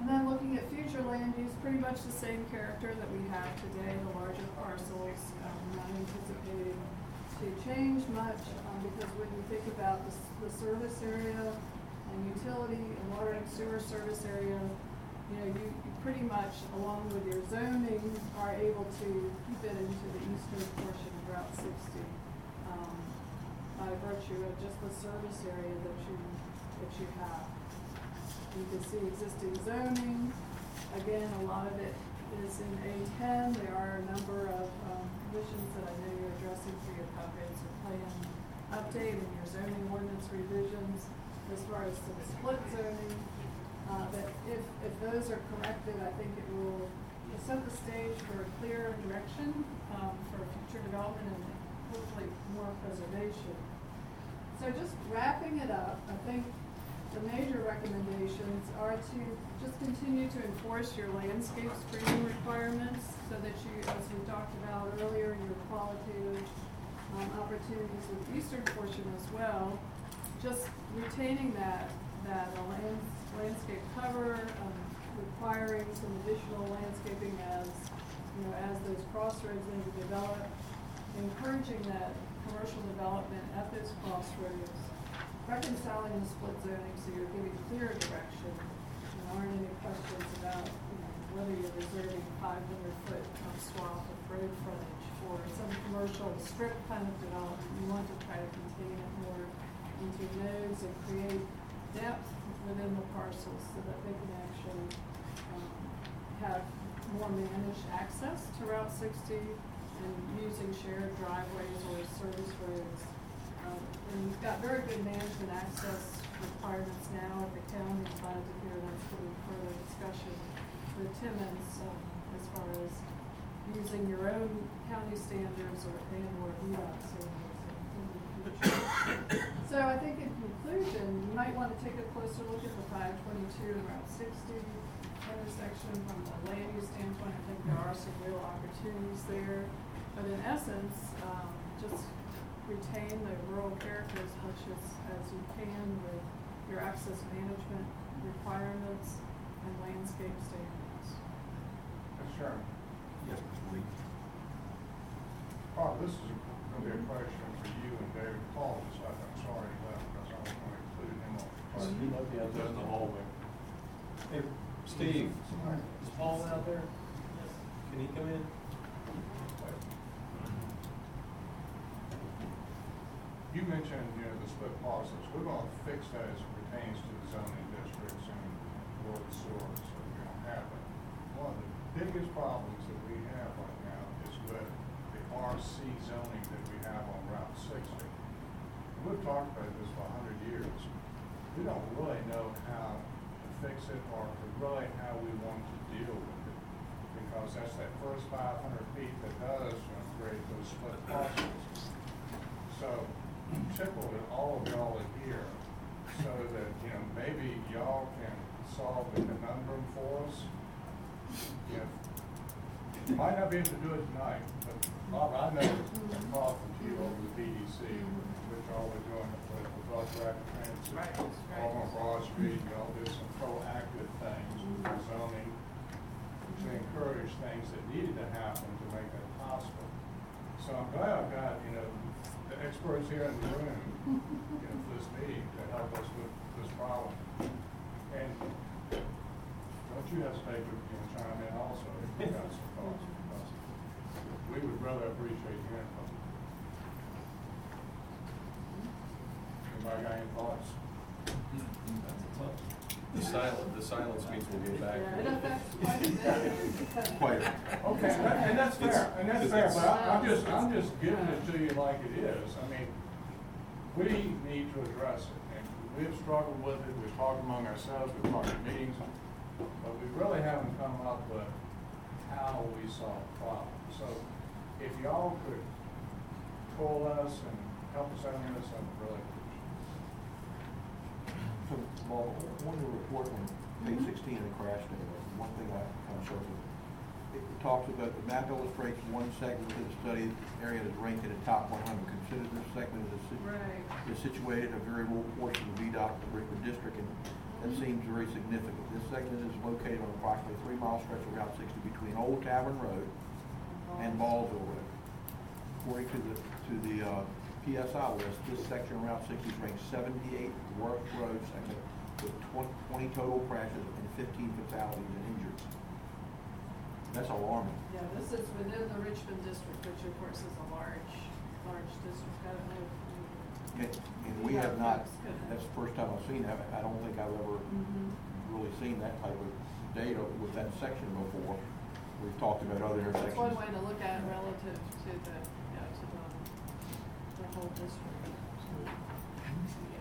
And then looking at future land use, pretty much the same character that we have today, the larger parcels, um, not anticipating to change much, um, because when you think about the, the service area and utility and water and sewer service area, you know, you, you pretty much, along with your zoning, are able to keep it into the eastern portion of Route sixty, um, by virtue of just the service area that you, that you have. You can see existing zoning, again, a lot of it is in A ten, there are a number of, um, conditions that I know you're addressing for your comprehensive plan update and your zoning ordinance revisions, as far as some split zoning. Uh, that if, if those are corrected, I think it will set the stage for a clear direction, um, for future development and hopefully more preservation. So just wrapping it up, I think the major recommendations are to just continue to enforce your landscape screening requirements so that you, as we talked about earlier, your qualitative um, opportunities with the eastern portion as well, just retaining that, that lands, landscape cover, um, requiring some additional landscaping as, you know, as those crossroads may be developed, encouraging that commercial development at those crossroads, reconciling the split zoning so you're giving clear direction. There aren't any questions about, you know, whether you're reserving five hundred foot um, swath of road frontage for some commercial strip kind of development. You want to try to contain it more into nodes and create depth within the parcels so that they can actually, um, have more managed access to Route sixty and using shared driveways or service roads. Um, and you've got very good management access requirements now at the county, glad to hear that's getting further discussion with Timmons, um, as far as using your own county standards or, and or VDOT standards. So I think in conclusion, you might wanna take a closer look at the five twenty-two and Route sixty intersection from the land use standpoint. I think there are some real opportunities there. But in essence, um, just retain the rural character as much as, as you can with your access management requirements and landscape standards. Mr. Chairman. Yes, Mr. Lee. Paul, this is gonna be a question for you and David Paul, just like I'm sorry he left, because I was gonna include him. He might be out there in the hallway. Hey, Steve, is Paul out there? Can he come in? You mentioned, you know, the split parcels, we're gonna fix that as it pertains to the zoning districts and water and sewer, so we don't have it. One of the biggest problems that we have right now is with the RC zoning that we have on Route sixty. We've talked about this for a hundred years. We don't really know how to fix it or really how we want to deal with it. Because that's that first five hundred feet that does, you know, create those split parcels. So tickled that all of y'all are here so that, you know, maybe y'all can solve the conundrum for us. You you might not be able to do it tonight, but Bob, I know from talking to you over the BDC, which y'all were doing it with the bus rapid transit. All on Broad Street, y'all did some proactive things with zoning to encourage things that needed to happen to make that possible. So I'm glad I've got, you know, the experts here in the room, you know, for this meeting to help us with this problem. And don't you hesitate to, you know, chime in also if you've got some thoughts, because we would rather appreciate hearing from you. Anybody got any thoughts? This silent, the silence means we'll get back. Yeah, it quite a bit. Quite. Okay, and that- and that's fair, and that's fair, but I, I'm just, I'm just giving it to you like it is. I mean, we need to address it, and we've struggled with it, we've talked among ourselves, we've talked in meetings, but we really haven't come up with how we solve the problem. So if y'all could coalesce and help us out on this, I'd really So, Bob, on your report on page sixteen of the crash data, one thing I kind of circled, it talks about, the map illustrates one segment of the study area that's ranked in the top one hundred. Consider this segment is, si- Right. is situated in a very rural portion of VDOT, the Richmond District, and that seems very significant. This segment is located on approximately a three-mile stretch of Route sixty between Old Tavern Road and Ballsville Road. According to the, to the, uh, PSI list, this section of Route sixty is ranked seventy-eight worst road segment with twen- twenty total crashes and fifteen fatalities and injuries. That's alarming. Yeah, this is within the Richmond district, which of course is a large, large district, I don't know. if you- And, and we have not, that's the first time I've seen that, I don't think I've ever Mhm. really seen that type of data with that section before. We've talked about other That's one way to look at it relative to the, yeah, to the, the whole district.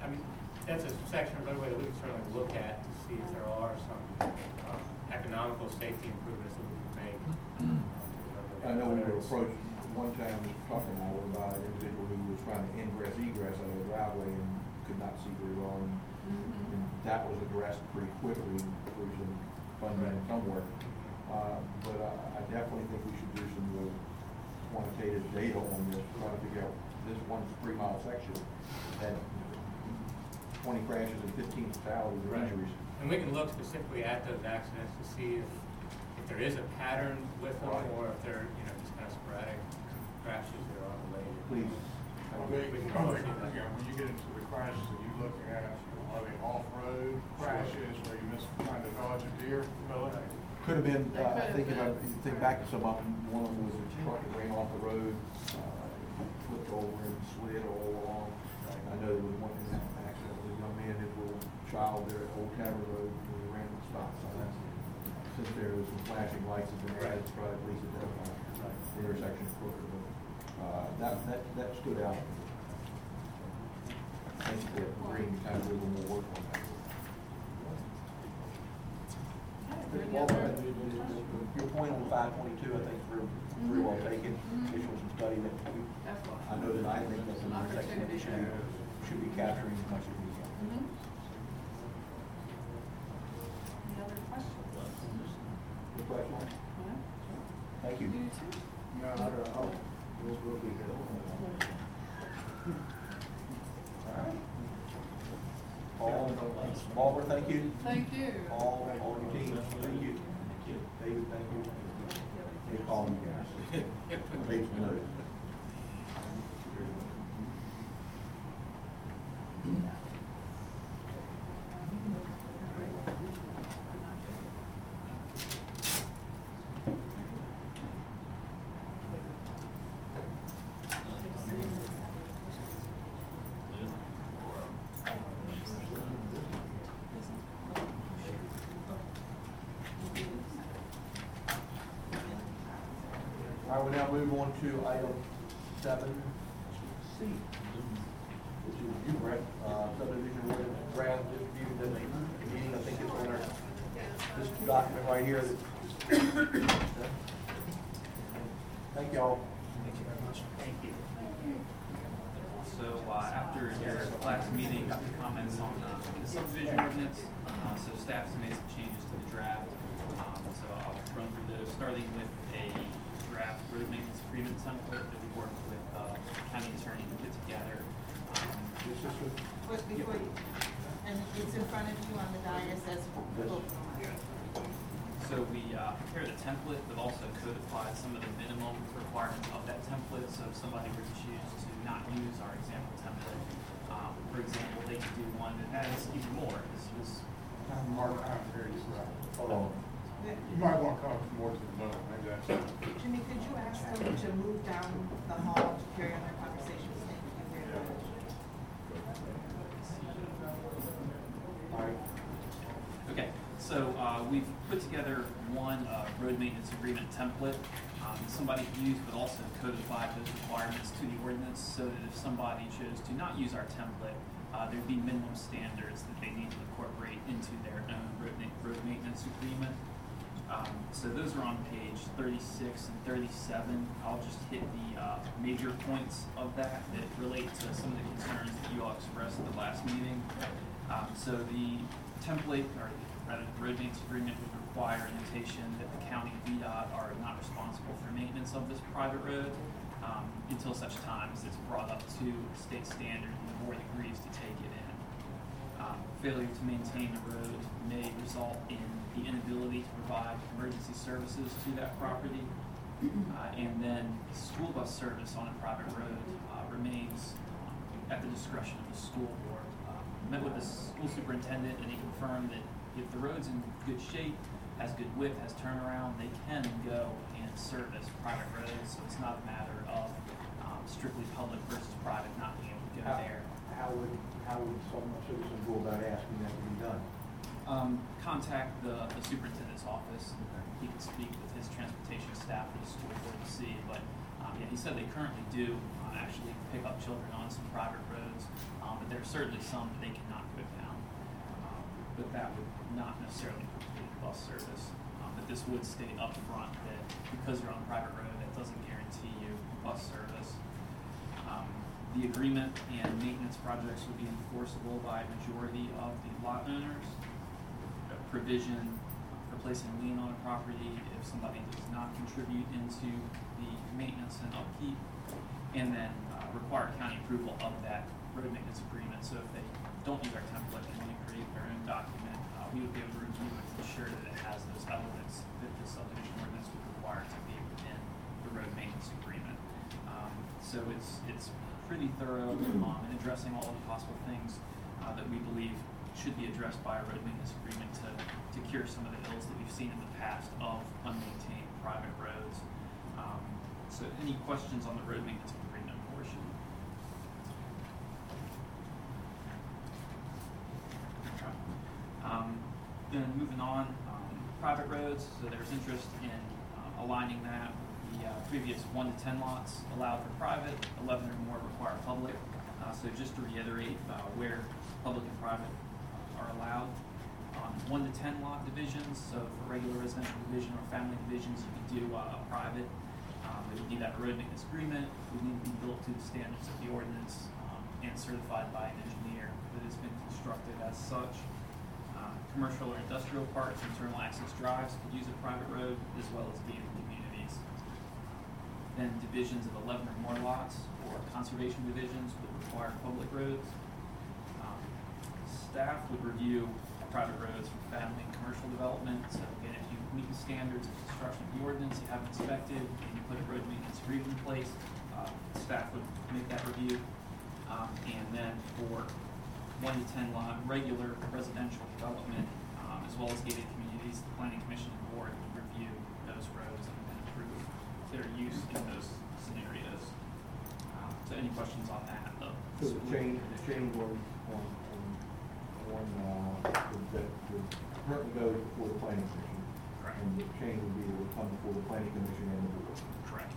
I mean, that's a section of roadway that we can certainly look at to see if there are some um, economical safety improvements that we can make. I know we were approached one time, Mr. Tucker and by an individual who was trying to ingress egress out of the driveway and could not see very well. and- Mhm. And that was addressed pretty quickly through some funding somewhere. Uh, but I, I definitely think we should do some real quantitative data on this, try to figure out this one three mile section had twenty crashes and fifteen fatalities or Right. injuries. And we can look specifically at those accidents to see if, if there is a pattern with them, Right. or if they're, you know, just kind of sporadic crashes that are unrelated. Please. They, We can look at that. again, when you get into the crashes that you look at, are they off-road crashes where you miss trying to dodge a deer? Really? Could have been, uh, I think if you think back to some of them, one of them was a truck that ran off the road, uh, flipped over and slid all along. I know there was one in that accident, with a young man, his little child there at Old Tavern Road, when he ran the stop sign. Since there was some flashing lights and there, to try to at least identify the intersection quicker, but, uh, that, that, that stood out. Thank you for agreeing to kind of do a little more work on that. Okay, any Walter, other your point on five twenty-two, I think is very, very well taken. It was some study that we, Definitely. I know that I think that's an An intersection that we should be, should be capturing as much as we can. Mhm. Any other questions? Good question. No? Thank you. You too? No, I don't, oh, we'll, we'll be good. All right. Paul, Barbara, thank you. Thank you. All, all your teams, thank you. David, thank you. They call you guys. Dave's been noted. All right, we now move on to item seven C, which is you, Brett, uh, subdivision ordinance draft distributed in the meeting, I think it's on our, this document right here. that- Thank y'all. Thank you very much. Thank you. So, uh, after your last meeting, got the comments on, uh, the subdivision ordinance, uh, so staff's made some changes to the draft. Um, so I'll run through those, starting with a draft road maintenance agreement template that we worked with, uh, county attorney to put together. Um, This is the- But before you, and it's in front of you on the dais as. So we uh, prepared a template, but also codified some of the minimum requirements of that template. So if somebody were to choose to not use our example template, um, for example, they could do one that adds even more. This was Mark, I'm very sorry. Hold on. You might want to come more to the middle, maybe that's. Jimmy, could you ask them to move down the hall to carry on their conversations? Thank you very much. Okay, so, uh, we've put together one, uh, road maintenance agreement template. Um, somebody can use, but also codified those requirements to the ordinance, so that if somebody chose to not use our template, uh, there'd be minimum standards that they need to incorporate into their own road ma- road maintenance agreement. Um, so those are on page thirty-six and thirty-seven. I'll just hit the, uh, major points of that that relate to some of the concerns that you all expressed at the last meeting. Um, so the template, or rather, the road maintenance agreement would require a notation that the county VDOT are not responsible for maintenance of this private road, um, until such time as it's brought up to state standard and the board agrees to take it in. Um, failure to maintain the road may result in the inability to provide emergency services to that property. Uh, and then school bus service on a private road, uh, remains um, at the discretion of the school board. Um, Met with the school superintendent and he confirmed that if the road's in good shape, has good width, has turnaround, they can go and service private roads. So it's not a matter of, um, strictly public versus private not being able to go How- there. How would, how would some citizen go about asking that to be done? Um, contact the, the superintendent's office, he can speak with his transportation staff for the school board to see, but, um, yeah, he said they currently do, uh, actually pick up children on some private roads, um, but there are certainly some that they cannot go down. Um, But that would not necessarily preclude bus service, um, but this would state upfront that because you're on private road, that doesn't guarantee you bus service. The agreement and maintenance projects would be enforceable by a majority of the lot owners. A Provision for placing lien on a property if somebody does not contribute into the maintenance and upkeep. And then uh, require county approval of that road maintenance agreement. So if they don't use our template and want to create their own document, uh, we would be able to review to ensure that it has those elements that the subdivision ordinance would require to be within the road maintenance agreement. Um, so it's, it's pretty thorough, um, in addressing all of the possible things, uh, that we believe should be addressed by a road maintenance agreement to, to cure some of the ills that we've seen in the past of unmaintained private roads. Um, so any questions on the road maintenance agreement portion? Um, then moving on, um, private roads, so there's interest in uh, aligning that uh, previous one to ten lots allowed for private, eleven or more require public. Uh, so just to reiterate, uh, where public and private uh, are allowed. Um, one to ten lot divisions, so for regular residential division or family divisions, you can do uh, a private. Um, but you need that road maintenance agreement, would need to be built to the standards of the ordinance, um, and certified by an engineer that has been constructed as such. Commercial or industrial parks, internal access drives could use a private road, as well as communities. Then divisions of eleven or more lots, or conservation divisions would require public roads. Um, Staff would review private roads for family and commercial development, so again, if you meet the standards of construction of the ordinance, you have inspected, and you put a road maintenance agreement in place, uh, staff would make that review. Um, and then for one to ten lot, regular residential development, um, as well as gated communities, the planning commission and board would review those roads and and approve their use in those scenarios. Uh, So any questions on that? though? So the chain, the change on, on, on, on, uh, that would currently go before the planning commission. Correct. And the chain would be, would come before the planning commission and the board. Correct.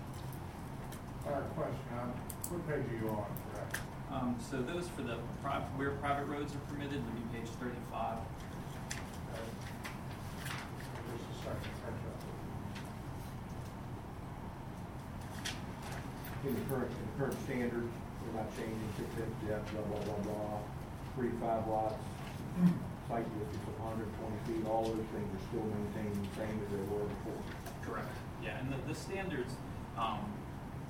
All right, question, um, what page are you on, correct? Um, so those for the pri- where private roads are permitted would be page thirty-five. Okay. Just a second, catch up. In the current, in the current standard, we're not changing six inch depth, blah, blah, blah, blah, three, five lots, site width is hundred and twenty feet, all those things are still maintained the same as they were before. Correct. Yeah, and the, the standards, um,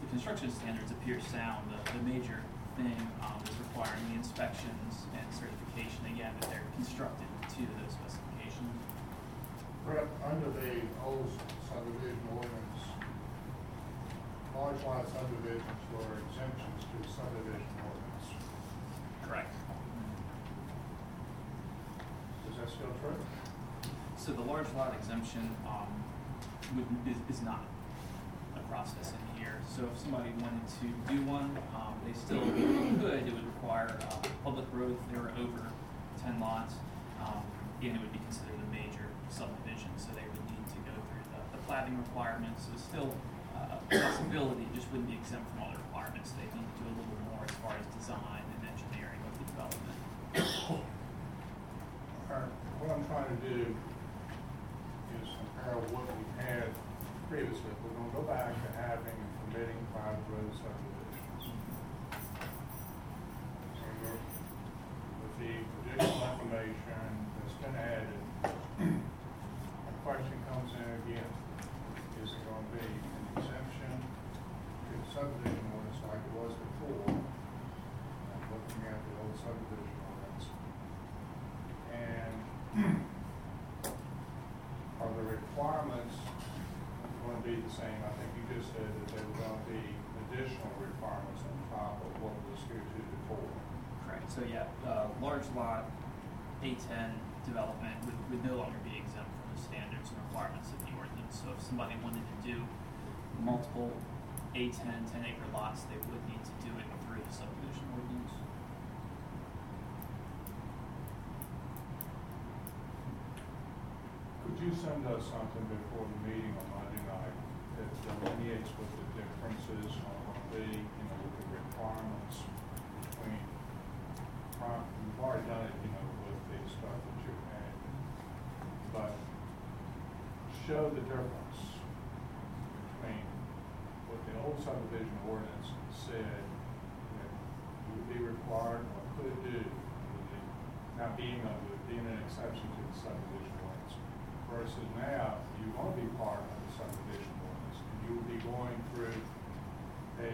the construction standards appear sound. The, the major thing, um, is requiring the inspections and certification, again, that they're constructed to those specifications. Brett, under the old subdivision ordinance, large lot subdivisions were exemptions to the subdivision ordinance. Correct. Is that still true? So the large lot exemption, um, would, is, is not a process in here. So if somebody wanted to do one, um, they still could, it would require, uh, public road if they were over ten lots. Um, again, it would be considered a major subdivision, so they would need to go through the, the platting requirements, so still, uh, possibility, it just wouldn't be exempt from all the requirements, they need to do a little more as far as design and engineering of the development. What I'm trying to do is compare what we had previously. We're gonna go back to having and permitting private road subdivisions. With the additional information that's been added, the question comes in again, is it gonna be an exemption to the subdivision ordinance like it was before? I'm looking at the old subdivision ordinance. And are the requirements going to be the same? I think you just said that there were going to be additional requirements on top of what was here to before. Correct, so yeah, uh, large lot, A ten development would, would no longer be exempt from the standards and requirements of the ordinance. So if somebody wanted to do multiple A 10 10 acre lots, they would need to do it through the subdivision ordinance. Could you send us something before the meeting on Monday night that delineates what the differences are going to be, you know, with the requirements between, prime- you've already done it, you know, with the stuff that you've had, but show the difference the old subdivision ordinance said that you would be required or could do, not being, a- being an exception to the subdivision ordinance, versus now, you want to be part of the subdivision ordinance, and you will be going through a,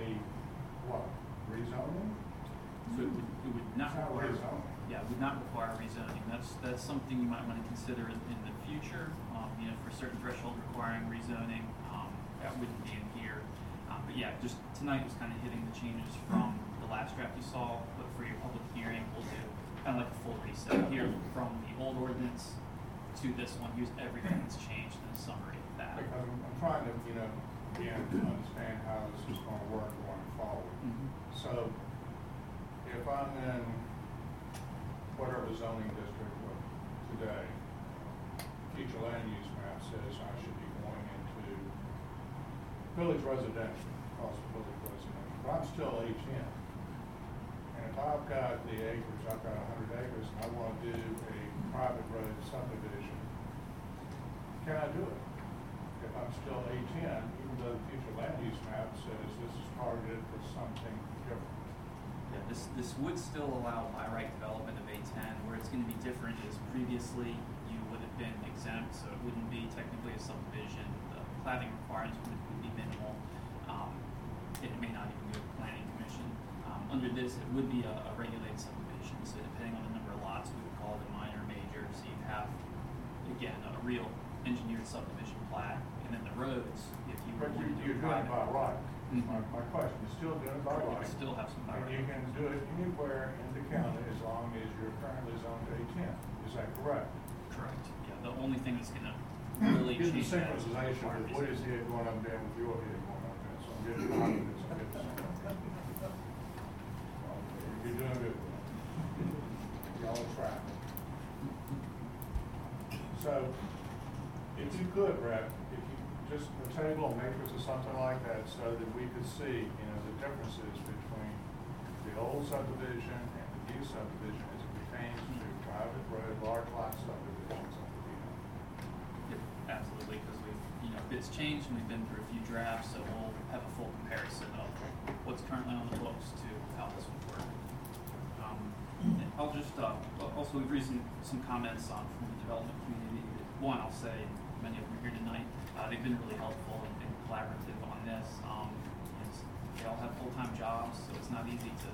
what, rezoning? So it would, it would not It's not require, rezoning. yeah, it would not require rezoning. That's, that's something you might want to consider in, in the future. Um, you know, for certain threshold requiring rezoning, um, that wouldn't be. Um, but yeah, just tonight was kind of hitting the changes from the last draft you saw, but for your public hearing, we'll do kind of like a full reset here from the old ordinance to this one. Here's everything that's changed in a summary of that. Because I'm, I'm trying to, you know, again, to understand how this is going to work going forward. Mhm. So, if I'm in whatever zoning district of today, future land use map says I should be going into village residential, but I'm still H in. And if I've got the acres, I've got a hundred acres, and I want to do a private road subdivision, can I do it? If I'm still ten, even though the future land use map says this is targeted for something different. Yeah, this, this would still allow by right development of A ten, where it's gonna be different is previously you would have been exempt, so it wouldn't be technically a subdivision. The planning requirements would, would be minimal. Um, it may not even go to planning commission. Um, under this, it would be a, a regulated subdivision, so depending on the number of lots, we would call it a minor, major, so you'd have, again, a real engineered subdivision plat, and then the roads, if you were But to you, do you're doing it private. by right. Mhm. My, my question, you're still doing it by you right. still have some And you can do it anywhere in the county as long as you're currently zoned A ten. Is that correct? Correct, yeah, the only thing that's gonna really Get the change that is the synchronization with what is here going up there with your head You're doing good. Y'all are. So, if you could, Brett, if you, just a table, a matrix or something like that, so that we could see, you know, the differences between the old subdivision and the new subdivision as it pertains to private road, large lot subdivisions Absolutely, because we've, you know, it's changed and we've been through a few drafts, so we'll have a full comparison of what's currently on the books to how this would work. Um, I'll just, uh, also, we've received some comments on, from the development community. One, I'll say, many of them are here tonight, uh, they've been really helpful and and collaborative on this. Um, they all have full-time jobs, so it's not easy to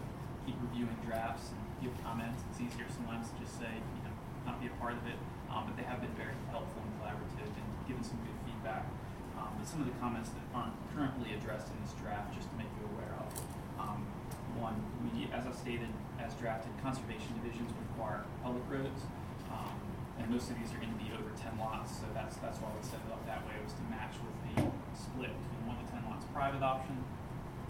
keep reviewing drafts and give comments. It's easier sometimes to just say, you know, not be a part of it. Um, but they have been very helpful and collaborative and given some good feedback. Um, but some of the comments that aren't currently addressed in this draft, just to make you aware of. Um, one, we, as I've stated, as drafted, conservation divisions require public roads. Um, and most of these are gonna be over ten lots, so that's, that's why we set it up that way, was to match with the split between one to ten lots private option,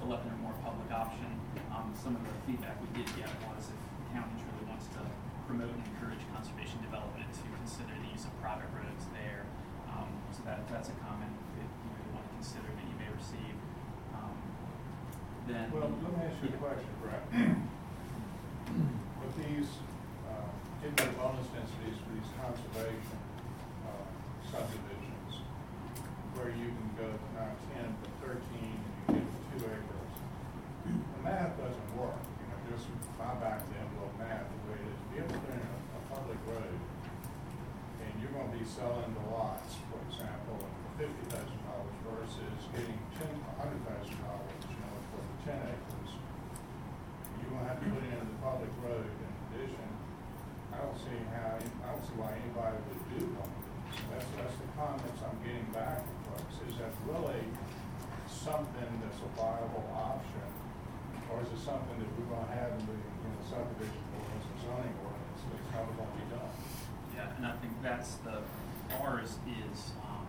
eleven or more public option. Um, some of the feedback we did get was if the county truly wants to promote and encourage conservation development to consider the use of private roads there. Um, so that, that's a comment would want to consider that you may receive. Um, Then. Well, let me ask you a question, Brett. With these, uh, particular bonus densities for these conservation, uh, subdivisions, where you can go not ten, but thirteen, and you get two acres, the math doesn't work, you know, just my back of the envelope math, the way it is. If you ever put in a, a public road, and you're gonna be selling the lots, for example, for fifty thousand dollars versus getting ten, a hundred thousand dollars, you know, for the ten acres, you're gonna have to put in the public road in addition. I don't see how, I don't see why anybody would do one. That's, that's the comments I'm getting back from folks, is that really something that's a viable option? Or is it something that we're gonna have in the, in the subdivision ordinance or zoning ordinance, that's never gonna be done? Yeah, and I think that's the, ours is, um,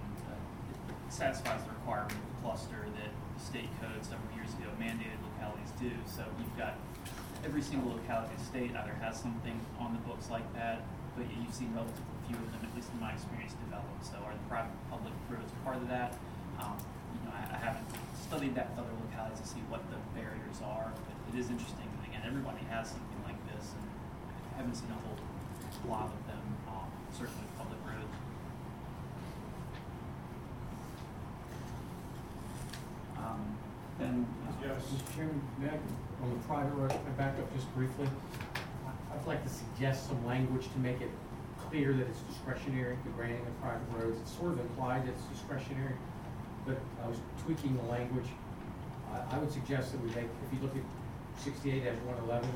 satisfies the requirement of the cluster that state code several years ago mandated localities do. So you've got, every single locality state either has something on the books like that, but you've seen relatively few of them, at least in my experience, develop. So are the private public roads part of that? Um, you know, I, I haven't studied that with other localities to see what the barriers are, but it is interesting. And again, everybody has something like this, and I haven't seen a whole lot of them, um, certainly public roads. Um, then, uh, Yes. Mr. Chairman, may I, on the road, I back up just briefly? I'd like to suggest some language to make it clear that it's discretionary, the granting of private roads. It's sort of implied that it's discretionary, but I was tweaking the language. I, I would suggest that we make, if you look at sixty-eight one eleven,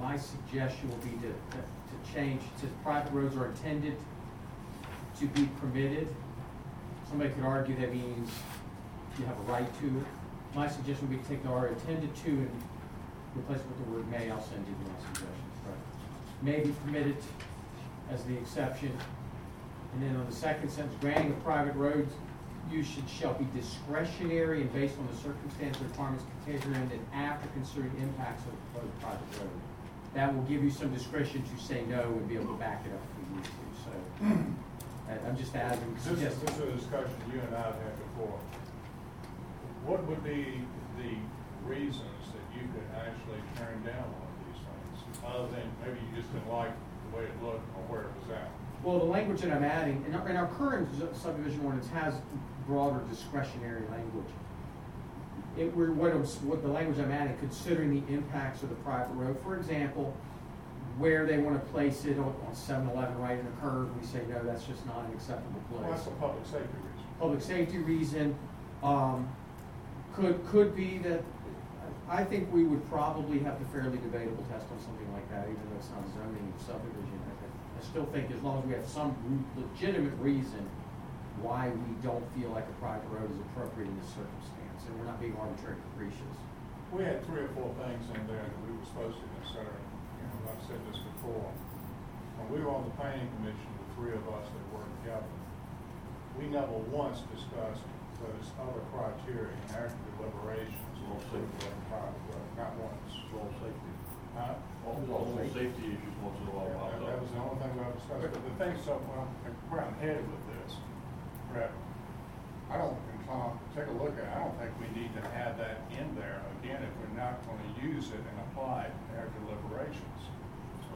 my suggestion will be to, to to change, to private roads are intended to be permitted. Somebody could argue that means you have a right to. My suggestion would be to take the are intended to and replace it with the word may. I'll send you my suggestions, but may be permitted as the exception. And then on the second sentence, granting of private roads use should, shall be discretionary and based on the circumstances and requirements contained herein and after considering impacts of the proposed private road. That will give you some discretion to say no and be able to back it up if we need to, so. I'm just adding, This this is a discussion you and I have had before. What would be the reasons that you could actually turn down one of these things? Other than maybe you just didn't like the way it looked or where it was at? Well, the language that I'm adding, and our, and our current subdivision ordinance has broader discretionary language. It, we're, what what the language I'm adding, considering the impacts of the private road, for example, where they wanna place it on, on seven eleven right in the curve, we say, no, that's just not an acceptable place. Well, that's a public safety reason. public safety reason, um, could, could be that, I think we would probably have the fairly debatable test on something like that, even though it's not zoning subdivision. I, I- still think as long as we have some legitimate reason why we don't feel like a private road is appropriate in this circumstance, and we're not being arbitrary and capricious. We had three or four things in there that we were supposed to consider, you know, I've said this before. When we were on the planning commission, the three of us that worked together, we never once discussed those other criteria in our deliberations. Road for safety. the private road, Not once. Road safety. Huh? All the safety issues once in a while Yeah, That that was the only thing we ever discussed, but the thing, so, well, where I'm headed with this, Brett, I don't, and Tom, take a look at it, I don't think we need to have that in there, again, if we're not gonna use it and apply it in our deliberations.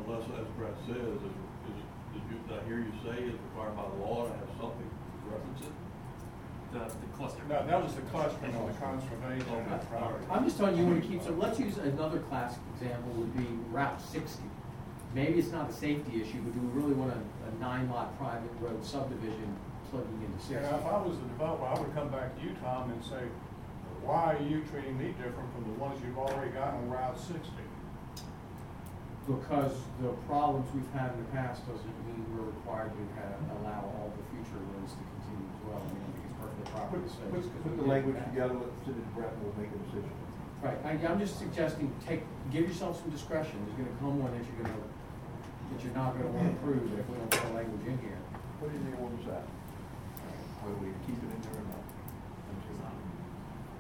Unless, as Brett says, is, is, did you, did I hear you say it's required by the law to have something to reference it? The, the cluster. No, that was the clustering on the conservation and the property. I'm just telling you, when you keep, so let's use another classic example would be Route sixty. Maybe it's not a safety issue, but do we really want a, a nine lot private road subdivision plugging into And sixty? if I was the developer, I would come back to you, Tom, and say, why are you treating me different from the ones you've already got on Route sixty? Because the problems we've had in the past doesn't mean we're required to have, allow all the future roads to continue as well. I mean, I think it's perfectly proper to say. Put, put the language together, let send it to Brett, and we'll make a decision. Right, I, I'm just suggesting, take, give yourself some discretion, there's gonna come one that you're gonna, that you're not gonna wanna approve if we don't put the language in here. What do you think on that? Whether we keep it in there or not?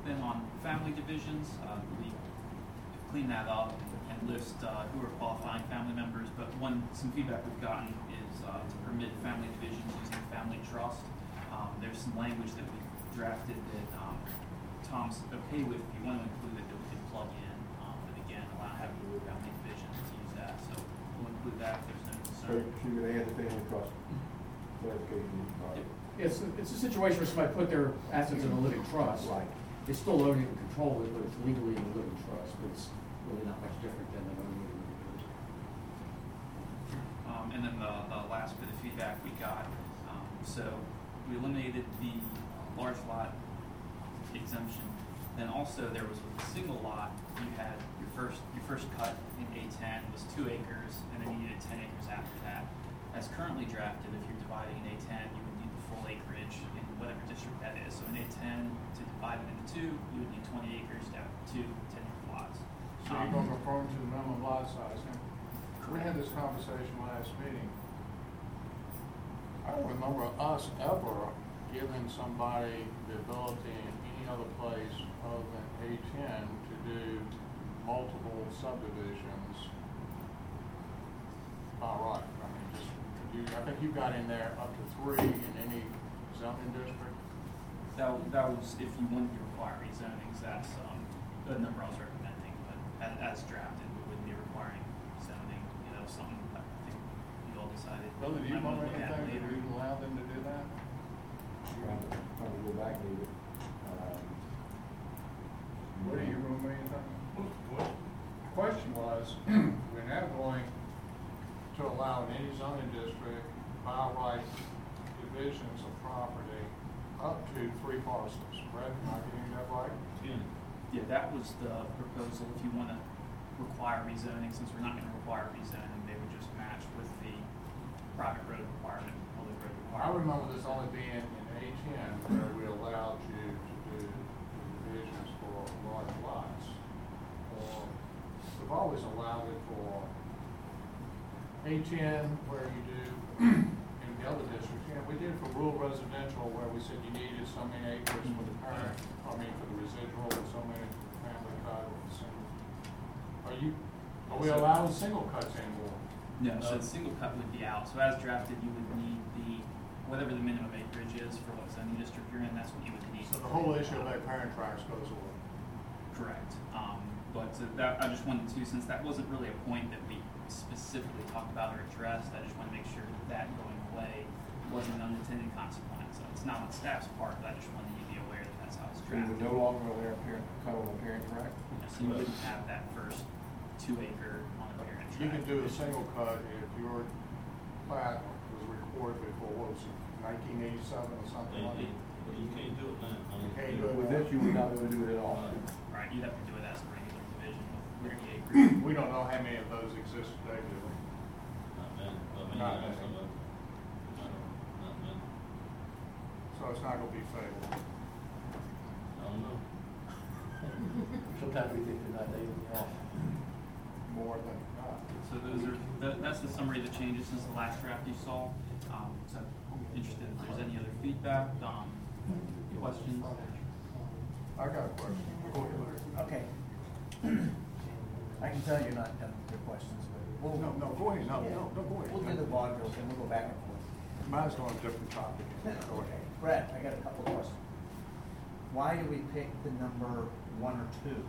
Then on family divisions, uh, the clean that up and list, uh, who are qualifying family members, but one, some feedback we've gotten is, uh, to permit family divisions using family trust. Um, there's some language that we drafted that, um, Tom's okay with, if you want to include it, that we can plug in, um, but again, allow having family divisions to use that, so we'll include that if there's no So concern. you could add the family trust clarification. It's, it's a situation where somebody put their assets in a living trust. Right. They still own it and control it, but it's legally in a living trust, but it's really not much different than an owning it individually. Um, and then the, the last bit of feedback we got, um, so we eliminated the large lot exemption. Then also there was with the single lot, you had your first, your first cut in A ten was two acres, and then you needed ten acres after that. As currently drafted, if you're dividing in A ten, you would need the full acreage in whatever district that is. So in A ten, to divide it into two, you would need twenty acres to have two ten acre lots. So you're Um, gonna conform to the minimum lot size, and we had this conversation last meeting. I don't remember us ever giving somebody the ability in any other place other than A ten to do multiple subdivisions by right. I mean, just, you, I think you got in there up to three in any zoning district. That, that was if you wanted to require rezonings, that's, um, the number I was recommending, but as, as drafted, we wouldn't be requiring zoning, you know, something I think you all decided. Billy, do you might wanna look at anything that later. we allowed them to do that? Trying to, trying to go back a little bit. Um, What do you remember anything? Question was, we're now going to allow in any zoning district by right divisions of property up to three parcels, Brett, am I getting that right? Yeah, that was the proposal, if you wanna require rezoning, since we're not gonna require rezoning, they would just match with the private road requirement, public road I remember this only being in A ten where we allowed you to do divisions for large lots. Or, we've always allowed it for A ten where you do in the other districts, yeah, we did it for rural residential where we said you needed so many acres for the parent, I mean, for the residual, and so many for the family cut or single. Are you, are we allowing single cuts anymore? No, so the single cut would be out, so as drafted, you would need the, whatever the minimum acreage is for what zoning district you're in, that's what you would need. So the whole issue of that parent tracts goes away. Correct. Um, but that, I just wanted to, since that wasn't really a point that we specifically talked about or addressed, I just want to make sure that that going away wasn't an unintended consequence. It's not on staff's part, but I just wanted you to be aware that that's how it's We would drafted. no longer allow parent, cut on a parent tract? So you wouldn't have that first two acre on a parent You can do a single cut if your plat was recorded before Wilson 1987 or something like that. You can't do it now. You can't do it. With this, you would not be able to do it at all. Right, you'd have to do it as a regular division with thirty-eight. We don't know how many of those exist today, do we? Not many, but many, some of them. Not many. So it's not gonna be fatal? I don't know. Sometimes we think they're not even off. more than not. So those are, that's the summary of the changes since the last draft you saw. So I'm interested if there's any other feedback, um, questions. I got a question. Go ahead, Okay. I can tell you're not done with your questions, but we'll. No, no, go ahead, no, Yeah. no, no, go ahead. We'll do the vaudeville, and we'll go back and forth. Mine's on a different topic. Go ahead. Brett, I got a couple of questions. Why do we pick the number one or two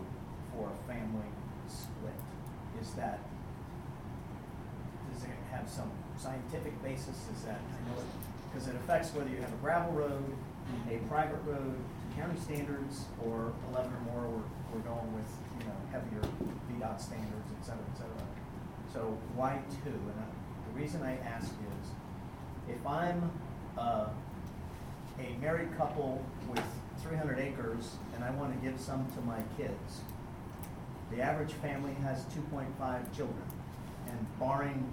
for a family split? Is that, does it have some scientific basis? Is that, I know it, because it affects whether you have a gravel road, a private road, county standards, or eleven or more, we're, we're going with, you know, heavier VDOT standards, et cetera, et cetera. So why two? And I- the reason I ask is, if I'm, uh, a married couple with three hundred acres and I wanna give some to my kids, the average family has two point five children. And barring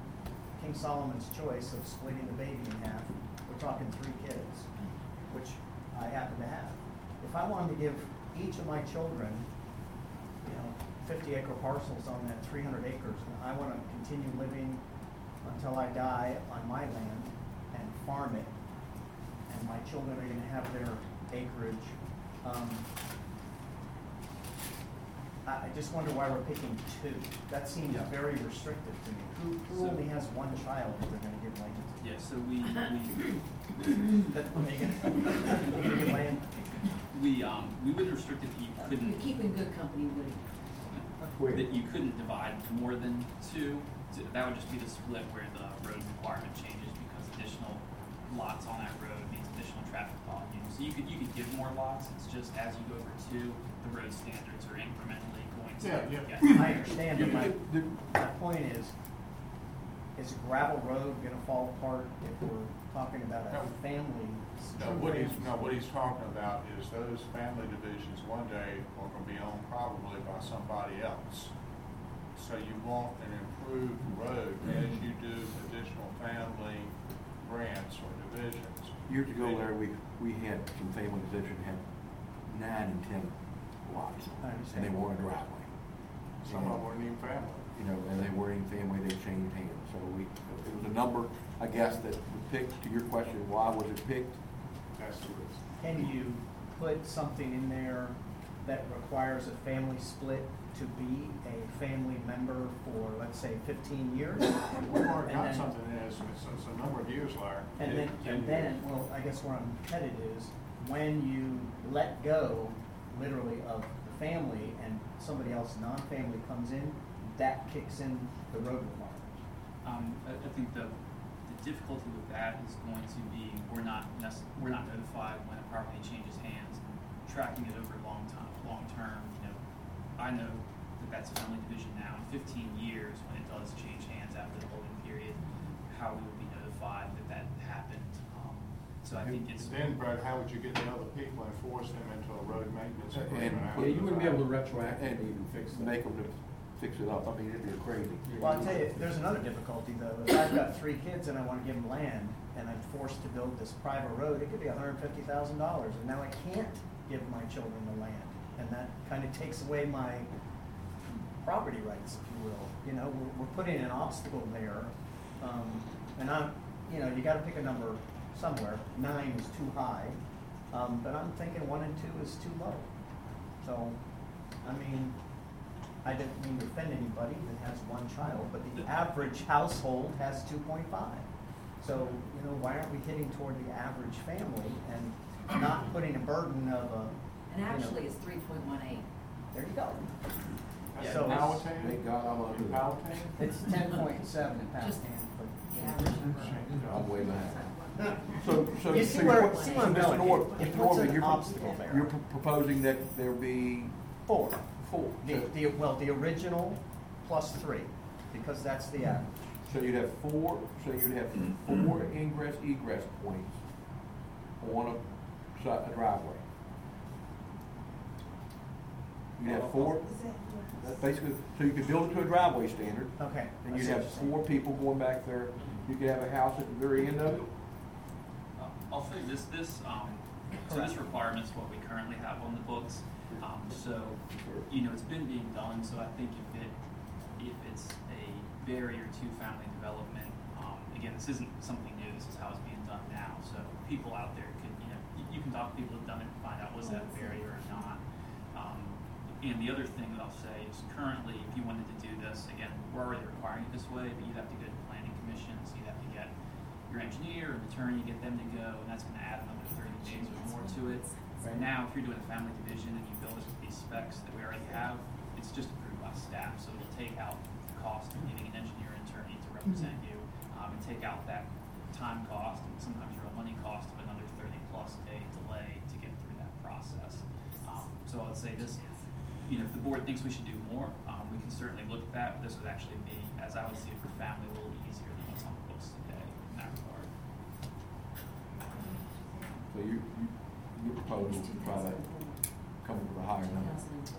King Solomon's choice of splitting the baby in half, talking three kids, which I happen to have. If I wanted to give each of my children, you know, fifty acre parcels on that three hundred acres, and I wanna continue living until I die on my land and farm it, and my children are gonna have their acreage, um, I, I just wonder why we're picking two. That seems Yeah. very restrictive to me. Who, who So- only has one child that they're gonna give land to? Yeah, so we, we, That, are you gonna, you gonna give land? we, um, we would restrict if you couldn't. You're keeping good company, Woody. that you couldn't divide more than two. So That would just be the split where the road requirement changes because additional lots on that road means additional traffic volume. So you could, you could give more lots, it's just as you go over two, the road standards are incrementally going to Yeah, yeah. get. I understand, but my, my point is, is a gravel road gonna fall apart if we're talking about a No. family? No, what he's, no, what he's talking about is those family divisions one day are gonna be owned probably by somebody else. So you want an improved road as you do additional family grants or divisions. Years ago, Larry, we, we had some family division had nine and ten lots. I understand. And they weren't a driveway. Some of them weren't even family. You know, and they weren't even family, they changed hands. So we, it was a number, I guess, that was picked, to your question, why was it picked? That's the reason. Can you put something in there that requires a family split to be a family member for, let's say, fifteen years? We've already And got then- something in this, it's, it's a number of years, Larry. And then, and then, well, I guess where I'm headed is, when you let go, literally, of the family and somebody else, non-family comes in, that kicks in the road requirement. Um, I, I think the, the difficulty with that is going to be, we're not nec- we're not notified when a property changes hands. Tracking it over long time, long term, you know, I know that that's a family division now. In fifteen years, when it does change hands after the holding period, how we would be notified that that happened. Um, So I think it's. Then, Brad, how would you get the other people and force them into a road maintenance And- agreement? Yeah, you wouldn't be able to retroactively even fix that. make them to fix it up. I mean, it'd be crazy. Well, I'll tell you, there's another difficulty though, if I've got three kids and I wanna give them land, and I'm forced to build this private road, it could be hundred and now I can't give my children the land. And that kinda takes away my property rights, if you will, you know, we're, we're putting an obstacle there. Um, and I'm, you know, you gotta pick a number somewhere, nine is too high, um, but I'm thinking one and two is too low. So, I mean, I didn't mean to offend anybody that has one child, but the average household has two point five. So, you know, why aren't we hitting toward the average family and not putting a burden of a, And you know- actually, it's three point one eight. There you go. Yeah, So, Powhatan? Thank God I'm In under. Powhatan? it's ten point seven in Just- Powhatan, but. The average. I'm way behind. So, so. You so see you're- where, see where I'm so Mr. going, Nor- it Mr. puts Norman, an you're pro- obstacle there. You're pro- proposing that there be Four. Four. The, the, well, the original plus three, because that's the average. So you'd have four, so you'd have four ingress egress points on a, si- a driveway. You'd have four, that's basically, so you could build it to a driveway standard, Okay. and you'd have four people going back there. You could have a house at the very end of it. Uh, I'll say this, this, um, so this requirement's what we currently have on the books. Um, so, you know, it's been being done, so I think if it, if it's a barrier to family development, um, again, this isn't something new, this is how it's being done now. So people out there could, you know, you, can talk to people who've done it and find out was that a barrier or not. Um, and the other thing that I'll say is currently, if you wanted to do this, again, we're already requiring it this way, but you'd have to go to planning commissions, you'd have to get your engineer and attorney, get them to go, and that's gonna add another thirty days or more to it. Right. Now, if you're doing a family division and you these specs that we already have, it's just approved by staff, so it'll take out the cost of getting an engineer and attorney to represent you, um, and take out that time cost and sometimes real money cost of another thirty plus day delay to get through that process. Um, so I would say this, you know, if the board thinks we should do more, um, we can certainly look at that, but this would actually be, as I would see it for family, a little easier than what's on the books today in that regard. So you, you, you're proposing to try to come up with a higher number.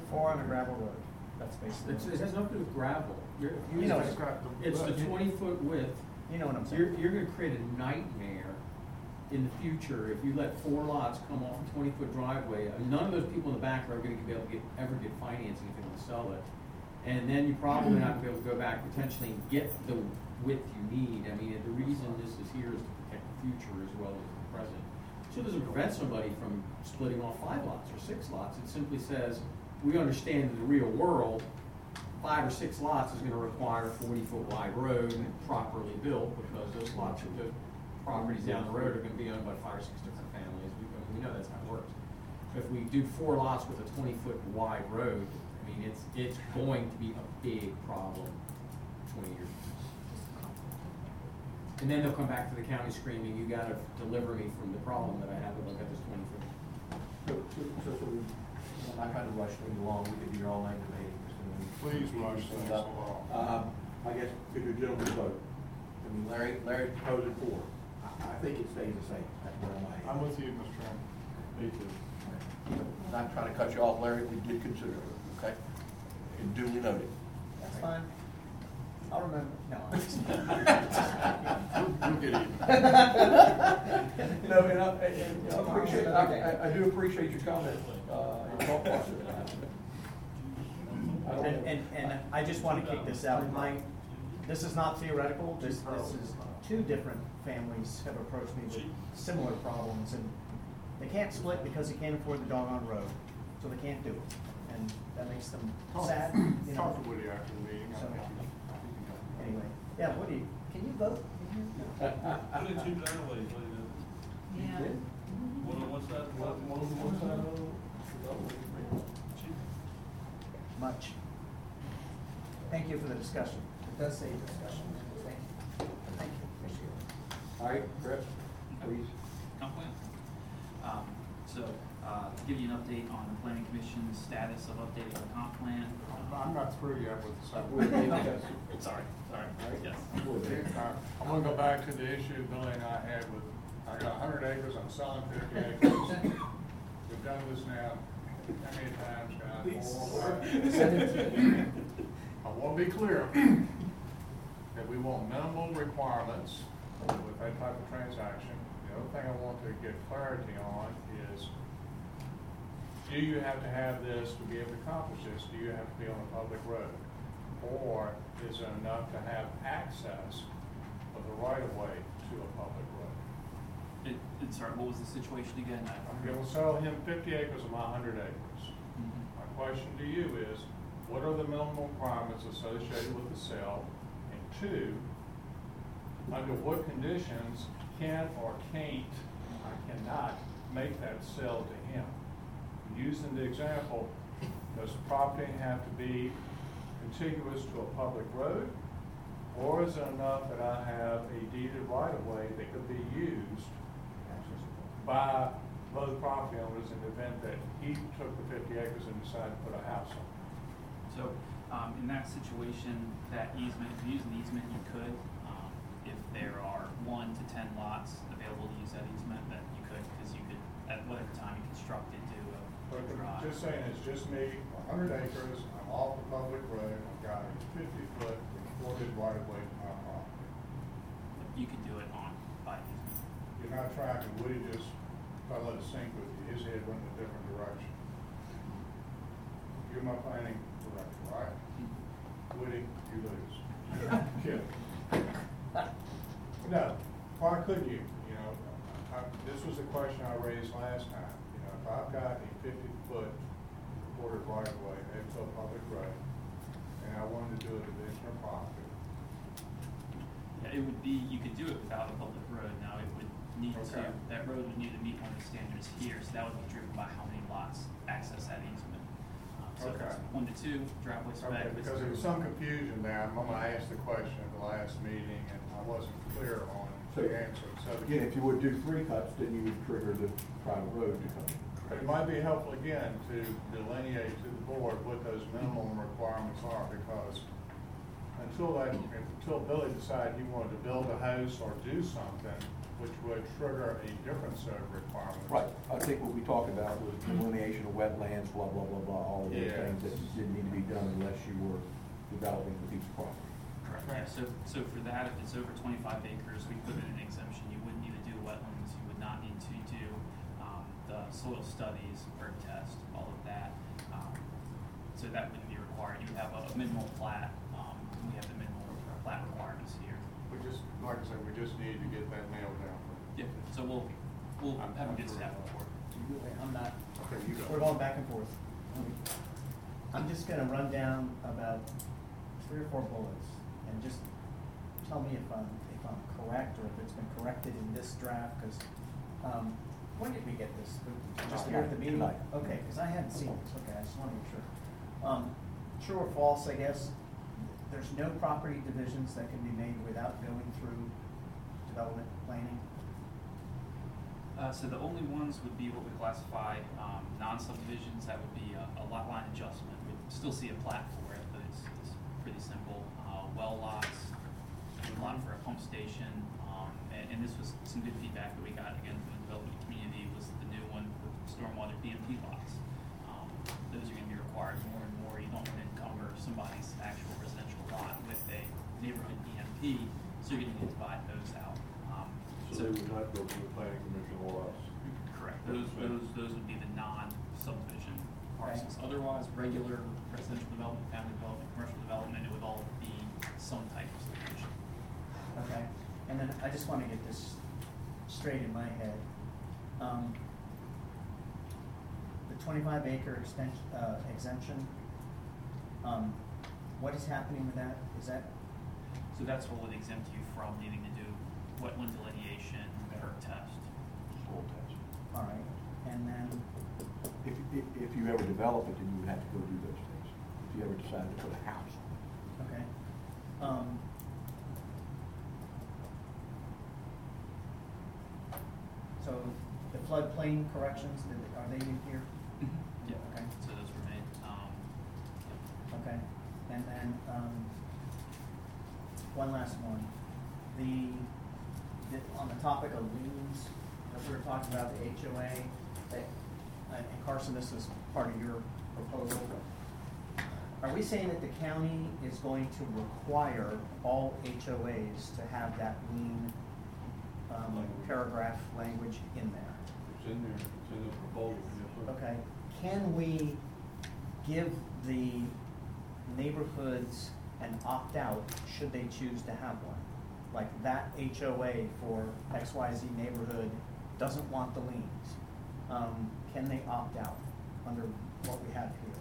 Four on a gravel road, that's basically. It's, it has nothing to do with gravel. You're, You know, it's, it's the twenty foot width. You know what I'm You're, saying? you're gonna create a nightmare in the future if you let four lots come off a twenty foot driveway. Uh, None of those people in the back are gonna be able to get, ever get financing if they wanna sell it. And then you're probably not gonna be able to go back potentially and get the width you need. I mean, the reason this is here is to protect the future as well as the present. So it doesn't prevent somebody from splitting off five lots or six lots. It simply says, we understand in the real world, five or six lots is gonna require a forty-foot wide road and properly built, because those lots, the properties down the road are gonna be owned by five or six different families, we, we know that's how it works. If we do four lots with a twenty-foot wide road, I mean, it's, it's going to be a big problem twenty years. And then they'll come back to the county screaming, you gotta deliver me from the problem that I have if I've got this twenty foot. So, so, so, so we, I'm not trying to rush things along, we could be here all night debating. this, and Please we rush can things along. Um, I guess, could you gentlemen vote? I mean, Larry, Larry proposed it four. I, I think it stays the same, that's where I'm at. I'm with you, Mr. Chairman. Me too. Not trying to cut you off, Larry, we did consider it, okay? And duly noted. That's fine. I'll remember. No. I'm just- We'll get even. No, and I, and I appreciate, I, I- I do appreciate your comment, uh, and thought process. I don't- And, and, and I just want to kick this out. My, this is not theoretical. This, this is, two different families have approached me with similar problems and they can't split because they can't afford the doggone road, so they can't do it. And that makes them sad, you know. Talk to Woody after the meeting. I So- think you- I think you can- Anyway, yeah, what do you, can you vote? Uh, uh, uh, Put in two driveways, what do you do? Yeah. Mm-hmm. One on one side, one on One on one side, one on the other. Much. Thank you for the discussion. It does say discussion. Thank you. Thank you. Appreciate it. All right, Chris, please. Comp plan. Um, so, uh, to give you an update on the planning commission's status of updating the comp plan. I'm- I'm not through yet with the subdivision. Sorry, sorry, yes. Uh, I wanna go back to the issue Billy and I had with, I got hundred acres, I'm selling fifty acres. We've done this now, how many times, guys? Four, five? I wanna be clear, that we want minimal requirements with that type of transaction. The other thing I want to get clarity on is, do you have to have this to be able to accomplish this? Do you have to be on a public road? Or is it enough to have access of the right of way to a public road? It, it, sorry, what was the situation again? I- I'm gonna sell him fifty acres of my hundred acres. Mhm. My question to you is, what are the minimum requirements associated with the sale? And two, under what conditions can or can't, I cannot make that sale to him? Using the example, does the property have to be contiguous to a public road? Or is it enough that I have a deeded right of way that could be used by both property owners in the event that he took the fifty acres and decided to put a house on? it? So, um, in that situation, that easement, if you use an easement, you could, um, if there are one to ten lots available to use that easement, then you could, because you could, at whatever time you construct it, do a But just saying, it's just me, a hundred acres, I'm off the public road, I've got a fifty foot recorded right of way to my property. You could do it on, easement. You're not tracking, Woody just, if I let it sink with you, his head went in a different direction. You're my planning director, right? Mm-hmm. Woody, you lose. Kid. No, why couldn't you, you know, I, this was a question I raised last time, you know, if I've got a fifty foot recorded right of way, it's a public road, and I wanted to do a division of property, Yeah, it would be, you could do it without a public road, now it would need to, Okay. that road would need to meet one of the standards here, so that would be driven by how many lots access that easement. Um, So if it's Okay. one to two, driveway spec. Okay, if it's because there was some confusion there, I'm gonna ask the question at the last meeting, and I wasn't clear on So, the answer, so. Again, if you would do three cuts, then you would trigger the private road to come. But it might be helpful again to delineate to the board what those minimum requirements are, because until that, until Billy decided he wanted to build a house or do something, which would trigger a different set of requirements. Right, I think what we talked about was delineation of wetlands, blah, blah, blah, blah, all of those Yeah. things that didn't need to be done unless you were developing the piece of property. Correct, yeah, so, so for that, if it's over twenty-five acres, we put in an exemption, you wouldn't need to do wetlands, you would not need to do, um, the soil studies, perk test, all of that. Um, So that wouldn't be required, you would have a minimal plat, um, we have the minimal plat requirements here. We just, like I said, we just need to get that nailed down. Yeah, so we'll, we'll I'm- have a I'm good sure. staff report. I'm not, Okay, you go. we're going back and forth. I'm just gonna run down about three or four bullets and just tell me if I'm, if I'm correct or if it's been corrected in this draft, cause, um, when did we get this? Just here at the meeting? Tonight. Okay, cause I hadn't seen this, okay, I just wanna make sure. Um, true or false, I guess, there's no property divisions that can be made without going through development planning? Uh, so the only ones would be what we classify, um, non-subdivisions, that would be a, a lot line adjustment, we'd still see a plat for it, but it's, it's pretty simple. Uh, well lots, a lot for a pump station, um, and, and this was some good feedback that we got again from the development community, was the new one with stormwater BMP lots. Um, those are gonna be required more and more, you don't wanna encumber somebody's actual residential lot with a neighborhood BMP, so you're gonna need to divide those out. Um, So they would not go through the planning commission or us. Correct, those, those, those would be the non-subdivision parcels. Otherwise, regular residential development, family development, commercial development, it would all be some type of subdivision. Okay, and then I just wanna get this straight in my head. Um, the twenty-five acre extension, uh, exemption, um, what is happening with that? Is that, So that's what would exempt you from needing to do wetland delineation, perk test. Soil test. all right, and then, If, if, if you ever develop it, then you would have to go do those things. If you ever decide to put a house. okay, um. So the floodplain corrections, did- are they in here? Yeah, Okay. so those were made, um, Okay, and then, um, one last one. The, the, on the topic of liens, as we were talking about the HOA, that, and Carson, this is part of your proposal. Are we saying that the county is going to require all HOAs to have that lien, um, paragraph language in there? It's in there, it's in the proposal, yes, sir. Okay, can we give the neighborhoods an opt-out should they choose to have one? Like that HOA for XYZ neighborhood doesn't want the liens. Um, can they opt out under what we have here?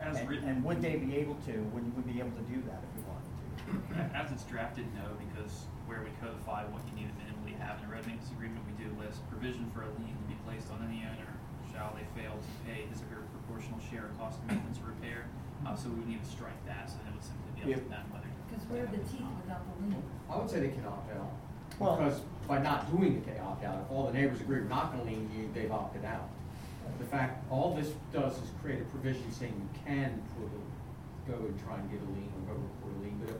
As And- written- And would they be able to, would we be able to do that if we wanted to? As it's drafted, no, because where we codify what you need to minimally have in a road maintenance agreement, we do list provision for a lien to be placed on any owner shall they fail to pay his or her proportional share of cost of maintenance or repair. Uh, so we would need to strike that, so that would simply be up to If- them whether. Cause where are the teeth without the lien? I would say they can opt out. Well- Because by not doing it, they opt out. If all the neighbors agree we're not gonna lien you, they've opted out. The fact, all this does is create a provision saying you can put a, go and try and get a lien or go report a lien. But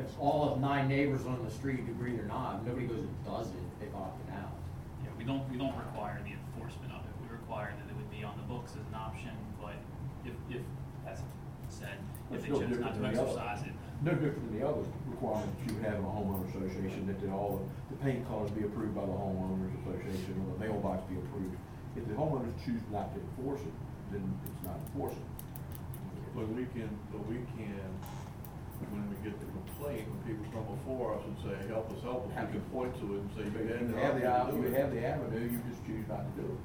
if, if all of nine neighbors on the street agree or not, nobody goes and does it, they've opted out. Yeah, we don't, we don't require the enforcement of it, we require that it would be on the books as an option, but if, if, as said, if It's no chose not different to than the other- exercise it, No different than the other requirements you have in a homeowner association, that they all, the paint colors be approved by the homeowners association, or the mailbox be approved. If the homeowners choose not to enforce it, then it's not enforceable. But we can, but we can, when we get the complaint, when people come before us and say, help us, help us, we can point to it and say, you had You the have the, option to you do it. have the avenue, you just choose not to do it.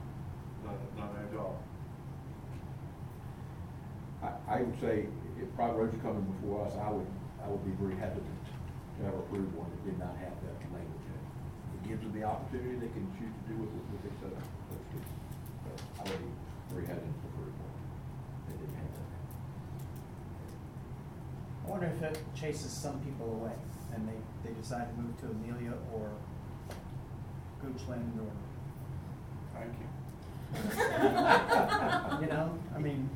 Not, not our job. I, I would say, if private roads are coming before us, I would, I would be very hesitant to have approved one that did not have that language in it. It gives them the opportunity, they can choose to do with it what they set up, so to speak. But I would be very hesitant to approve one that didn't have that. I wonder if it chases some people away and they, they decide to move to Amelia or Goochland or Thank you. you know, I mean,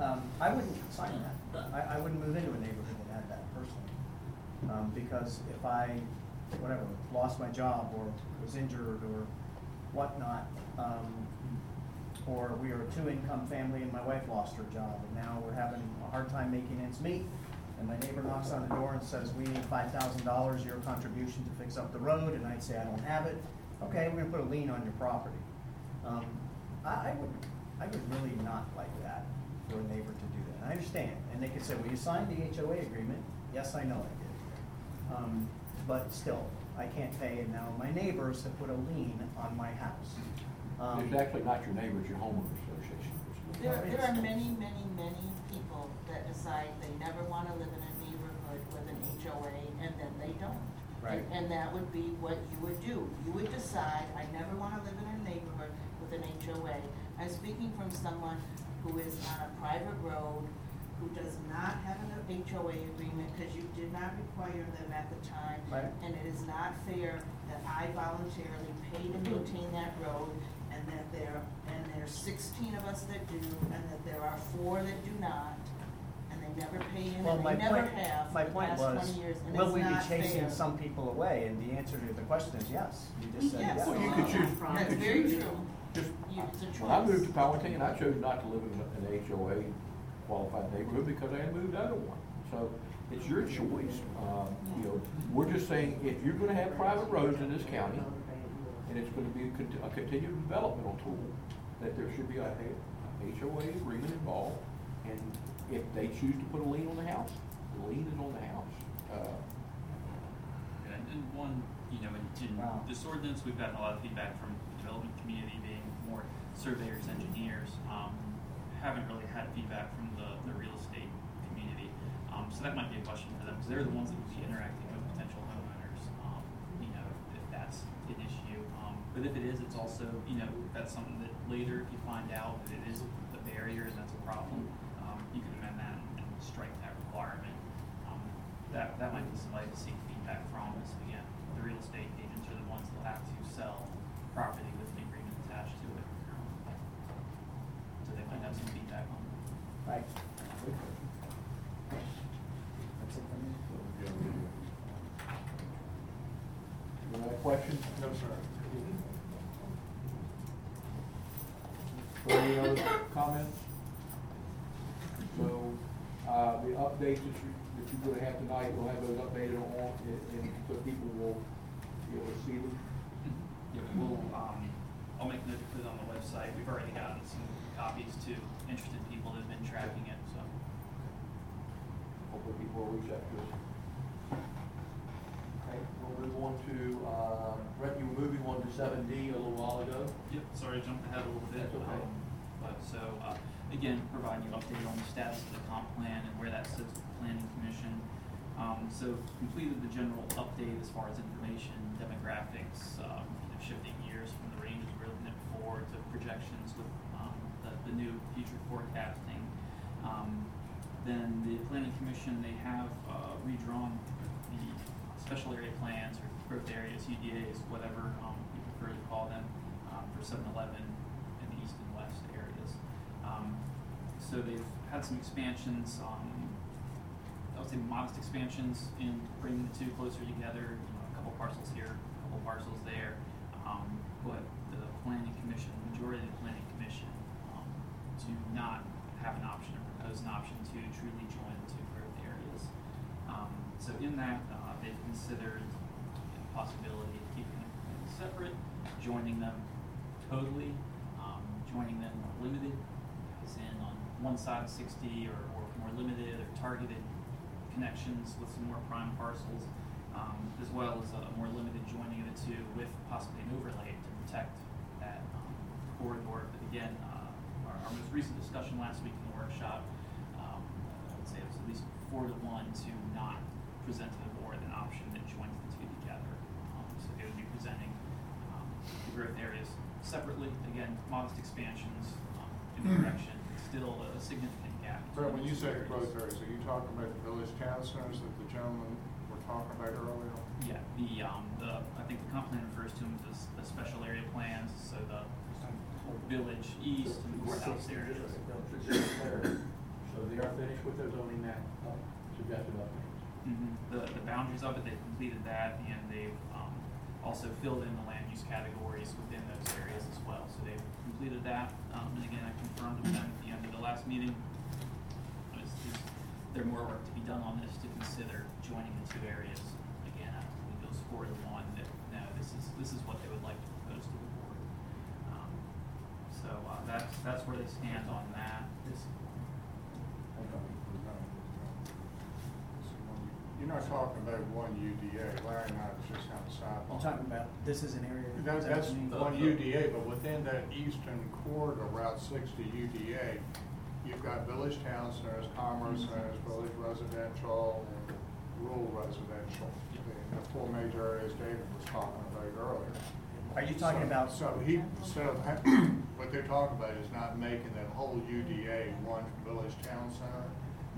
um, I wouldn't sign that. I, I wouldn't move into a neighborhood that had that personally. Um, because if I, whatever, lost my job or was injured or whatnot, um, or we are a two-income family and my wife lost her job and now we're having a hard time making ends meet. And my neighbor knocks on the door and says, we need five thousand dollars, your contribution to fix up the road, and I'd say, I don't have it. Okay, we're gonna put a lien on your property. Um, I, I would, I would really not like that for a neighbor to do that. I understand, and they could say, well, you signed the HOA agreement. Yes, I know I did. Um, but still, I can't pay, and now my neighbors have put a lien on my house. Um, It's actually not your neighbors, your homeowners association, There, there are many, many, many people that decide they never wanna live in a neighborhood with an HOA, and then they don't. Right. And that would be what you would do. You would decide, I never wanna live in a neighborhood with an HOA. I'm speaking from someone who is on a private road, who does not have an HOA agreement, because you did not require them at the time. Right. And it is not fair that I voluntarily pay to maintain that road, and that there, and there's sixteen of us that do, and that there are four that do not, and they never pay in, Well, and my they never point, have my for the point past was, twenty years, and will it's we be not chasing fair. some people away? And the answer to the question is yes. You just said Yes. yes. Well, you could choose, you That's could very choose. true. Just, it's a when I moved to Powhatan, I chose not to live in an HOA qualified neighborhood because I had moved out of one. So it's your choice. Um, you know, we're just saying, if you're gonna have private roads in this county, and it's gonna be a cont- a continued developmental tool, that there should be a a HOA agreement involved. And if they choose to put a lien on the house, the lien is on the house. Uh, And, and one, you know, in, in Wow. this ordinance, we've gotten a lot of feedback from the development community being more surveyors, engineers. Um, haven't really had feedback from the, the real estate community. Um, so that might be a question for them, because they're the ones that would be interacting with potential homeowners, um, you know, if, that's an issue. Um, but if it is, it's also, you know, that's something that later, if you find out that it is a barrier and that's a problem, um, you can amend that and strike that requirement. Um, that, that might be somebody to seek feedback from, is again, the real estate agents are the ones that have to sell property with an agreement attached to it. So they might have some feedback on. Right. That's it for me. Any other questions? No, sir. Any other comments? So, uh, the updates that you, that you're gonna have tonight, we'll have those updated on, and, and so people will be able to see them. Yeah, we'll, um, I'll make note to put it on the website. We've already gotten some copies to interested people that have been tracking it, so. Hopefully people will reach out to us. Okay, we'll move on to, uh, Brett, you were moving on to seven D a little while ago. Yep, sorry, I jumped ahead a little bit. That's okay. um, But so, uh, again, providing you update on the status of the comp plan and where that sits with the planning commission. Um, so completed the general update as far as information, demographics, um, you know, shifting years from the ranges we're looking at before to projections the, new future forecasting. Um, then the planning commission, they have, uh, redrawn the special area plans or growth areas, UDAs, whatever, um, you prefer to call them, um, for seven eleven in the east and west areas. Um, so they've had some expansions, um, I would say modest expansions in bringing the two closer together, you know, a couple parcels here, a couple parcels there. Um, but the planning commission, majority of the planning commission, um, do not have an option or propose an option to truly join the two growth areas. Um, so in that, uh, they've considered the possibility of keeping them separate, joining them totally, um, joining them limited, as in on one side of sixty or, or more limited or targeted connections with some more prime parcels, um, as well as a more limited joining of the two with possibly an overlay to protect that, um, corridor. But again, uh, our, our most recent discussion last week in the workshop, um, I would say it was at least four to one to not present to the board an option that joins the two together. Um, so they would be presenting, um, the growth areas separately, again, modest expansions, um, in the direction, still a significant gap. Brett, when you say growth areas, are you talking about the village town centers that the gentleman were talking about earlier? Yeah, the, um, the, I think the comp plan refers to them as the special area plans, so the village east and courthouse areas. So they are finished with their zoning map, uh, suggested updates. Mhm. The, the boundaries of it, they've completed that, and they've, um, also filled in the land use categories within those areas as well. So they've completed that, um, and again, I confirmed with them at the end of the last meeting. Is, is there more work to be done on this to consider joining the two areas? Again, I believe it four to one, that, no, this is, this is what they would like to propose to the board. Um, So, uh, that's, that's where they stand on that. This, You're not talking about one UDA, Larry and I was just on the sideline. I'm talking about, this is an area. That, is that that's what you one UDA, but within that eastern corridor, Route sixty UDA, you've got village town centers, commerce centers, village residential, and rural residential. The the four major areas David was talking about earlier. Are you talking So- about? So he, so what they're talking about is not making that whole UDA one village town center?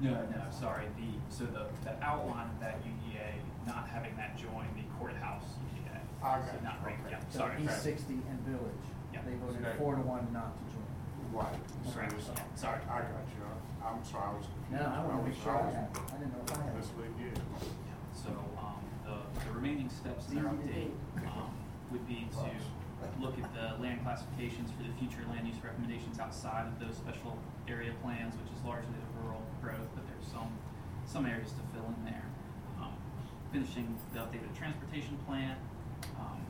No, no, sorry, the, so the, the outline of that UDA, not having that join the courthouse UDA. I So not you, right, okay. yeah, So sorry. East sixty and Village, Yeah. they voted Okay. four to one not to join. Right. So Correct, this- sorry. I got you. I'm sorry, I was. No, I wanna make sure I was I didn't know if I had. Misleading you. So, um, the, the remaining steps in their update, um, would be to look at the land classifications for the future land use recommendations outside of those special area plans, which is largely the rural growth, but there's some, some areas to fill in there. Um, Finishing the updated transportation plan, um,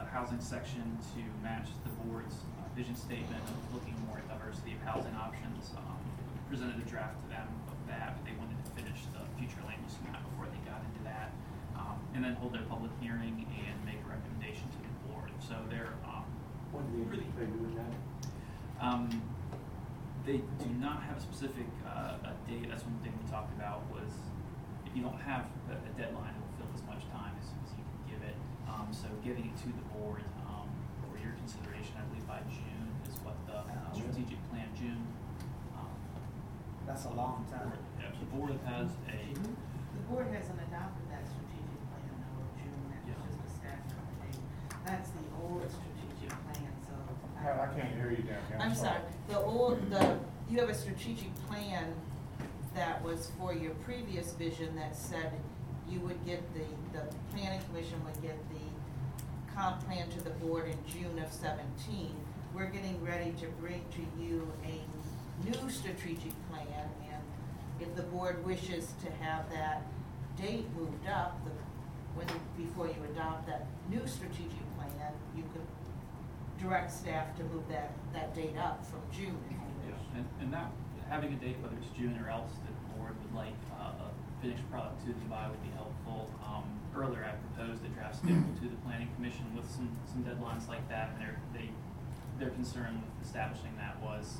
a housing section to match the board's uh, vision statement of looking more at diversity of housing options. Um, Presented a draft to them of that, but they wanted to finish the future land use map before they got into that. Um, and then hold their public hearing and make a recommendation to the board. So they're, um, When do you really, anticipate doing that? um, they do not have a specific, uh, a date, that's one thing we talked about was, if you don't have a, a deadline, it will fill as much time as, as you can give it. Um, so getting it to the board, um, for your consideration, I believe by June is what the uh, strategic plan, June. um, That's a long time. board- Yeah, the board has a, The board hasn't adopted that strategic plan though, of June, that was Yeah. just a staff update. That's the old strategic plan, so. Pat, I can't hear you down here. I'm sorry, the old, the, you have a strategic plan that was for your previous vision that said you would get the, the planning commission would get the comp plan to the board in June of seventeen. We're getting ready to bring to you a new strategic plan, and if the board wishes to have that date moved up, the, when, before you adopt that new strategic plan, you could direct staff to move that, that date up from June if you Yeah, wish. and, and that, having a date, whether it's June or else, that the board would like, uh, a finished product to you by would be helpful. Um, earlier I proposed a draft schedule to the planning commission with some, some deadlines like that, and their, they, their concern with establishing that was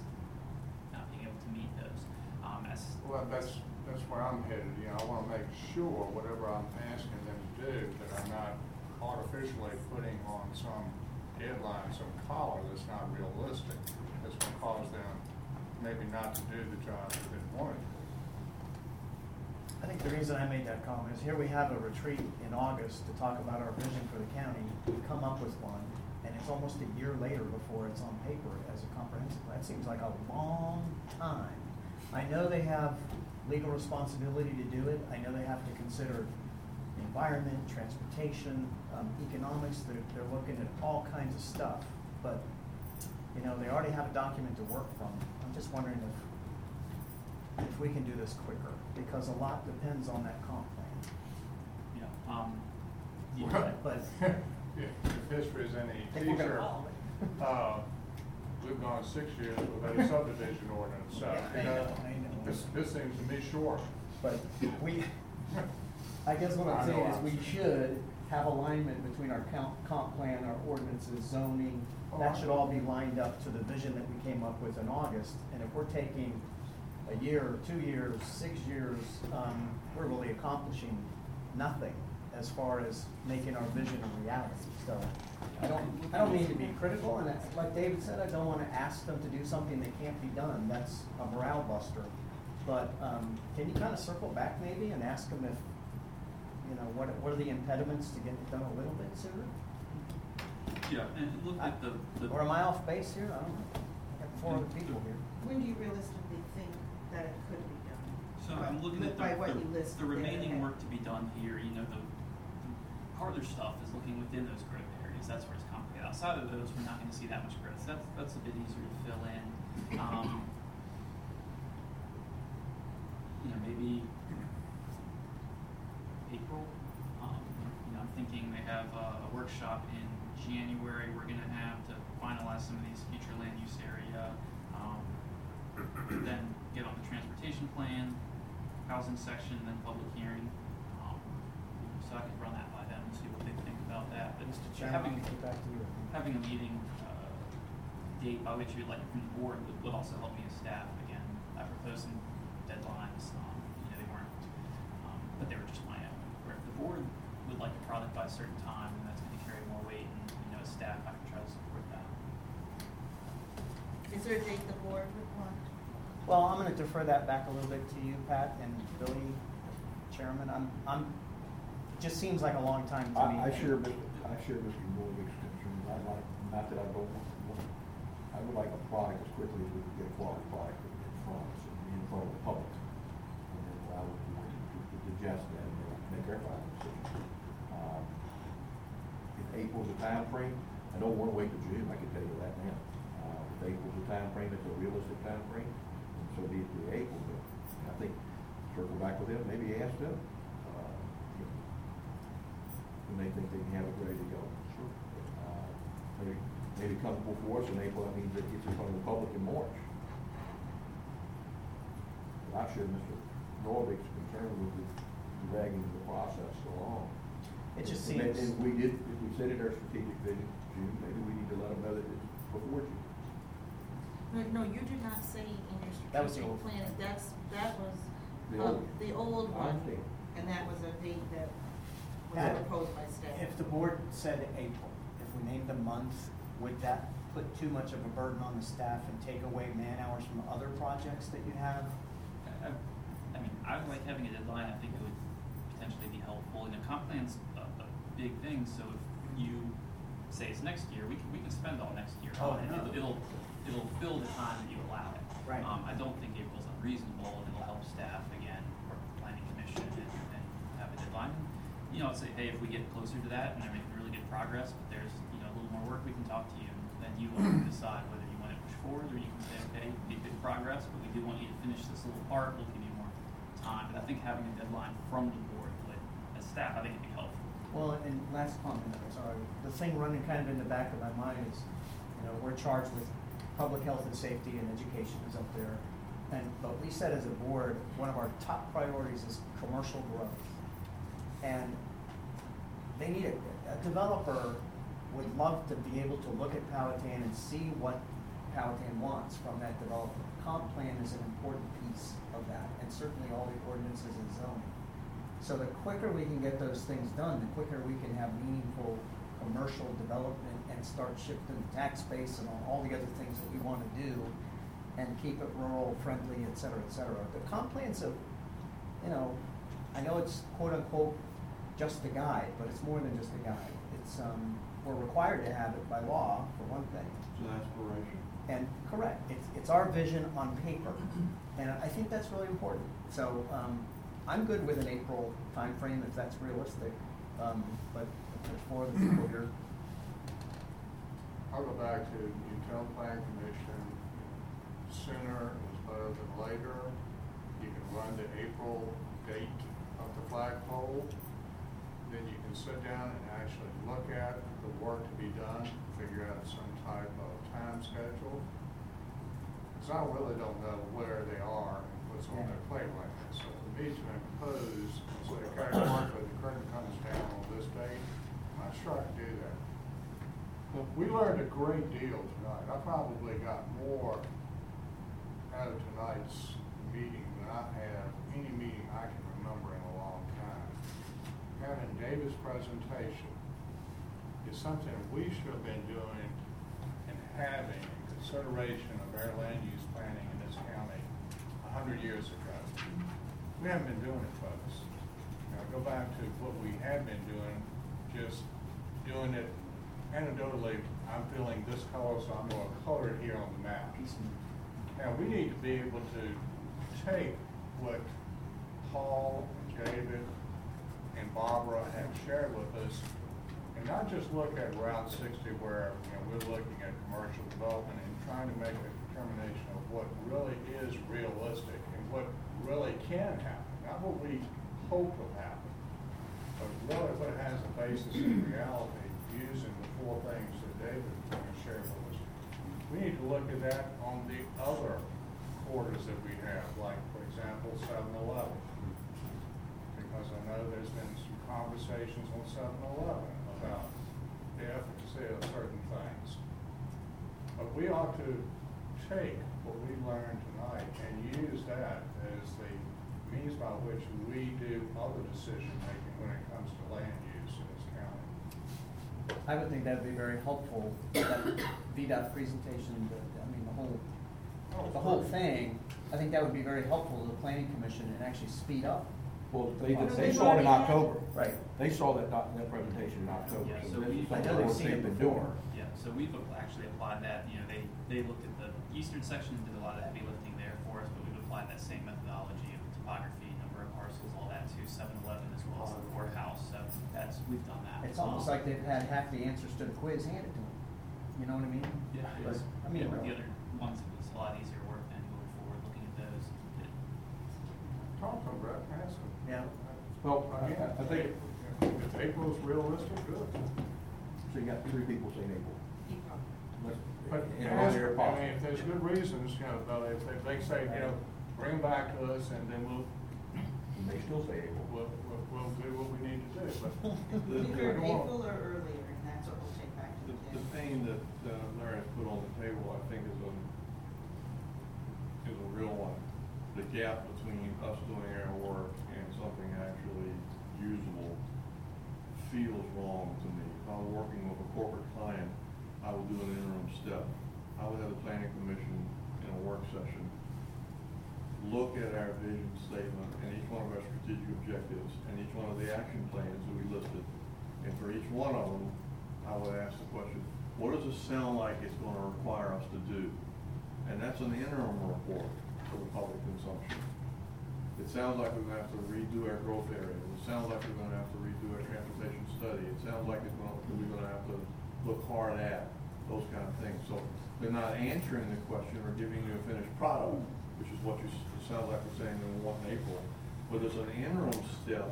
not being able to meet those. Um, as, Well, that's, that's where I'm headed, you know, I wanna make sure whatever I'm asking them to do, that I'm not artificially putting on some deadline, some collar that's not realistic, that's gonna cause them maybe not to do the job that they wanted. I think the reason I made that comment is here we have a retreat in August to talk about our vision for the county. We come up with one, and it's almost a year later before it's on paper as a comprehensive plan. That seems like a long time. I know they have legal responsibility to do it. I know they have to consider environment, transportation, um, economics. They're, they're looking at all kinds of stuff. But, you know, they already have a document to work from. I'm just wondering if if we can do this quicker, because a lot depends on that comp plan. you know, um, you know, Well, But- If if history is any Think we're gonna teacher, follow it. uh, we've gone six years without a subdivision ordinance, so, Yeah, you know, know, know. this, this seems to me short. But we, I guess what I'm saying is we should have alignment between our comp, comp plan, our ordinances, zoning. That should all be lined up to the vision that we came up with in August. And if we're taking a year, two years, six years, um, we're really accomplishing nothing as far as making our vision a reality. So I don't, I don't mean to be critical, and I- like David said, I don't wanna ask them to do something that can't be done. That's a morale buster. But, um, can you kinda circle back maybe and ask them if, you know, what, what are the impediments to getting it done a little bit sooner? yeah, and look at the, the. Or am I off base here? I don't know. I got four other people here. When do you realistically think that it could be done? So I'm looking at the, By what you the, listed the there remaining today. work to be done here, you know, the, the harder stuff is looking within those growth areas, that's where it's complicated. Outside of those, we're not gonna see that much growth, that's, that's a bit easier to fill in. Um, you know, maybe April, um, you know, I'm thinking they have a, a workshop in January, we're gonna have to finalize some of these future land use area, um, then get on the transportation plan, housing section, then public hearing. Um, so I could run that by them and see what they think about that. But Mr. having- Chairman, I'll get back to you. Having a meeting, uh, date by which you'd like from the board would, would also help me as staff. Again, I proposed some deadlines, um, you know, they weren't, um, but they were just my own. Where if the board would like a product by a certain time, then that's gonna carry more weight, and, you know, as staff, I can try to support that. Is there a date the board would want? Well, I'm gonna defer that back a little bit to you, Pat, and Billy, Chairman. I'm, I'm, it just seems like a long time to me. I, I share, Mr. I share Mr. Nordvig's concerns. I like, not that I don't want, want- I would like a product as quickly as we can get a quality product in front of us, and in front of the public. And then allow the to, to digest that and make their final decision. Um, If April's a timeframe, I don't wanna wait till June, I can tell you that now. Uh, if April's a timeframe, it's a realistic timeframe, and so be it the April, but I think circle back with them, maybe ask them. uh, you know, when they think they can have it ready to go. Sure. Uh, Maybe, maybe come before us in April, that means it gets in front of the public in March. But I share Mr. Nordvig's concern with the dragging the process so long. It just And seems- And we did, if we said it our strategic vision, June, maybe we need to let them know that it's before June. No, no, you did not say in your That was the strategic old- plan, that's, that was, The uh, old- the old I one. understand. And that was a date that Pat, was proposed by staff. If the board said April, if we named the month, would that put too much of a burden on the staff and take away man hours from other projects that you have? I, I mean, I would like having a deadline, I think it would potentially be helpful, and a comp plan's a, a big thing, so if you say it's next year, we can, we can spend all next year Oh, on it. It'll, it'll, it'll fill the time that you allow it. Right. Um, I don't think April's unreasonable, and it'll help staff, again, work with the planning commission and, and have a deadline. You know, say, hey, if we get closer to that and they're making really good progress, but there's, you know, a little more work, we can talk to you, and then you will decide whether you want to push forward, or you can say, okay, we made good progress, but we do want you to finish this little part, we'll give you more time. But I think having a deadline from the board would, as staff, I think it'd be helpful. Well, and last comment, sorry, the thing running kind of in the back of my mind is, you know, we're charged with public health and safety and education is up there. And, but we said as a board, one of our top priorities is commercial growth. And they need a, a developer would love to be able to look at Powhatan and see what Powhatan wants from that developer. Comp plan is an important piece of that, and certainly all the ordinances and zoning. So the quicker we can get those things done, the quicker we can have meaningful commercial development and start shifting the tax base and all the other things that we want to do and keep it rural friendly, et cetera, et cetera. The comp plan's a, you know, I know it's quote unquote just a guide, but it's more than just a guide. It's, um, we're required to have it by law, for one thing. It's an aspiration. And correct, it's, it's our vision on paper, and I think that's really important. So, um, I'm good with an April timeframe if that's realistic, um, but four other people here. I'll go back to Utility Plan Commission, sooner is better than later. You can run the April date of the flagpole. Then you can sit down and actually look at the work to be done, figure out some type of time schedule. Because I really don't know where they are and what's on their plate right now. So to impose, and say, okay, Martha, the curtain comes down on this date, I'm not sure I can do that. We learned a great deal tonight. I probably got more out of tonight's meeting than I have any meeting I can remember in a long time. Having David's presentation is something we should have been doing and having in consideration of our land use planning in this county a hundred years ago. We haven't been doing it, folks. Now, go back to what we had been doing, just doing it anecdotally, I'm feeling this color, so I'm gonna color it here on the map. Now, we need to be able to take what Paul, and David, and Barbara have shared with us, and not just look at Route sixty where, you know, we're looking at commercial development and trying to make a determination of what really is realistic what really can happen, not what we hope will happen, but really what has a basis in reality, using the four things that David shared with us. We need to look at that on the other quarters that we have, like, for example, 7-Eleven. Because I know there's been some conversations on 7-Eleven about the efficacy of certain things. But we ought to take what we learned tonight and use that as the means by which we do other decision-making when it comes to land use in this county. I would think that'd be very helpful, that VDOT presentation, the, I mean, the whole, oh, the whole thing. I think that would be very helpful to the planning commission and actually speed up. Well, they, Well, they saw it in October. Right. They saw that, doc- that presentation in October. Yeah, so so this we- is I know something they've what seen it been before. doing. Yeah, so we've actually applied that, you know, they, they looked at the eastern section, did a lot of heavy lifting there for us, but we've applied that same methodology of topography, number of parcels, all that to seven eleven as well as the courthouse, so that's, we've done that. It's almost well. like they've had half the answers to the quiz handed to them. You know what I mean? Yeah, But, it's- I mean, yeah, with the other ones, it was a lot easier work than going forward, looking at those. Talk to them, Brett. Yeah. Well, Again, I think, if April's realistic, good. so you got three people saying April. Let's- But, and ask- they're I mean, if there's good reasons, you know, though, if, if they say, you know, bring them back to us and then we'll, And they still say April. we'll, we'll, we'll do what we need to do, but. Either I don't want- April or earlier, and that's what we'll take back to The, the the pain that, uh, Larry has put on the table, I think is a, is a real one. The gap between us doing our work and something actually usable feels wrong to me. If I were working with a corporate client, I would do an interim step. I would have the planning commission in a work session, look at our vision statement and each one of our strategic objectives and each one of the action plans that we listed. And for each one of them, I would ask the question, what does this sound like it's gonna require us to do? And that's an interim report for the public consumption. It sounds like we're gonna have to redo our growth areas. It sounds like we're gonna have to redo our transportation study. It sounds like it's gonna, we're gonna have to look hard at those kind of things. So they're not answering the question or giving you a finished product, which is what you, s- it sounds like we're saying in one April. But there's an interim step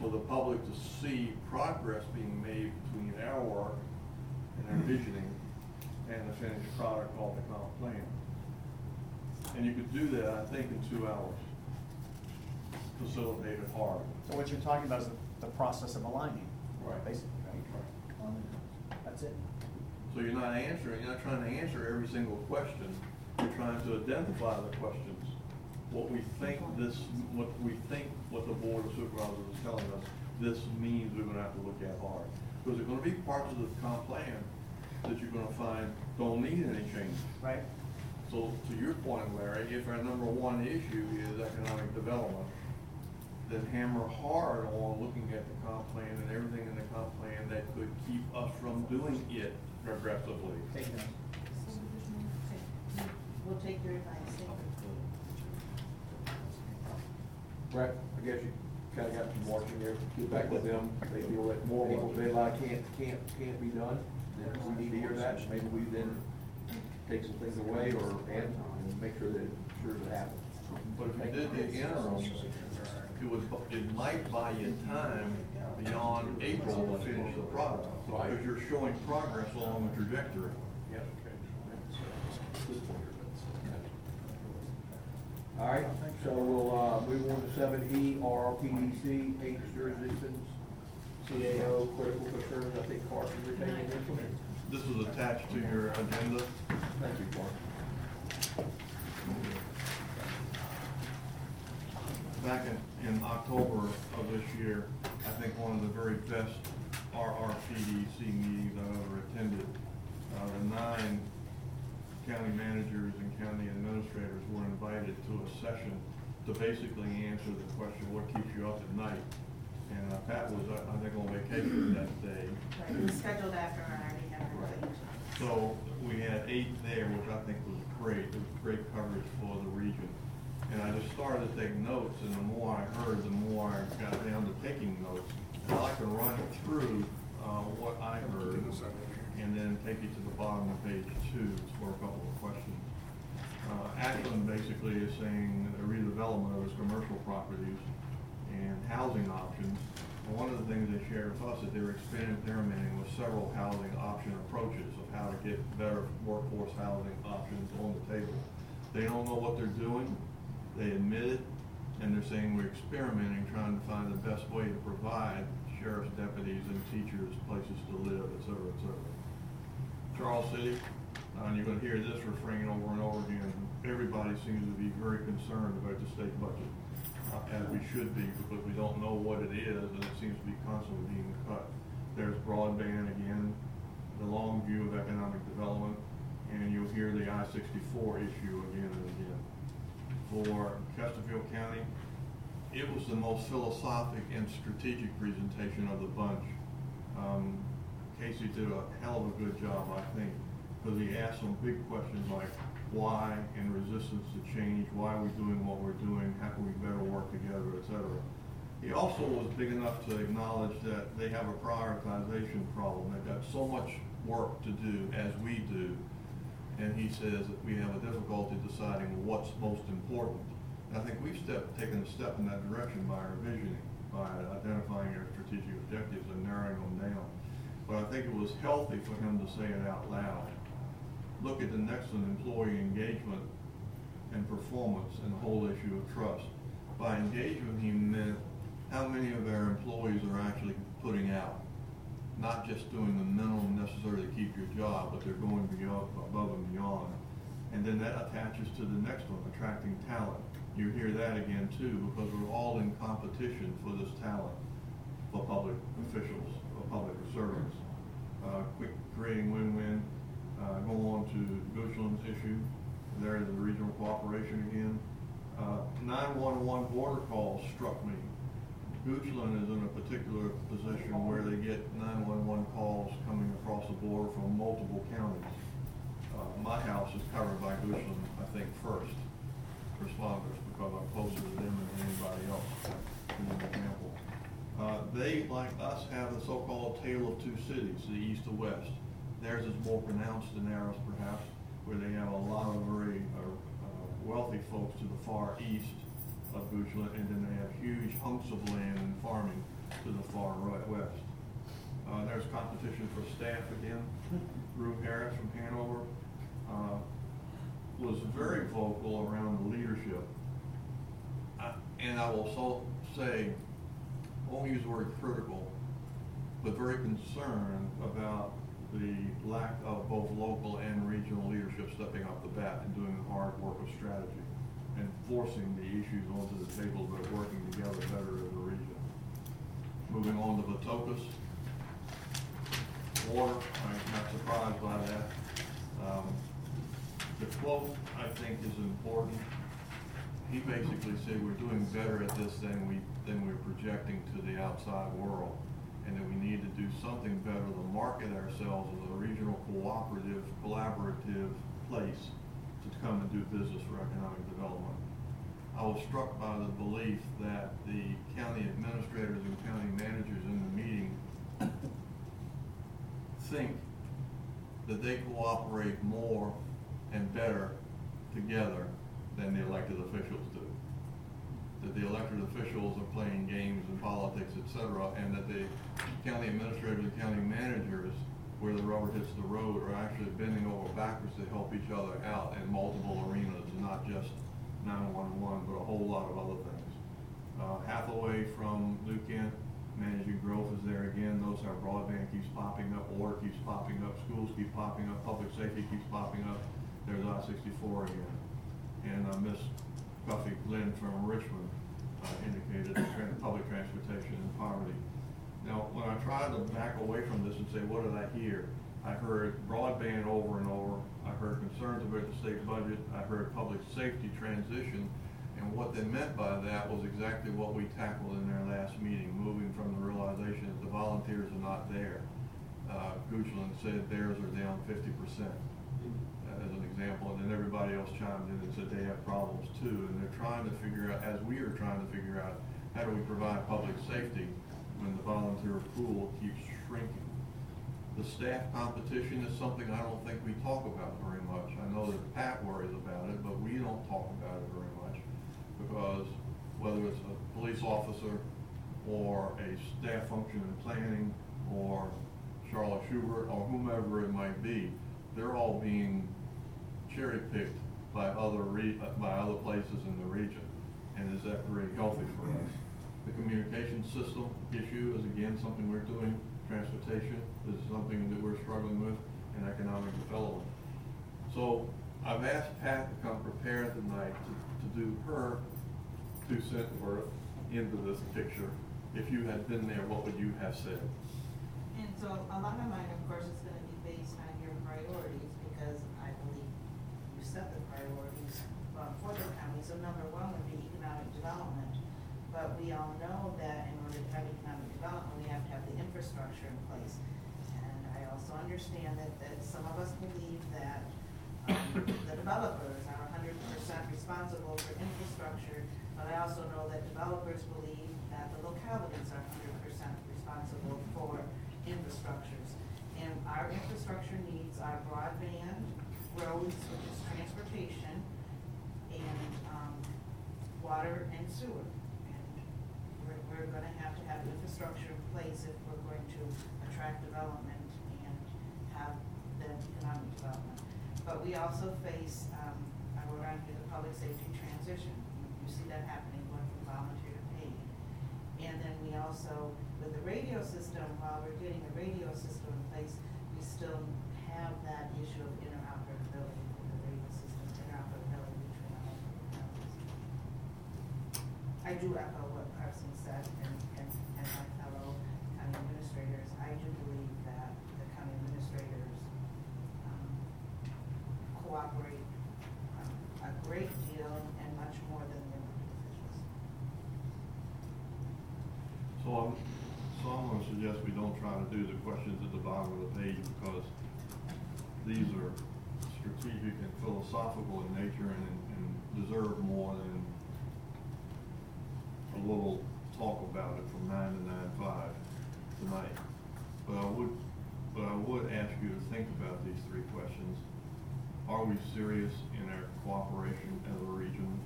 for the public to see progress being made between our work and our visioning and the finished product called the comp plan. And you could do that, I think, in two hours. Facilitate it hard. So what you're talking about is the, the process of aligning. Right. Basically, right? That's it. So you're not answering, you're not trying to answer every single question, you're trying to identify the questions. What we think this, what we think, what the board of supervisors is telling us, this means we're gonna have to look at hard. Because there's gonna be parts of the comp plan that you're gonna find don't need any change. Right. So to your point, Larry, if our number one issue is economic development, then hammer hard on looking at the comp plan and everything in the comp plan that could keep us from doing it aggressively. Take them. We'll take your advice. Brett, I guess you kinda got some marching there, get back with them, they feel that more people say like can't, can't, can't be done, then we need to hear that, maybe we then take some things away or add, and make sure that, sure that happens. But if you did the interim, it would, it might buy you time beyond April to finish the product. Because you're showing progress along the trajectory. Yep. All right, so we'll, uh, move on to seven E, RRPDC, eight jurisdictions, CAO, critical concerns, I think Carson, you're taking this one. This is attached to your agenda. Thank you, Carson. Back in, in October of this year, I think one of the very best RRPDC meetings I've ever attended. Uh, the nine county managers and county administrators were invited to a session to basically answer the question, what keeps you up at night? And uh, Pat was, uh, I think, on vacation that day. Right, it was scheduled after I already had Right. everything. So we had eight there, which I think was great, it was great coverage for the region. And I just started to take notes, and the more I heard, the more I got down to taking notes. And I can run through, uh, what I heard, and then take you to the bottom of page two for a couple of questions. Uh, Ashland basically is saying a redevelopment of its commercial properties and housing options. One of the things they shared with us that they were experimenting with several housing option approaches of how to get better workforce housing options on the table. They don't know what they're doing, they admit it, And they're saying we're experimenting, trying to find the best way to provide sheriff's deputies and teachers places to live, et cetera, et cetera. Charles City, uh, and you're gonna hear this refrain over and over again, everybody seems to be very concerned about the state budget, uh, as we should be, because we don't know what it is, and it seems to be constantly being cut. There's broadband again, the long view of economic development, and you'll hear the I sixty-four issue again and again. For Chesterfield County, it was the most philosophic and strategic presentation of the bunch. Um, Casey did a hell of a good job, I think, because he asked some big questions like why and resistance to change, why are we doing what we're doing, how can we better work together, etc. He also was big enough to acknowledge that they have a prioritization problem. They've got so much work to do as we do. And he says that we have a difficulty deciding what's most important. And I think we've step, taken a step in that direction by our visioning, by identifying our strategic objectives and narrowing them down. But I think it was healthy for him to say it out loud. Look at the next one, employee engagement and performance and the whole issue of trust. By engagement, he meant how many of our employees are actually putting out. Not just doing the minimum necessary to keep your job, but they're going beyond, above and beyond. And then that attaches to the next one, attracting talent. You hear that again too, because we're all in competition for this talent, for public officials, for public servants. Uh, quick, creating win-win, uh, go on to Goochland's issue, there the regional cooperation again. Uh, nine-one-one border calls struck me. Goochland is in a particular position where they get nine-one-one calls coming across the border from multiple counties. Uh, my house is covered by Goochland, I think, first responders, because I'm closer to them than anybody else, as example. Uh, they, like us, have the so-called tale of two cities, the east to west. Theirs is more pronounced than ours, perhaps, where they have a lot of very uh, uh, wealthy folks to the far east and then they have huge hunks of land and farming to the far right west. Uh, there's competition for staff again. Rhu Harris from Hanover uh, was very vocal around the leadership. And I will so say, won't use the word critical, but very concerned about the lack of both local and regional leadership stepping up the bat and doing the hard work of strategy forcing the issues onto the table, but working together better as a region. Moving on to Vithoulkas. Water, I'm not surprised by that. Um, The quote, I think, is important. He basically said we're doing better at this than we, than we're projecting to the outside world. And that we need to do something better to market ourselves as a regional cooperative, collaborative place to come and do business for economic development. I was struck by the belief that the county administrators and county managers in the meeting think that they cooperate more and better together than the elected officials do. That the elected officials are playing games and politics, et cetera, and that the county administrators and county managers, where the rubber hits the road, are actually bending over backwards to help each other out in multiple arenas, not just nine-one-one, but a whole lot of other things. Uh, Hathaway from New Kent, managing growth is there again, notice our broadband keeps popping up, water keeps popping up, schools keep popping up, public safety keeps popping up, there's I sixty-four again. And, uh, Miss Buffy Lynn from Richmond, uh, indicated public transportation and poverty. Now, when I tried to back away from this and say, what did I hear? I heard broadband over and over, I heard concerns about the state budget, I heard public safety transition, and what they meant by that was exactly what we tackled in our last meeting, moving from the realization that the volunteers are not there. Uh, Goochland said theirs are down fifty percent, as an example, and then everybody else chimed in and said they have problems too, and they're trying to figure out, as we are trying to figure out, how do we provide public safety when the volunteer pool keeps shrinking? The staff competition is something I don't think we talk about very much. I know that Pat worries about it, but we don't talk about it very much. Because whether it's a police officer or a staff function in planning or Charlotte Schubert or whomever it might be, they're all being cherry picked by other re, by other places in the region. and is that very healthy for us? The communication system issue is again something we're doing, transportation is something that we're struggling with, in economic development. So I've asked Pat to come prepared tonight to, to do her two cent worth into this picture. If you had been there, what would you have said? And so a lot of mine, of course, is gonna be based on your priorities, because I believe you set the priorities uh, for the county. So number one would be economic development. But we all know that in order to have economic development, we have to have the infrastructure in place. Understand that, that some of us believe that, um, the developers are hundred percent responsible for infrastructure. But I also know that developers believe that the localities are hundred percent responsible for infrastructures. And our infrastructure needs are broadband, roads, which is transportation, and, um, water and sewer. And we're, we're gonna have to have infrastructure in place if we're going to attract development and have the economic development. But we also face, um, I wrote on here, the public safety transition. You- see that happening going from volunteer to paid. And then we also, with the radio system, while we're getting a radio system in place, we still have that issue of interoperability with the radio system, interoperability between all of the. I do what Carson said and, and, and my fellow county administrators. I do believe that the county administrators, um, cooperate, um, a great deal and much more than the elected officials. So I'm, so I'm gonna suggest we don't try to do the questions at the bottom of the page because these are strategic and philosophical in nature and, and deserve more than a little talk about it from nine to nine five tonight. But I would, but I would ask you to think about these three questions. Are we serious in our cooperation as a region?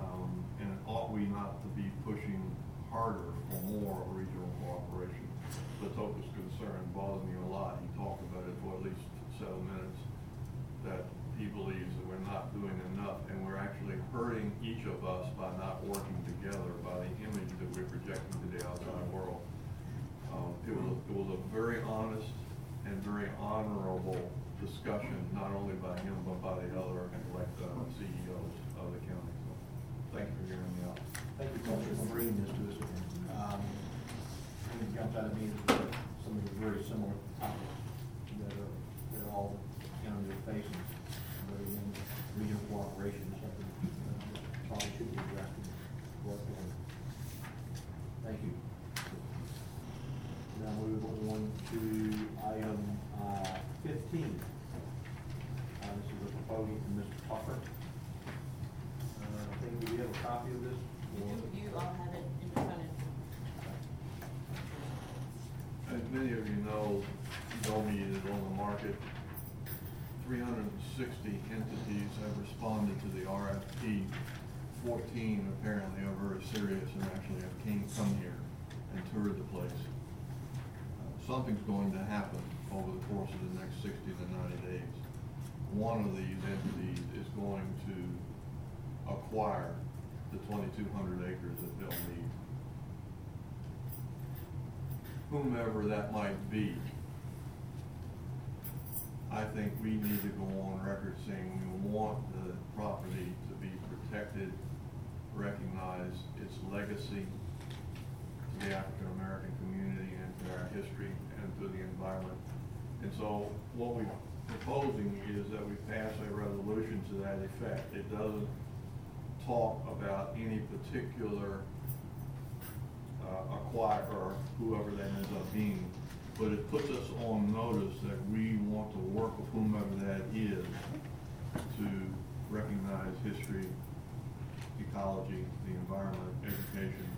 Um, and ought we not to be pushing harder for more regional cooperation? The Tokus concern bothers me a lot. He talked about it for at least seven minutes, that he believes that we're not doing enough, and we're actually hurting each of us by not working together, by the image that we're projecting to the outside world. Um, it was, a- it was a very honest and very honorable discussion, not only by him, but by the other elect, uh, CEOs of the county. So, Thank you for hearing me out. Thank you, Counselor, for bringing this to us. Um, jumped out at me some of the very similar topics that are, that all counties are facing. But again, regional cooperation 60 entities have responded to the RFP. 14 apparently are very serious and actually have came, come here and toured the place. Uh, something's going to happen over the course of the next 60 to 90 days. One of these entities is going to acquire the 2,200 acres that they'll need. Whomever that might be, I think we need to go on record saying we want the property to be protected, recognize its legacy to the African-American community and to our history and to the environment. And so what we're proposing is that we pass a resolution to that effect. It doesn't talk about any particular uh, acquire, or whoever that ends up being. But it puts us on notice that we want to work with whomever that is to recognize history, ecology, the environment, education,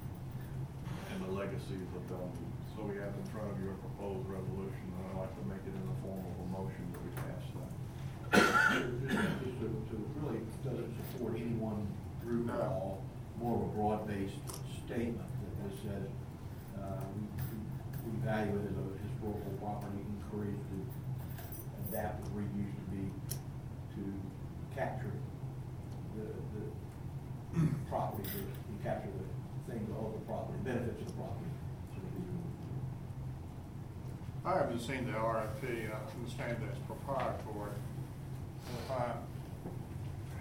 and the legacies of Bellevue. So we have in front of you a proposed resolution, and I'd like to make it in the form of a motion that we pass that. Just to, really, doesn't support any one group at all, more of a broad-based statement that says, uh, we, we value it as a historical property, encourage to adapt and reuse to be, to capture the, the property, you you capture the things, all the property, benefits of the property. I haven't seen the RFP, I understand that it's proprietary. If I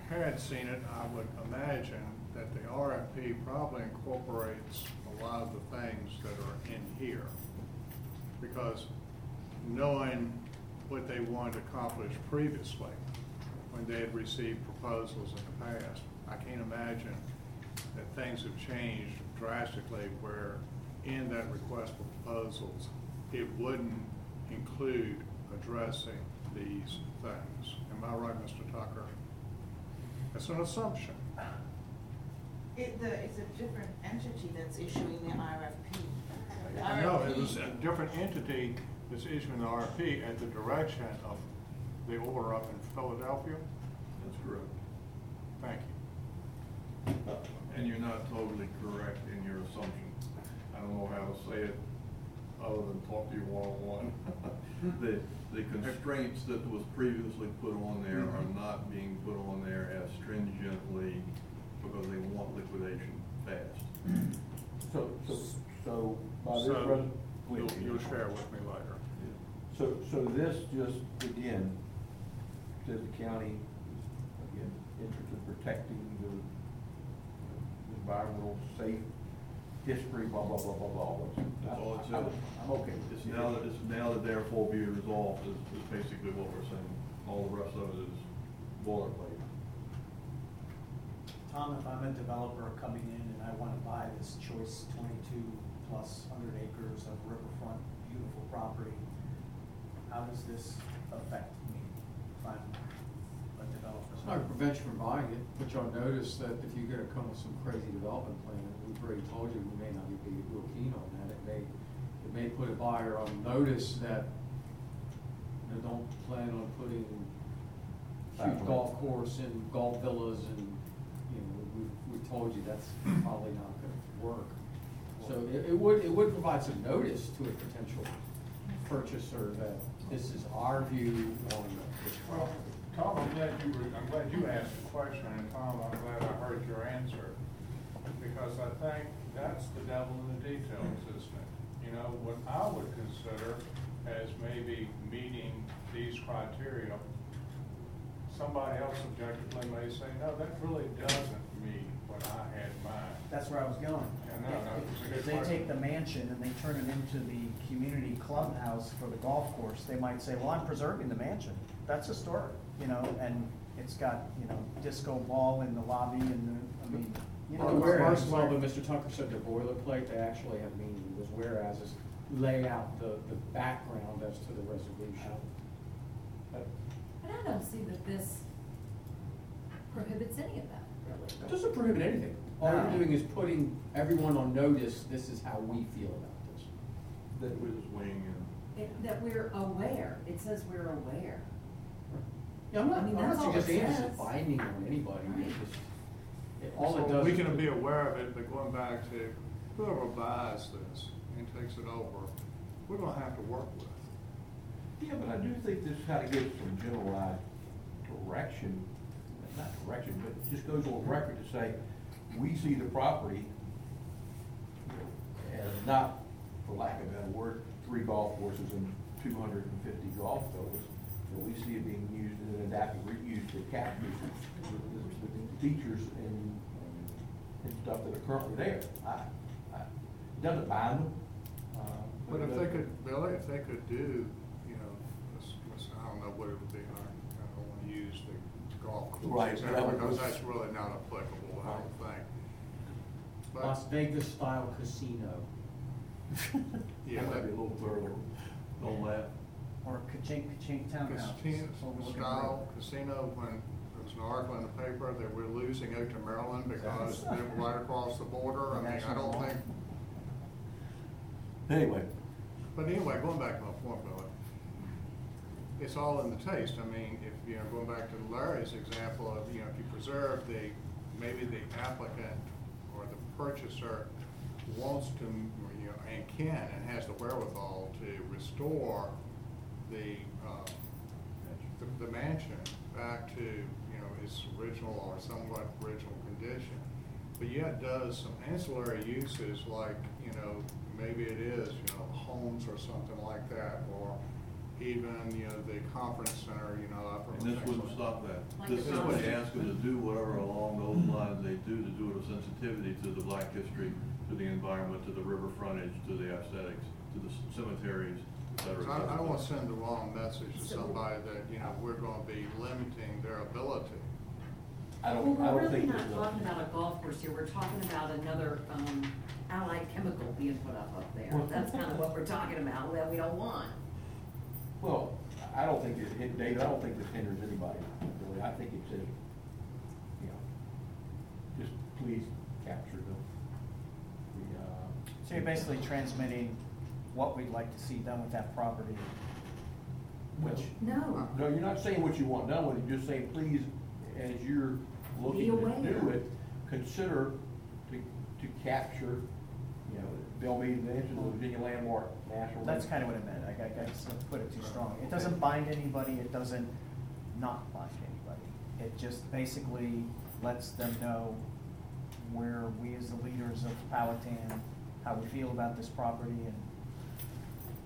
had seen it, I would imagine that the RFP probably incorporates a lot of the things that are in here. Because knowing what they wanted to accomplish previously, when they had received proposals in the past, I can't imagine that things have changed drastically where in that request for proposals, it wouldn't include addressing these things. Am I right, Mr. Tucker? It's an assumption. It, the, it's a different entity that's issuing the RFP. The I know, it was a different entity that's issuing the RFP at the direction of the order up in Philadelphia. That's correct. Thank you. Uh, and you're not totally correct in your assumption. I don't know how to say it other than talk to you one-on-one. The, the constraints that was previously put on there are mm-hmm. not being put on there as stringently because they want liquidation fast. Mm-hmm. So, so, so by this So, res- wait, you'll, you'll share with me later. So, so this just, again, says the county, again, interest in protecting the environmental safe history, blah, blah, blah, blah, blah. That's all it I'm- I'm okay with It's this. now that, it's now that therefore be resolved is, is basically what we're saying. All the rest of it is boilerplate. Tom, if I'm a developer coming in and I wanna buy this choice twenty-two plus hundred acres of riverfront, beautiful property, how does this affect me if I'm a developer? It's not gonna prevent you from buying it, but you'll notice that if you're gonna come with some crazy development plan, we've already told you, we may not be real keen on that. It may, it may put a buyer on notice that, you know, don't plan on putting huge golf course and golf villas and, you know, we, we told you that's probably not gonna work. So it, it would, it would provide some notice to a potential purchaser that this is our view on this Well, property. Tom, I'm glad you, were- I'm glad you asked the question, and Tom, I'm glad I heard your answer. Because I think that's the devil in the details, isn't it? You know, what I would consider as maybe meeting these criteria, somebody else objectively may say, no, that really doesn't what I had in mind. That's where I was going. Yeah, no, no, it's a good If they question. take the mansion and they turn it into the community clubhouse for the golf course, they might say, well, I'm preserving the mansion. That's historic, you know, and it's got, you know, disco ball in the lobby and, the- I mean, you know. Well, the whereas, it's well, but Mr. Tucker said they're boilerplate, they actually have meaning, because whereas is lay out the, the background as to the resolution. But I don't see that this prohibits any of that, really. It doesn't prohibit anything. All No. you're ah. doing is putting everyone on notice, this is how we feel about this. That was weighing in. It- That we're aware, it says we're aware. Yeah, I'm not, I mean, I'm not that's all it suggesting it's says. binding on anybody, Right. just, it- all it So does. We is can be aware of it, but going back to whoever buys this and takes it over, we're gonna have to work with. Yeah, but I do think this kind of gives some generalized direction, not direction, but it just goes on record to say, we see the property as not, for lack of a better word, three golf courses and two hundred and fifty golf villas. But we see it being used in an adaptive reuse to capture the, the- the features and, and stuff that are currently there. I, I, it doesn't bind them. uh, But if they could, Billy, if they could do, you know, I don't know what it would be, I I don't wanna use the golf course Right, but that would- because that's really not applicable, I don't think. But- Las Vegas style casino. Yeah, That might be a little further. Don't laugh. Or ka-chink, ka-chink townhouse. casino, style casino, when there was an article in the paper that we're losing out to Maryland because they're right across the border, I mean, I don't think. Anyway, But anyway, going back to my point, Billy, it's all in the taste. I mean, if, you know, going back to Larry's example of, you know, if you preserve the, maybe the applicant or the purchaser wants to, you know, and can and has the wherewithal to restore the, uh, the, the mansion back to, you know, its original or somewhat original condition. but yet does some ancillary uses like, you know, maybe it is, you know, homes or something like that, or even, you know, the conference center, you know, up. And this wouldn't stop that. Like This the is what they ask them to do, whatever along those lines they do, to do it with sensitivity to the black history, to the environment, to the river frontage, to the aesthetics, to the cemeteries, et cetera, et So I, I cetera. don't wanna send the wrong message to somebody that, you know, we're gonna be limiting their ability. I Well, don't, I we're don't really think. not it will. talking about a golf course here, we're talking about another, um, allied chemical being put up up there. That's kind of what we're talking about, that we don't want. Well, I don't think it, it- David, I don't think this hinders anybody, really, I think it's says, you know, just please capture the, the, uh. So you're basically transmitting what we'd like to see done with that property, which. No. No, you're not saying what you want done with it, you're just saying, please, as you're looking to aware. do it, consider to, to capture, you know, Belmead mentioned the Virginia Landmark National. That's kind of what it meant, I, I guess, I put it too strong. It doesn't bind anybody, it doesn't not bind anybody. It just basically lets them know where we as the leaders of Powhatan, how we feel about this property and,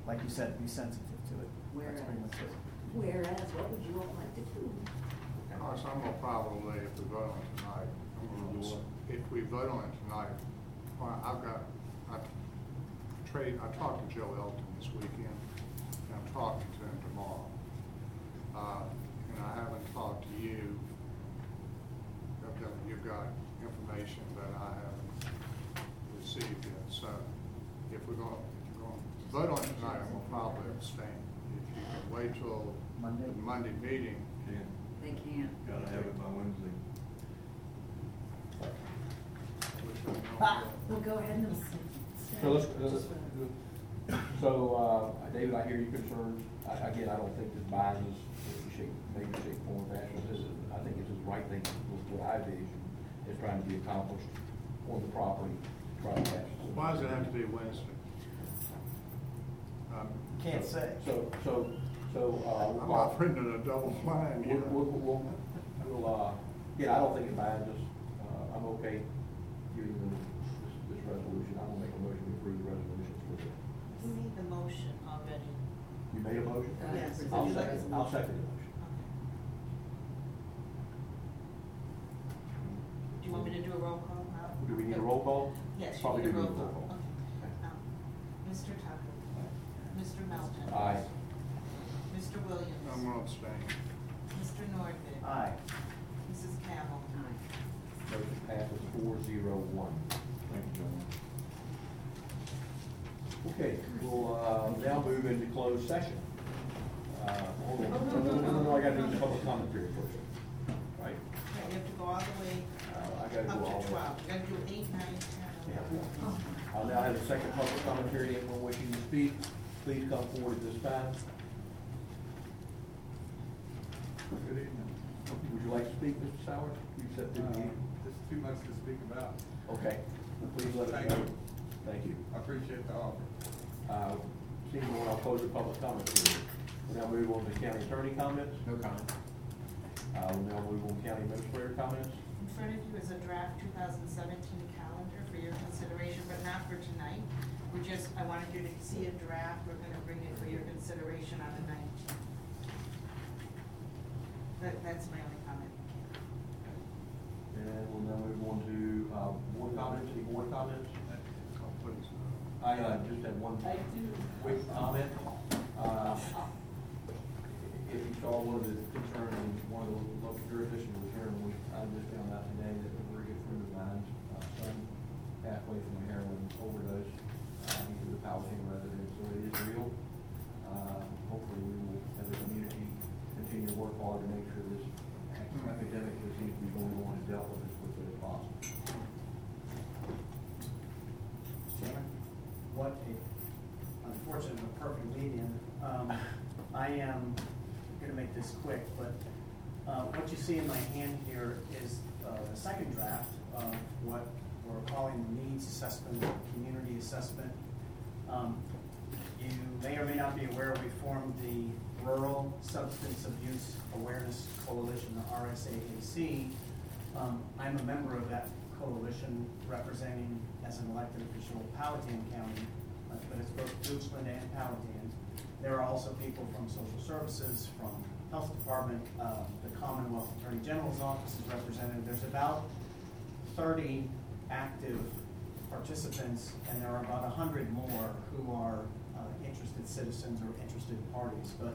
like you said, be sensitive to it. That's pretty much it. Whereas, what would you all like to do? Of course, I'm gonna probably, if we vote on it tonight, I'm gonna, if we vote on it tonight, well, I've got, I trade, I talked to Joe Elton this weekend, and I'm talking to him tomorrow. Uh, and I haven't talked to you, I've got, you've got information that I haven't received yet, so if we're gonna, if you're gonna vote on it tonight, I'm gonna probably abstain. If you can wait till Monday? the Monday meeting, Can't, They can't. gotta have it by Wednesday. which I know. Well, go ahead and. So let's, let's- so, uh, David, I hear your concerns. I, again, I don't think this binds us in shape, maybe shape, form, or fashion. This is, I think it's the right thing, with what I vision, is trying to be accomplished on the property, try to catch. Why does it have to be Wednesday? Um, Can't say. So, so, so, uh. I'm operating in a double line, you We'll, know. we'll, we'll, we'll, uh, yeah, I don't think it binds us. Uh, I'm okay giving them this, this resolution. I'm gonna make a motion to approve the resolutions for the, You made the motion already. you made a motion? Uh, Yes. I'll second, I'll second the motion. Do you want me to do a roll call now? Do we need a roll call? Yes, you Probably need a do roll need call. Okay. Um, Mr. Tucker. Mr. Melton. Aye. Mr. Williams. I'm gonna abstain. Mr. Nordvig. Aye. Mrs. Cabell. Motion passes four zero one. Thank you, gentlemen. Okay, we'll, uh, now move into closed session. Uh, hold on, no, no, no, no, I gotta do the public comment period first, right? Yeah, you have to go all the way Uh, I gotta up do all to of twelve. You gotta do eight, nine, ten, Yeah. I'll now have a second public comment period. Anyone wishing to speak, please come forward at this time. Good evening. Would you like to speak, Mr. Sauer? You said through the meeting. There's too much to speak about. Okay, please let us Thank know. you. Thank you. I appreciate the offer. Uh, Seeing no one, I'll close the public comment period. We'll now move on to county attorney comments. No comment. Uh, we'll now move on to county administrator comments. In front of you is a draft two thousand seventeen calendar for your consideration, but not for tonight. We just, I wanted you to see a draft. We're gonna bring it for your consideration on the nineteenth. That, that's my only comment. And we'll now move on to, uh, board comments, any board comments? I, uh, just have one quick comment. Uh, If you saw one of the concerns in one of the local jurisdictions was here, and we, I just found out today that a very good friend of mine's, uh, son away from a heroin overdose. Uh, he was a Powhatan resident, so it is real. Uh, hopefully we will, as a community, continue to work hard to make sure this epidemic that seems to be going on is dealt with as quickly as possible. Chairman, what a unfortunate but perfect lead-in. Um, I am gonna make this quick, but, uh, what you see in my hand here is, uh, the second draft of what we're calling the needs assessment, or community assessment. Um, you may or may not be aware, we formed the Rural Substance Abuse Awareness Coalition, the RSAAC. Um, I'm a member of that coalition representing as an elected official Powhatan County, but it's both Goochland and Powhatan. There are also people from social services, from health department, uh, the Commonwealth Attorney General's office is represented. There's about thirty active participants, and there are about hundred more who are uh, interested citizens or interested parties. But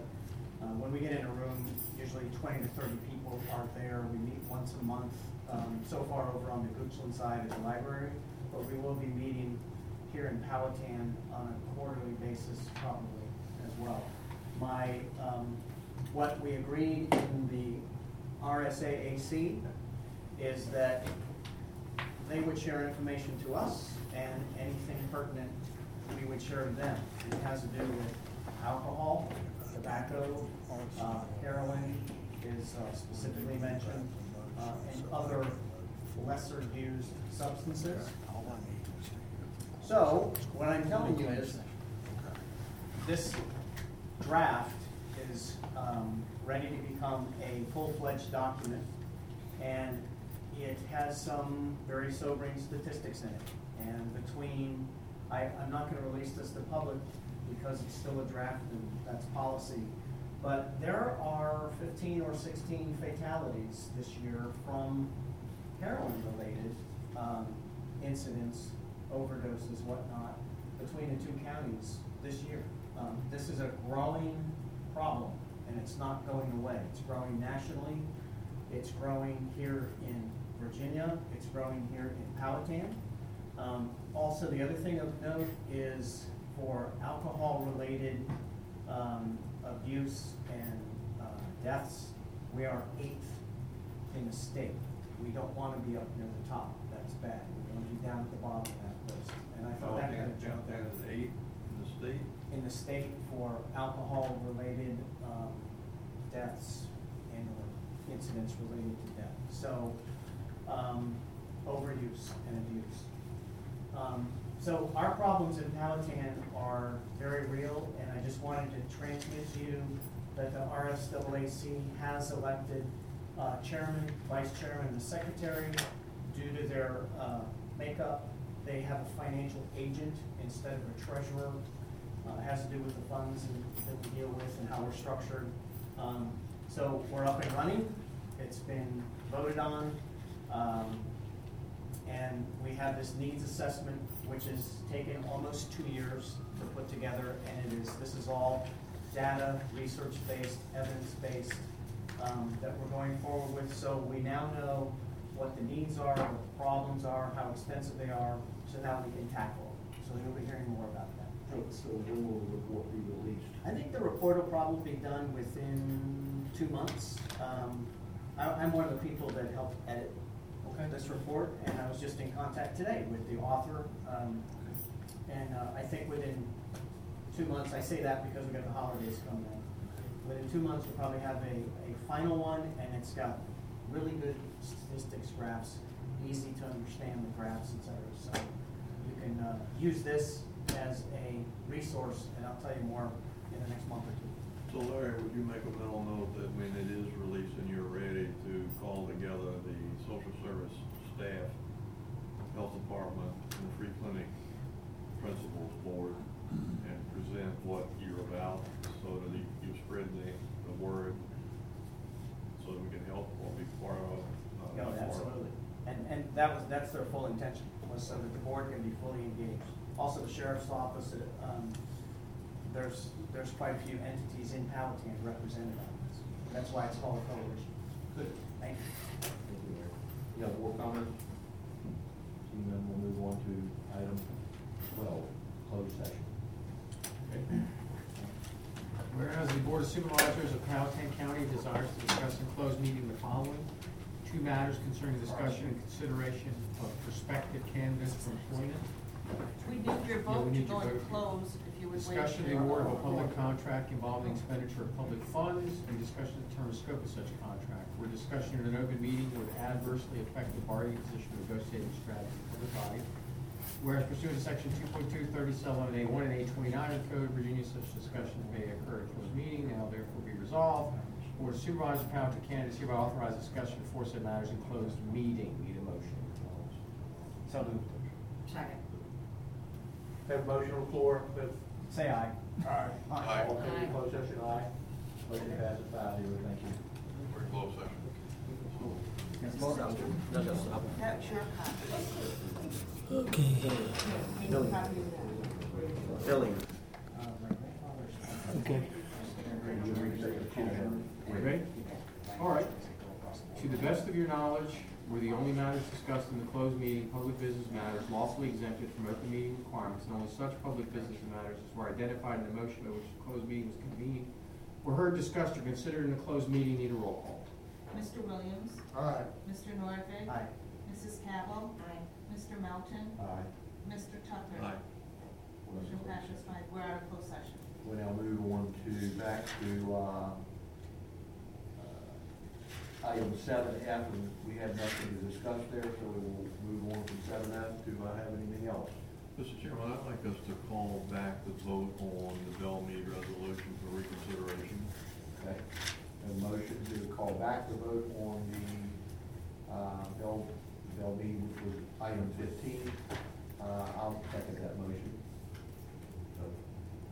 uh, when we get in a room, usually twenty to thirty people are there. We meet once a month. Um, So far over on the Goochland side at the library, but we will be meeting here in Powhatan on a quarterly basis probably as well. My, um, what we agreed in the RSAAC is that they would share information to us, and anything pertinent, we would share to them. It has to do with alcohol, tobacco, uh, heroin is uh, specifically mentioned, uh, and other lesser used substances. So, what I'm telling you is, this draft is um, ready to become a full-fledged document, and it has some very sobering statistics in it. And between, I, I'm not gonna release this to public because it's still a draft and that's policy, but there are fifteen or sixteen fatalities this year from heroin-related um, incidents, overdoses, whatnot, between the two counties this year. Um, This is a growing problem, and it's not going away. It's growing nationally, it's growing here in Virginia, it's growing here in Powhatan. Um, Also, the other thing of note is for alcohol-related um, abuse and uh, deaths, we are eighth in the state. We don't want to be up near the top, that's bad. To be down at the bottom of that list. And I thought that kind of jumped out is eight in the state? in the state for alcohol-related um, deaths and or incidents related to death. So, um, overuse and abuse. Um, So our problems in Powhatan are very real, and I just wanted to transmit to you that the RSAAC has elected uh, chairman, vice chairman, and secretary. Due to their uh, makeup, they have a financial agent instead of a treasurer. Uh, It has to do with the funds and- that we deal with and how we're structured. Um, So we're up and running. It's been voted on. Um, And we have this needs assessment, which has taken almost two years to put together, and it is, this is all data, research-based, evidence-based, um, that we're going forward with. So we now know what the needs are, what the problems are, how expensive they are, so that we can tackle them. So you'll be hearing more about that. So when will the report be released? I think the report will probably be done within two months. Um, I, I'm one of the people that helped edit this report, and I was just in contact today with the author. Um, and, uh, I think within two months, I say that because we've got the holidays coming in. Within two months, we'll probably have a, a final one, and it's got really good statistics graphs, easy to understand the graphs, et cetera. So you can, uh, use this as a resource, and I'll tell you more in the next month or two. So Larry, would you make a mental note that when it is released and you're ready to call together the social service staff, health department, and the free clinic principals board and present what you're about so that you, you spread the, the word so that we can help or be part uh, No, be part of. absolutely. And, and that was, that's their full intention, was so that the board can be fully engaged. Also, the sheriff's office, uh, um, there's, there's quite a few entities in Powhatan represented on this. That's why it's called a coalition. Good, thank you. Thank you, Larry. You have more comments? Seeing none, we'll move on to item twelve, closed session. Whereas the Board of Supervisors of Powhatan County desires to discuss in closed meeting the following. Two matters concerning discussion and consideration of prospective candidates for employment. We need your Yeah, we vote to need go your into vote. close, if you would wait. Discussion of the award of a public contract involving expenditure of public funds and discussion of the term and scope of such contract. Where discussion in an open meeting would adversely affect the bargaining position or negotiating strategy of the body. Whereas pursuant to section two point two thirty-seven A one and A twenty-nine of the Code of Virginia, such discussions may occur at closed meeting, now therefore be resolved. Board of Supervisors of Powhatan County is hereby authorized discussion for said matters in closed meeting. Need a motion? So moved. Second. Have a motion on the floor, with, Say aye. Aye. Aye. all in favor of closed session, aye. Motion passes five zero, thank you. We're in closed session. That's your copy. Okay. Make a copy of that. Billing. Okay. Ready? All right. To the best of your knowledge, were the only matters discussed in the closed meeting, public business matters lawfully exempted from open meeting requirements, and only such public business matters as were identified in the motion by which the closed meeting was convened, were heard, discussed, or considered in the closed meeting, need a roll call. Mr. Williams? Aye. Mr. Nordvig? Aye. Mrs. Cabell? Aye. Mr. Melton? Aye. Mr. Tucker? Aye. Motion passes five, we're out of closed session. We now move on to, back to, uh, uh, item seven F, and we have nothing to discuss there, so we will move on from seven F. Do I have anything else? Mr. Chairman, I'd like us to call back the vote on the Belmead resolution for reconsideration. Okay, a motion to call back the vote on the, uh, Bell, Bell meeting, which was item fifteen. Uh, I'll second that motion. So,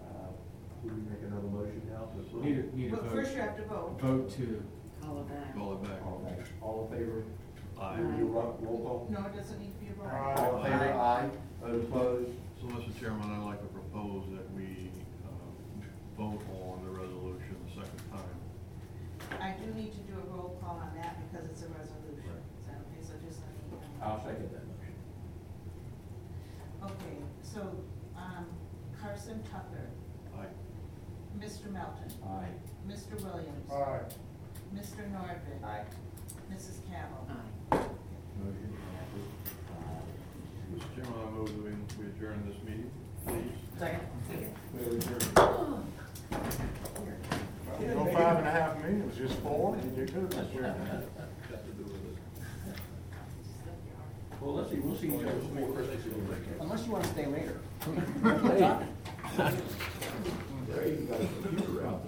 uh, do we make another motion now? to- Need a, need a But vote. first you have to vote. Vote to, Call it back. Call it back. All. All in favor? Aye. Do we do roll roll call? No, it doesn't need to be a vote. All in favor? Aye. Vote opposed? So, Mr. Chairman, I'd like to propose that we, uh, vote on the resolution the second time. I do need to do a roll call on that because it's a resolution. Is that okay? So just let me. I'll second that motion. Okay, so, um, Carson Tucker, Aye. Mr. Melton, Aye. Mr. Williams. Aye. Mr. Nordvig. Aye. Mrs. Cabell. Aye. Motion passes. Mr. Chairman, I move that we we adjourn this meeting, please. Second. We adjourn. No five and a half minutes, just four, you do good, Mr. Chairman. Well, let's see, we'll see each other before Christmas. Unless you wanna stay later. There you go.